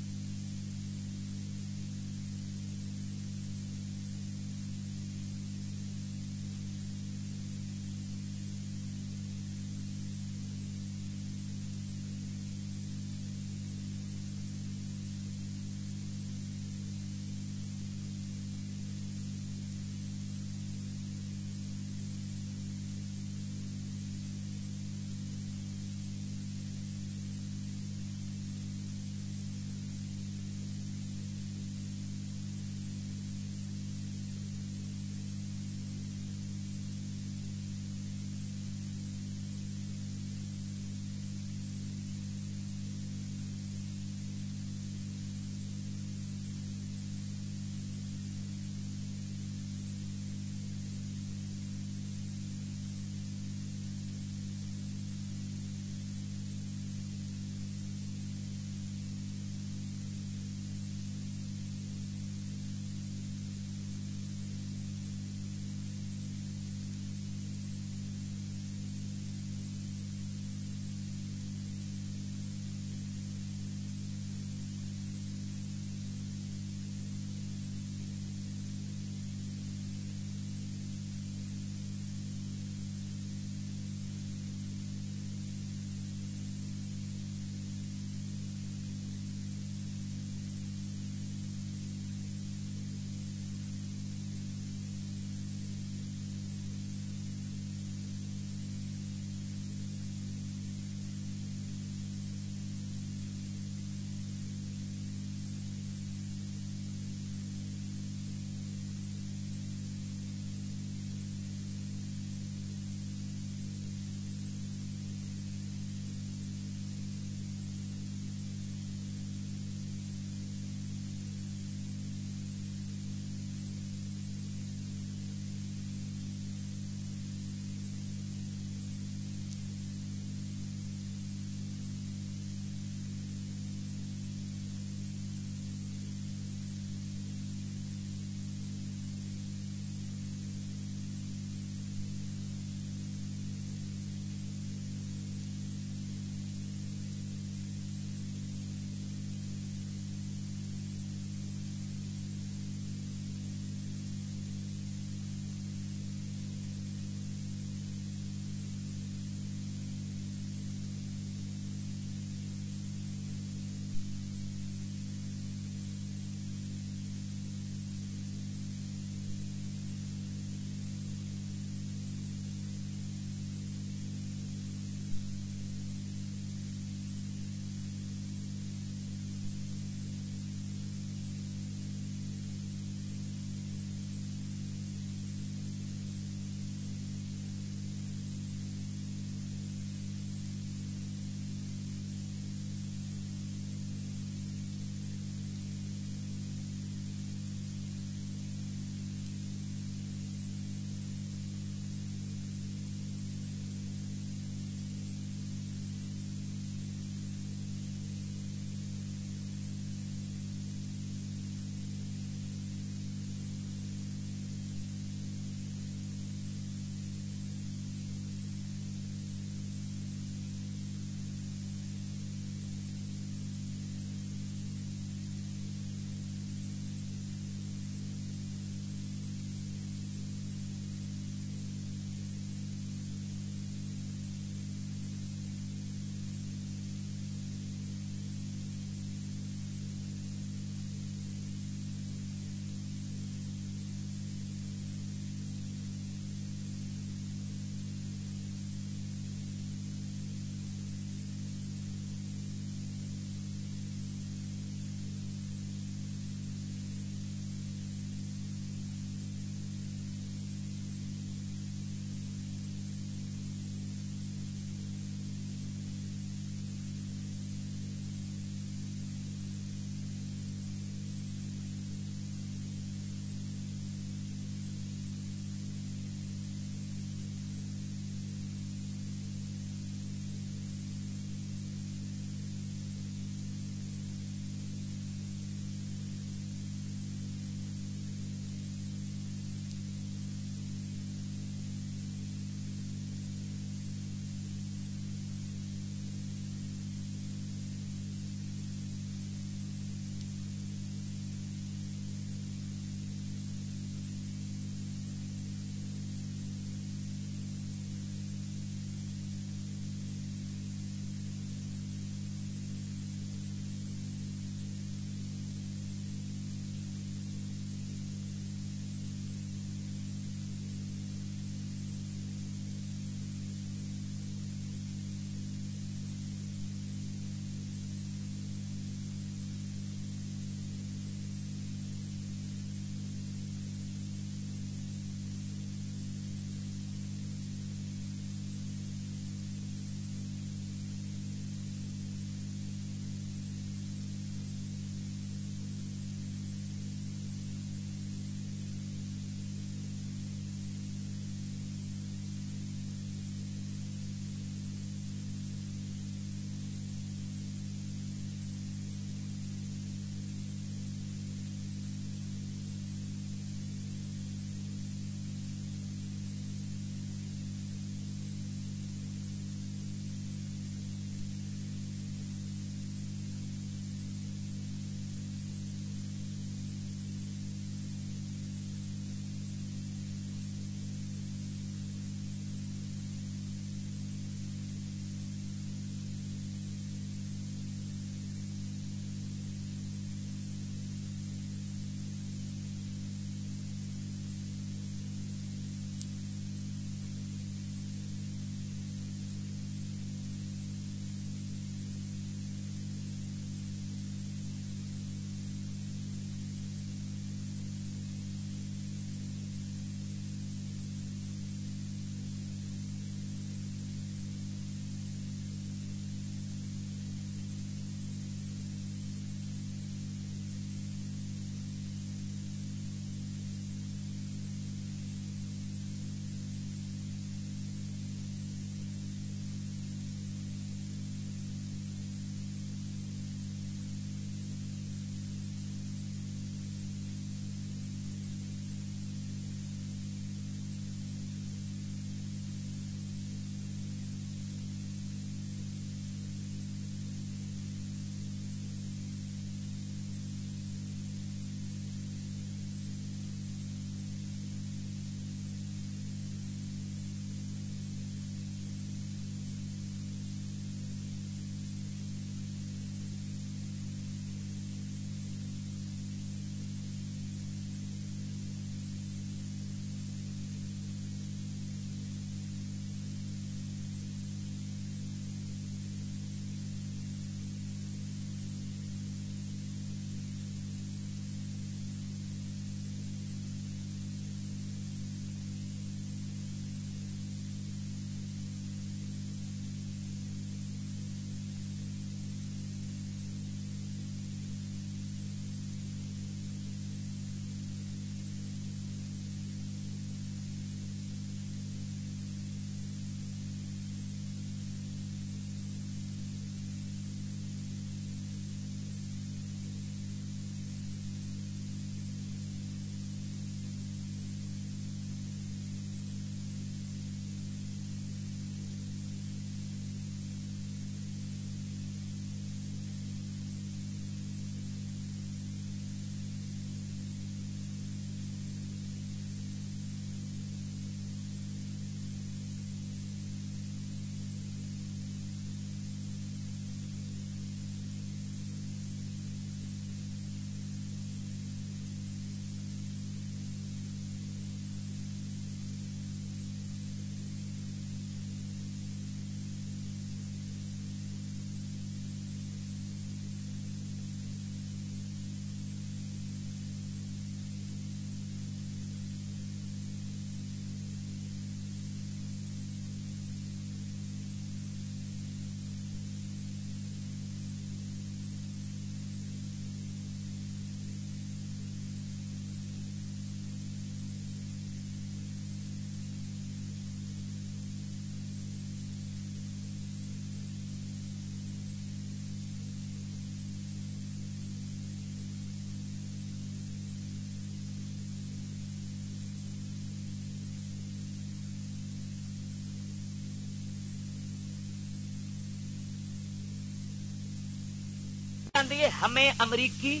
آتی ہے ہمیں امریکی،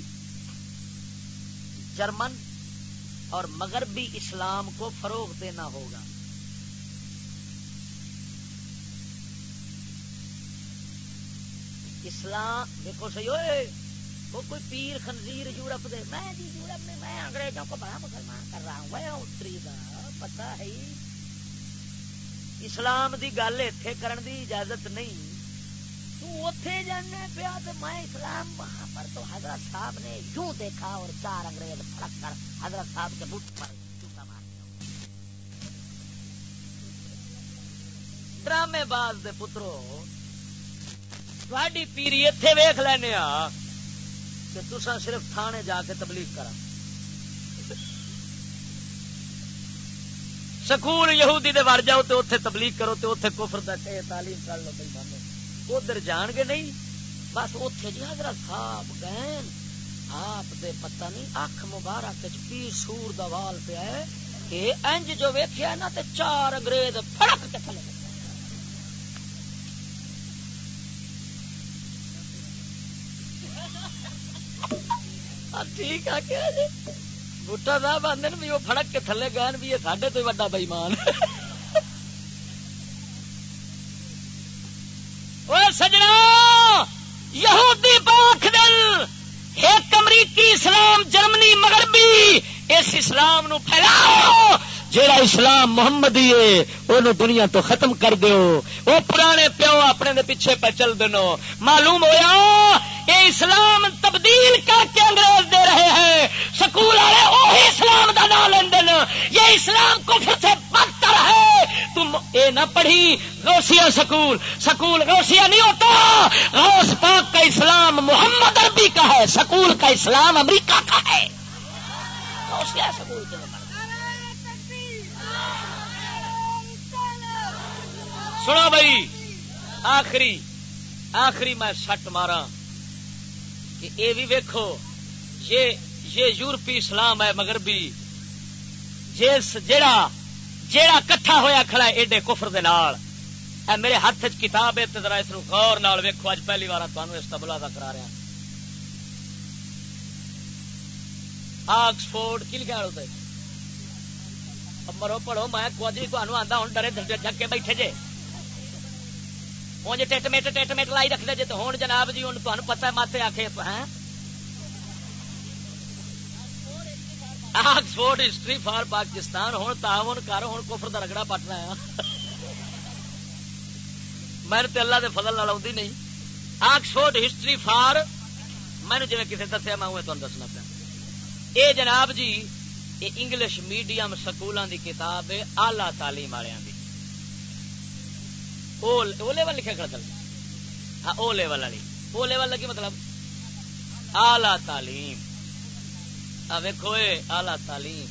جرمن اور مغربی اسلام کو فروغ دینا ہوگا۔ اسلام، دیکھو سی ہوئے وہ کوئی پیر خنزیر یورپ دے، میں جی یورپ میں میں انگریزوں کو بڑا مسلمان کر رہا ہوں وہ اتری کا پتا ہے۔ اسلام دی گل اتے کرن دی اجازت نہیں۔ اتے جانا پیا تو میں اسلام وہاں پر تو حضرت صاحب نے یوں دیکھا اور چار انگریز پھڑک کر حضرت صاحب کے بٹ پر چوکا مار دیا۔ ڈرامے باز دے پترو تھوڑی پیری اتے ویخ لینا کہ تسا صرف تھانے جا کے تبلیغ کرا سکول یہودی دے وڑ جاؤ تو اتنے تبلیغ کرو تو اتنے کفر دے تعلیم کر لو بھائی ادھر جان گے نہیں؟ بس اتنے جی حضرت صاحب گئے آپ دے پتہ نہیں اکھ مبارک پی سور دا وال پیا ہے کہ انج جو ویکھیا نا تے چار انگریز پھڑک کے تھلے ٹھیک ہے کیا جی۔ بوٹا صاحب آدھے بھی وہ فڑک کے تھلے گئے بھی یہ ساڈے تو وا بئیمان امریکی اسلام جرمنی مغربی، اس اسلام نو پھیلاؤ۔ جیڑا اسلام محمد دنیا تو ختم کر دیو۔ وہ پرانے پیو اپنے دے پیچھے پہ چل دنو معلوم ہویا یہ اسلام تبدیل کر کے انگریز دے رہے ہیں۔ سکول والے وہی اسلام کا نام لین یہ اسلام کو پھر سے بدتر ہے۔ تم اے نہ پڑھی، غوثیہ سکول۔ سکول غوثیہ نہیں ہوتا۔ غوث پاک کا اسلام محمد عربی کا ہے۔ سکول کا اسلام امریکہ کا ہے۔ غوثیہ سکول کے سنو بھائی، آخری آخری میں سٹ مارا کہ یہ بھی ویکو یہ یہ یورپی اسلام ہے مغربی جس جیڑا جیڑا کٹھا ہویا کھڑا ہے ایڈے کفر دے نال۔ اے میرے ہاتھ چ کتاب ہے تے ذرا اس نو غور نال ویکھو، اج پہلی بار تمہیں اس تبلا دا کرا رہا آکسفورڈ، کی لکھا ہوتا ہے مرو پڑھو، میں کچھ بھی تمہیں آتا ہوں، ڈرے ڈھک کے بیٹھے جے۔ ہوں ٹٹ میٹ ٹٹ میٹ لائی رکھتے جی تو ہوں جناب جی ہن ہوں تمہیں پتا ماتے آخ آکسفورڈ ہسٹری فار پاکستان ہوں تعاون کر ہوں کفر کا رگڑا پٹنا ہے میں تے اللہ دے فضل نال آتی نہیں آکسفورڈ ہسٹری فار میں جی کسی دسیا میں تمہیں دسنا پیا یہ جناب جی یہ انگلش میڈیم سکولوں کی کتاب ہے آلہ تعلیم والوں کی لیول لکھا کر دل ہاں او لیول والی. او لیول لگی مطلب؟ آلہ تعلیم. ویکو آلہ تعلیم.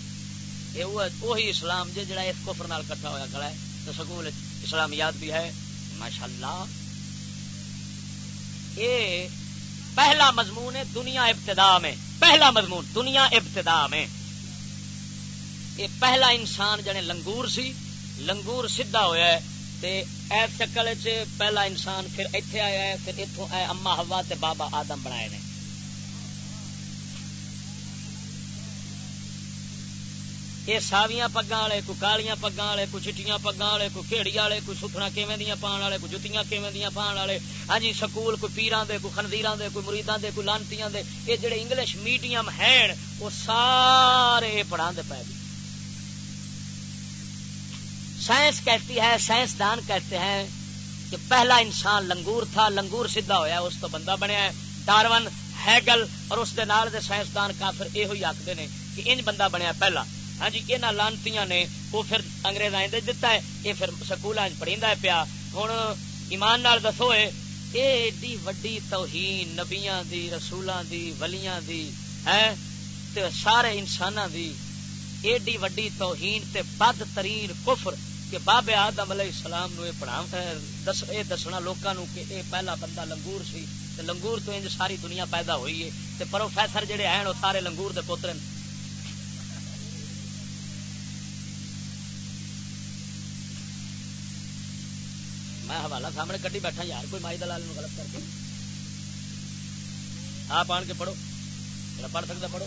وہی اسلام جی جڑا اس کفر نال کٹھا ہوا کھڑا ہے، تو سکول اسلامیات بھی ہے. ماشاء اللہ یہ پہلا مضمون ہے، دنیا ابتدا میں. پہلا مضمون، دنیا ابتدا میں. یہ پہلا انسان جنے لنگور سی، لنگور سیدھا ہوا ہے. ایس شکل پہلا انسان پھر اتنے آیا ہے، پھر اتوں آئے اما ہوا تے بابا آدم بنائے نے۔ یہ ساویاں پگا والے کو کالیاں پگا والے کو چٹیاں پگا والے کو کھیڑی والے کو ستنا کیویں دیا پان والے کو جتیاں کیویں دیا پان والے۔ ہاں جی سکول، کوئی پیران دے، کوئی خنزیران دے، کوئی مریدان دے، کوئی لانتیاں دے۔ یہ جڑے انگلش میڈیم ہیں، وہ سارے پڑھا دے پے۔ سائنس کہتی ہے، سائنسدان کہتے ہیں کہ پہلا انسان لنگور تھا، لنگور سیدھا ہوا اس تو بندہ بنیا ہے۔ ڈارون ہیگل اور اس دے نال دے سائنسدان کافر یہ آخر نے کہ انج بندہ بنیا پہلا۔ ہاں جی یہاں لانتی نے، وہ پھر انگریز دتا ہے، یہ پھر سکول پڑھی پیا۔ ہوں ایمان نال دسو ایڈی وڈی توہین نبیاں دی رسولوں دی، ولیاں دی ہے تے سارے انسانوں دی ایڈی وڈی توہین تے بد ترین کفر کہ بابے آدم علیہ السلام نو پڑھا دس اے دسنا لوگوں کہ اے پہلا بندہ لنگور سی، تے لنگور تو انج ساری دنیا پیدا ہوئی ہے، تے پروفیسر جڑے ہیں وہ سارے لنگور دے پوتر میں حوالہ سامنے کٹی بیٹھا، یار کوئی مائی دلال نو غلط کر کے۔ آپ آن کے پڑھو پڑھ سکتا پڑھو۔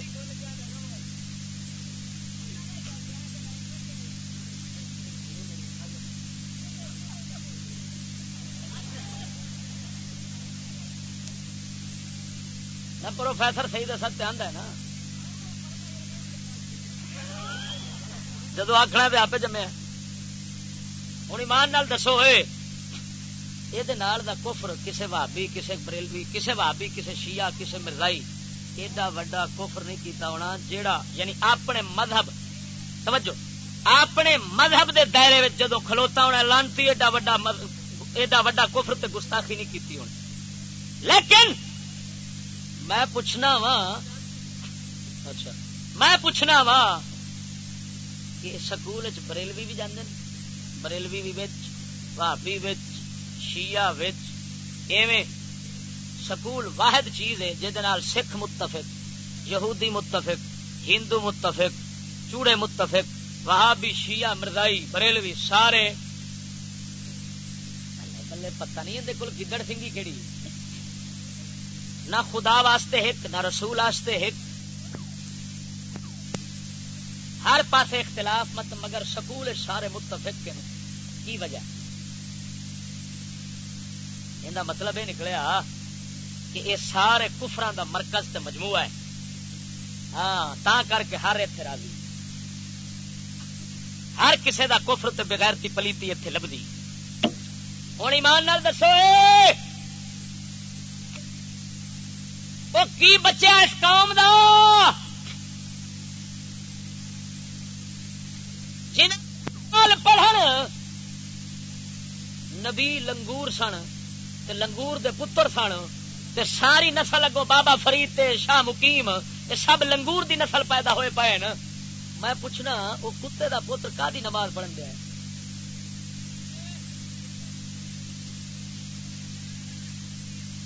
پروفیسر صحیح دسا دھیان ہے نا۔ جدو آخنا تو آپ جمیا ہوں ایمان نال دسو یہ کفر کسے بھابی کسے بریلوی، کسے بھابی کسے شیعہ، کسے مرزائی، ایڈا وڈا کفر نہیں کیتا ہونا، جیڑا یعنی اپنے مذہب، سمجھو، اپنے مذہب دے دائرے جدو کھلوتا ہونا، لانتی ایڈا وڈا ایڈا وڈا کفر تے گستاخی نہیں کیتی ہونی۔ لیکن میں پوچھنا وا اچھا میں پوچھنا وا کہ سکول بریلوی بھی جانے بریلوی بھی بھابی شیعہ ایویں سکول واحد چیز ہے جہد سکھ متفق، یہودی متفق، ہندو متفق، چوڑے متفق، وہابی، شیعہ مردائی بریلوی، سارے۔ بلے پتہ نہیں اندر کول گدڑ سنگھی کہڑی نہ خدا واسطے ایک، نہ رسول واسطے ایک۔ ہر پاسے اختلاف مت، مگر سکول سارے متفق کے کی وجہ؟ یہ مطلب یہ نکلیا کہ یہ سارے کفران دا مرکز تے مجموعہ ہے۔ ہاں تا کر کے ہر اتنے راضی۔ ہر کسے دا کفر تے بغیرتی پلیتی اتنے لبھی۔ ہوں ایمان نال دسو۔ وہ کی بچے اس قوم دا؟ جن پڑھن، نبی لنگور سن تے لنگور دے پتر سن تے ساری نسل اگو بابا فرید تے شاہ مقیم یہ سب لنگور دی نسل پیدا ہوئے پائے نا میں پوچھنا وہ کتے دا پتر کا دی نماز پڑھن دیا ہے؟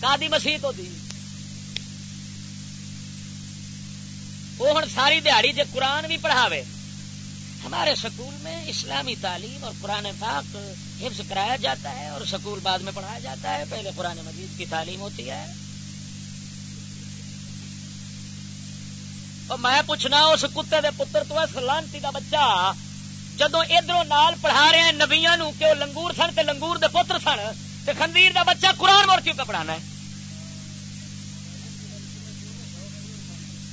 کا دی مسیح ہوتی وہ ہوں ساری دیہڑی جی قرآن بھی پڑھاوے۔ ہمارے سکول میں اسلامی تعلیم اور قرآن پاک حفظ کرایا جاتا ہے اور سکول بعد میں پڑھایا جاتا ہے۔ پہلے قرآن مجید کی تعلیم ہوتی ہے۔ اور میں پوچھنا اس کتے دے پتر تو سلانتی کا بچہ جدو ادھر نال پڑھا رہے ہیں نبیا نو کہ وہ لنگور سن تے لنگور دے پتر سن تے خندیر دا بچہ قرآن مور کیوں پڑھانا ہے؟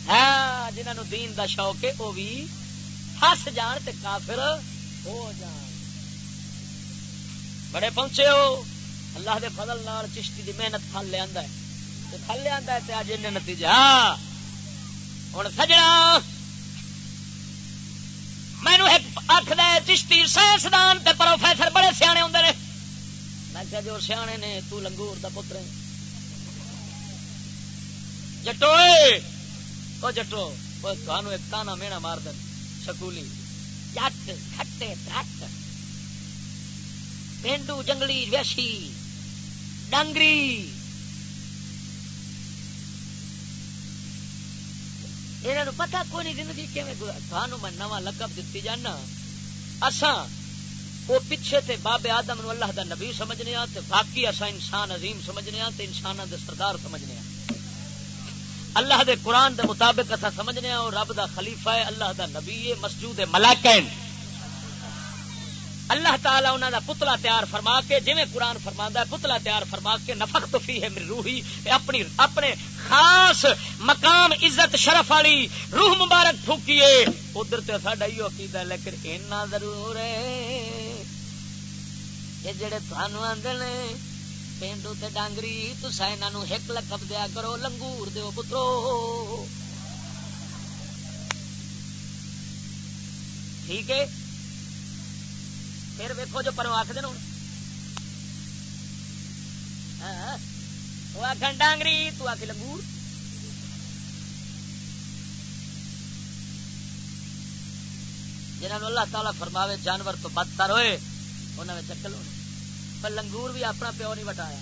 ہاں۔ جنہوں دین دا شوق ہے وہ بھی ہس جان تے کافر ہو جان۔ بڑے پہنچے ہو۔ اللہ دے فضل نال چشتی دی محنت پھل لیا پھل لیا اج ان نتیجہ۔ ہوں سجنا۔ مینو ایک آخد چشتی سائنسدان تے پروفیسر بڑے سیانے ہوں نے۔ میں کہ جو سیانے نے، تو لنگور دا پتر جٹو او جٹو ایک تانا مینا مار دیں سکولی جٹ کھٹے ترٹ پینڈو جنگلی ویشی ڈنگری یہ پتا کوئی نہیں زندگی تھانوں میں نواں لقب دیتی جانا اساں وہ پیچھے تے بابے آدم نو اللہ دا نبی سمجھنے باقی اساں انسان عظیم سمجھنے تے دے سردار سمجھنے اللہ دے قرآن دے مطابق اتھا سمجھنے ہاں، اور رب دا خلیفہ ہے، اللہ دا نبی ہے مسجود ملاکین اللہ تعالیٰ انہوں دا پتلا تیار فرما کے جی قرآن فرما ہے، پتلا تیار فرما کے نفق تو فی ہے میری روحی اپنی، اپنے خاص مقام، عزت، شرف والی روح مبارک پھوکیے ادھر تو ساڈا ہی عقیدہ ہے، لیکن اینا ضرور ہے یہ جڑے تھانوں آدھے پینڈو تے ڈانگری تسا انہوں ایک لقب دیا کرو لنگور دیو پترو ٹھیک ہے پھر ویکو جو پرو آخ دن ہاں، وہ آخ ڈانگری تو آ لنگور جنہوں اللہ تعالیٰ فرماوے جانور تو بدتر ہوئے انہوں نے چکل ہونے پر لنگور بھی اپنا پیو نہیں وٹایا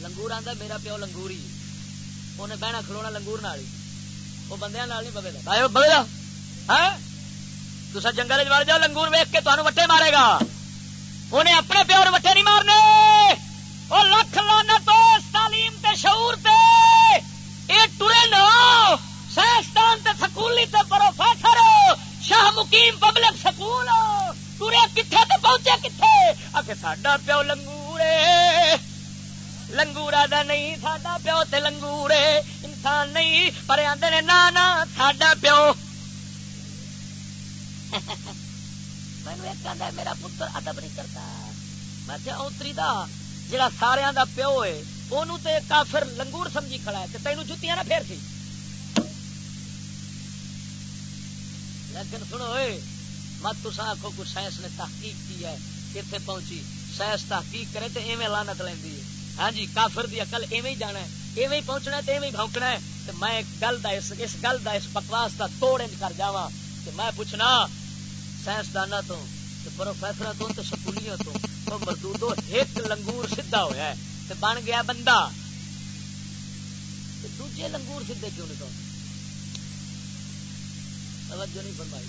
لنگور آندا میرا پیو لنگور ہی انہیں بہنا کھلونا لنگور نال وہ بندیاں بگے دا بگے دا ہے جنگل وچ جاؤ، لنگور ویکھ کے تانوں وٹے مارے گا۔ انہیں اپنے پیو نے وٹے نہیں مارنے۔ او لکھ لعنت اس تعلیم تے شعور تے۔ اے ٹرے نہ سائنسدان تے سکولی تے پروفیسر شاہ مقیم پبلک سکول تورے کتنے تو پہنچے کتنے آ کے ساڈا پیو لنگوڑے۔ لنگورا دا نہیں، ساڈا پیو تے لنگوڑے۔ انسان نہیں، پر آدھے نا نا، ساڈا پیو۔ میں میرا پتر ادب نہیں کرتا۔ میں اوتری دا، جڑا سارا دا پیو ہے وہ کافر لنگور سمجھی کھڑا ہے، تے تینوں جتیاں نہ پھر سی۔ لیکن سنو، اے مت تو آخو کو سائنس نے تحقیق کی ہے کتنے پہنچی؟ سائنس تحقیق کرے تو ایویں لانت لینی ہے۔ ہاں جی کافر دی اقل ایویں جانا ہے ایویں پہنچنا ہے تو ایویں بھونکنا ہے۔ تو میں گل دا اس, اس گل دا اس بکواس دا توڑ انج کر جاواں۔ کہ میں پوچھنا سائنسدانوں تو پروفیسر تو تو سکولیوں تو تو مردودو ایک لنگور سیدھا ہویا ہے۔ تو بن گیا بندہ۔ دوجے لنگور سیدھے کیوں نہیں تو توجہ نہیں فرمائی۔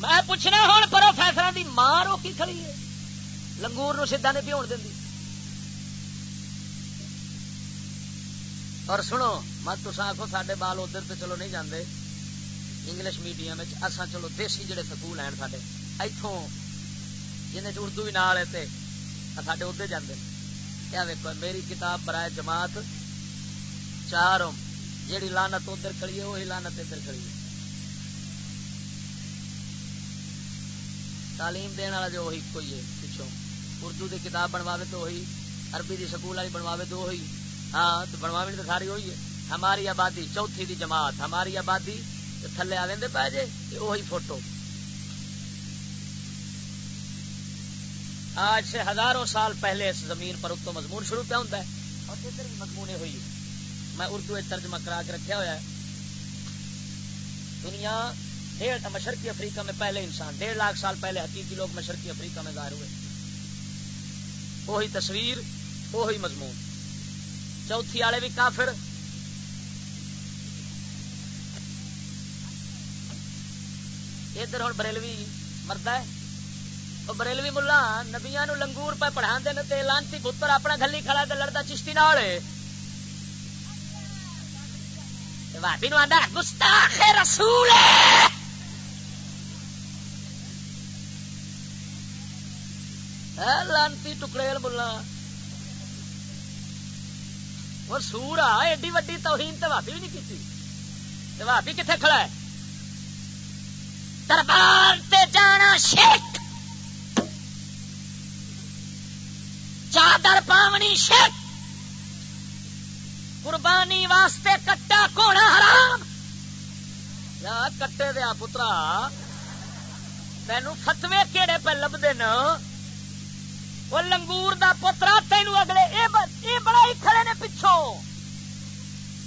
میں پوچھنا ہوں پروفیسر کی ماں روکی کھڑی ہے؟ لنگور نو سیدھا نہیں پیون دینی۔ اور سنو، مت تو آخو سارے بال ادھر تو چلو نہیں جانے انگلش میڈیم اصا چلو دیسی جڑے سکول ہیں سارے اتوں جن اردو بھی نال ہے سارے ادھر جانے کیا ویکو میری کتاب برائے جماعت چار جیڑی لانت ادھر کھڑی ہے، وہی لانت ادھر کھڑی ہے۔ تعلیم دن والا جو وہی کوئی ہے پچھوں اردو کی کتاب بنواوے تو وہی، عربی دی سکول والی بنواوے تو وہی۔ ہاں تو بنواوی تو ساری ہوئی ہے۔ ہماری آبادی، چوتھی دی جماعت، ہماری آبادی تھلے آ لیں پہ جے وہی فوٹو۔ آج سے ہزاروں سال پہلے اس زمین پر اتو مضمون شروع پہ ہوتا ہے۔ اور ادھر بھی مضمون ہوئی میں اردو ترجمہ کرا کے رکھا ہوا ہے۔ دنیا ڈیڑھ مشرقی افریقہ میں پہلے انسان، ڈیڑھ لاکھ سال پہلے حقیقی لوگ مشرقی افریقہ میں ظاہر ہوئے۔ وہی تصویر، وہی مضمون۔ چوتھی والے بھی کافر۔ ادھر ہوں بریلوی مرد ہے۔ بریلوی ملا نبیا نو لنگور پہ پڑھا دے لانتی پتر اپنا گلی کھڑا تو لڑتا چشتی نہ بھابی نو آدھا گستاخ رسول۔ ہے لانتی ٹکڑے ملا۔ وہ سور آ، ایڈی وڈی توہین تو بھابی بھی نہیں کی بھابی کتنے کھڑا ہے؟ دربار تے جانا شیک چادر پاونی شیک قربانی واسطے کٹا کونا حرام۔ یا کٹے دیا پترا تینوں فتوے کہڑے پہ لبتے ن وہ لنگور دا پترا تینوں اگلے، اے بڑا ہی کھڑے نے پچھو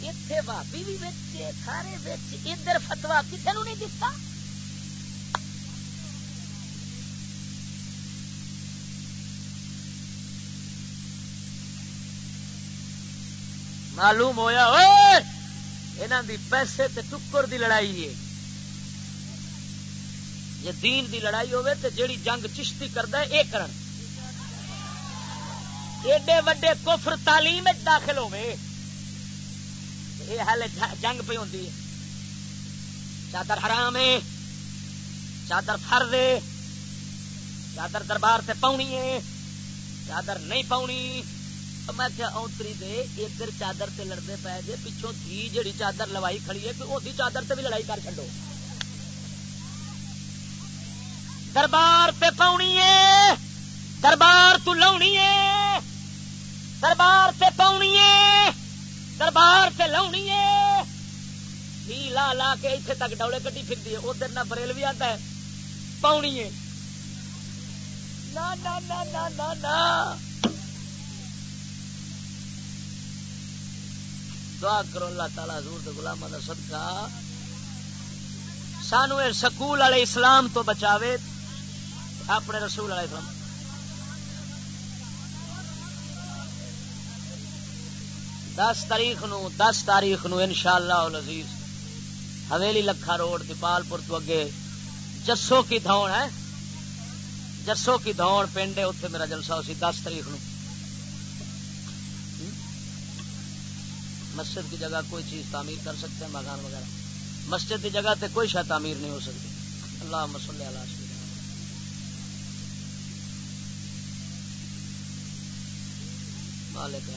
اتے بھابی بھی بچے سارے بچ ادھر فتوا کسی نو نہیں دتا معلوم ہویا یہاں دی پیسے تے ٹکر دی لڑائی ہے۔ یہ دین دی لڑائی ہوے تے جیڑی جنگ چشتی کرتا ہے یہ کرن۔ ایڈے وڈے کفر تعلیم داخل ہوے یہ حال جنگ پہ ہوتی ہے۔ چادر حرام ہے، چادر فر دے چادر دربار سے پاؤنی ہے، چادر نہیں پاؤنی میں کیا اونتری دے ادھر چادر تے لڑتے پے جے پچھوں تھی جڑی چادر لوائی کھڑی ہے کہ وہ چادر تے بھی لڑائی کر چڈو دربار پہ پاؤنی ہے، دربار تو لونی ہے۔ دربار سے پاؤنی ہے دربار سے لونی ہے لا لا کے اتنے تک ڈولے کٹی پھر ہے، ادھر نہ بریل بھی آتا ہے پاؤنی ہے دعا کرو اللہ تعالی حضور دے گلام کا صدقہ سانو سکول والے اسلام تو بچاوے، اپنے رسول والے اسلام دس تاریخ نو، دس تاریخ نو ان شاء اللہ حویلی لکھا روڈ دیپال پور تو اگے. جسو کی دھون ہے؟ جسو کی دھون پنڈ ہے اتنے میرا جلسہ اسی دس تاریخ نو. مسجد کی جگہ کوئی چیز تعمیر کر سکتے ہیں، مکان وغیرہ؟ مسجد کی جگہ تے کوئی شاید تعمیر نہیں ہو سکتی. اللہ مسلح اللہ مالک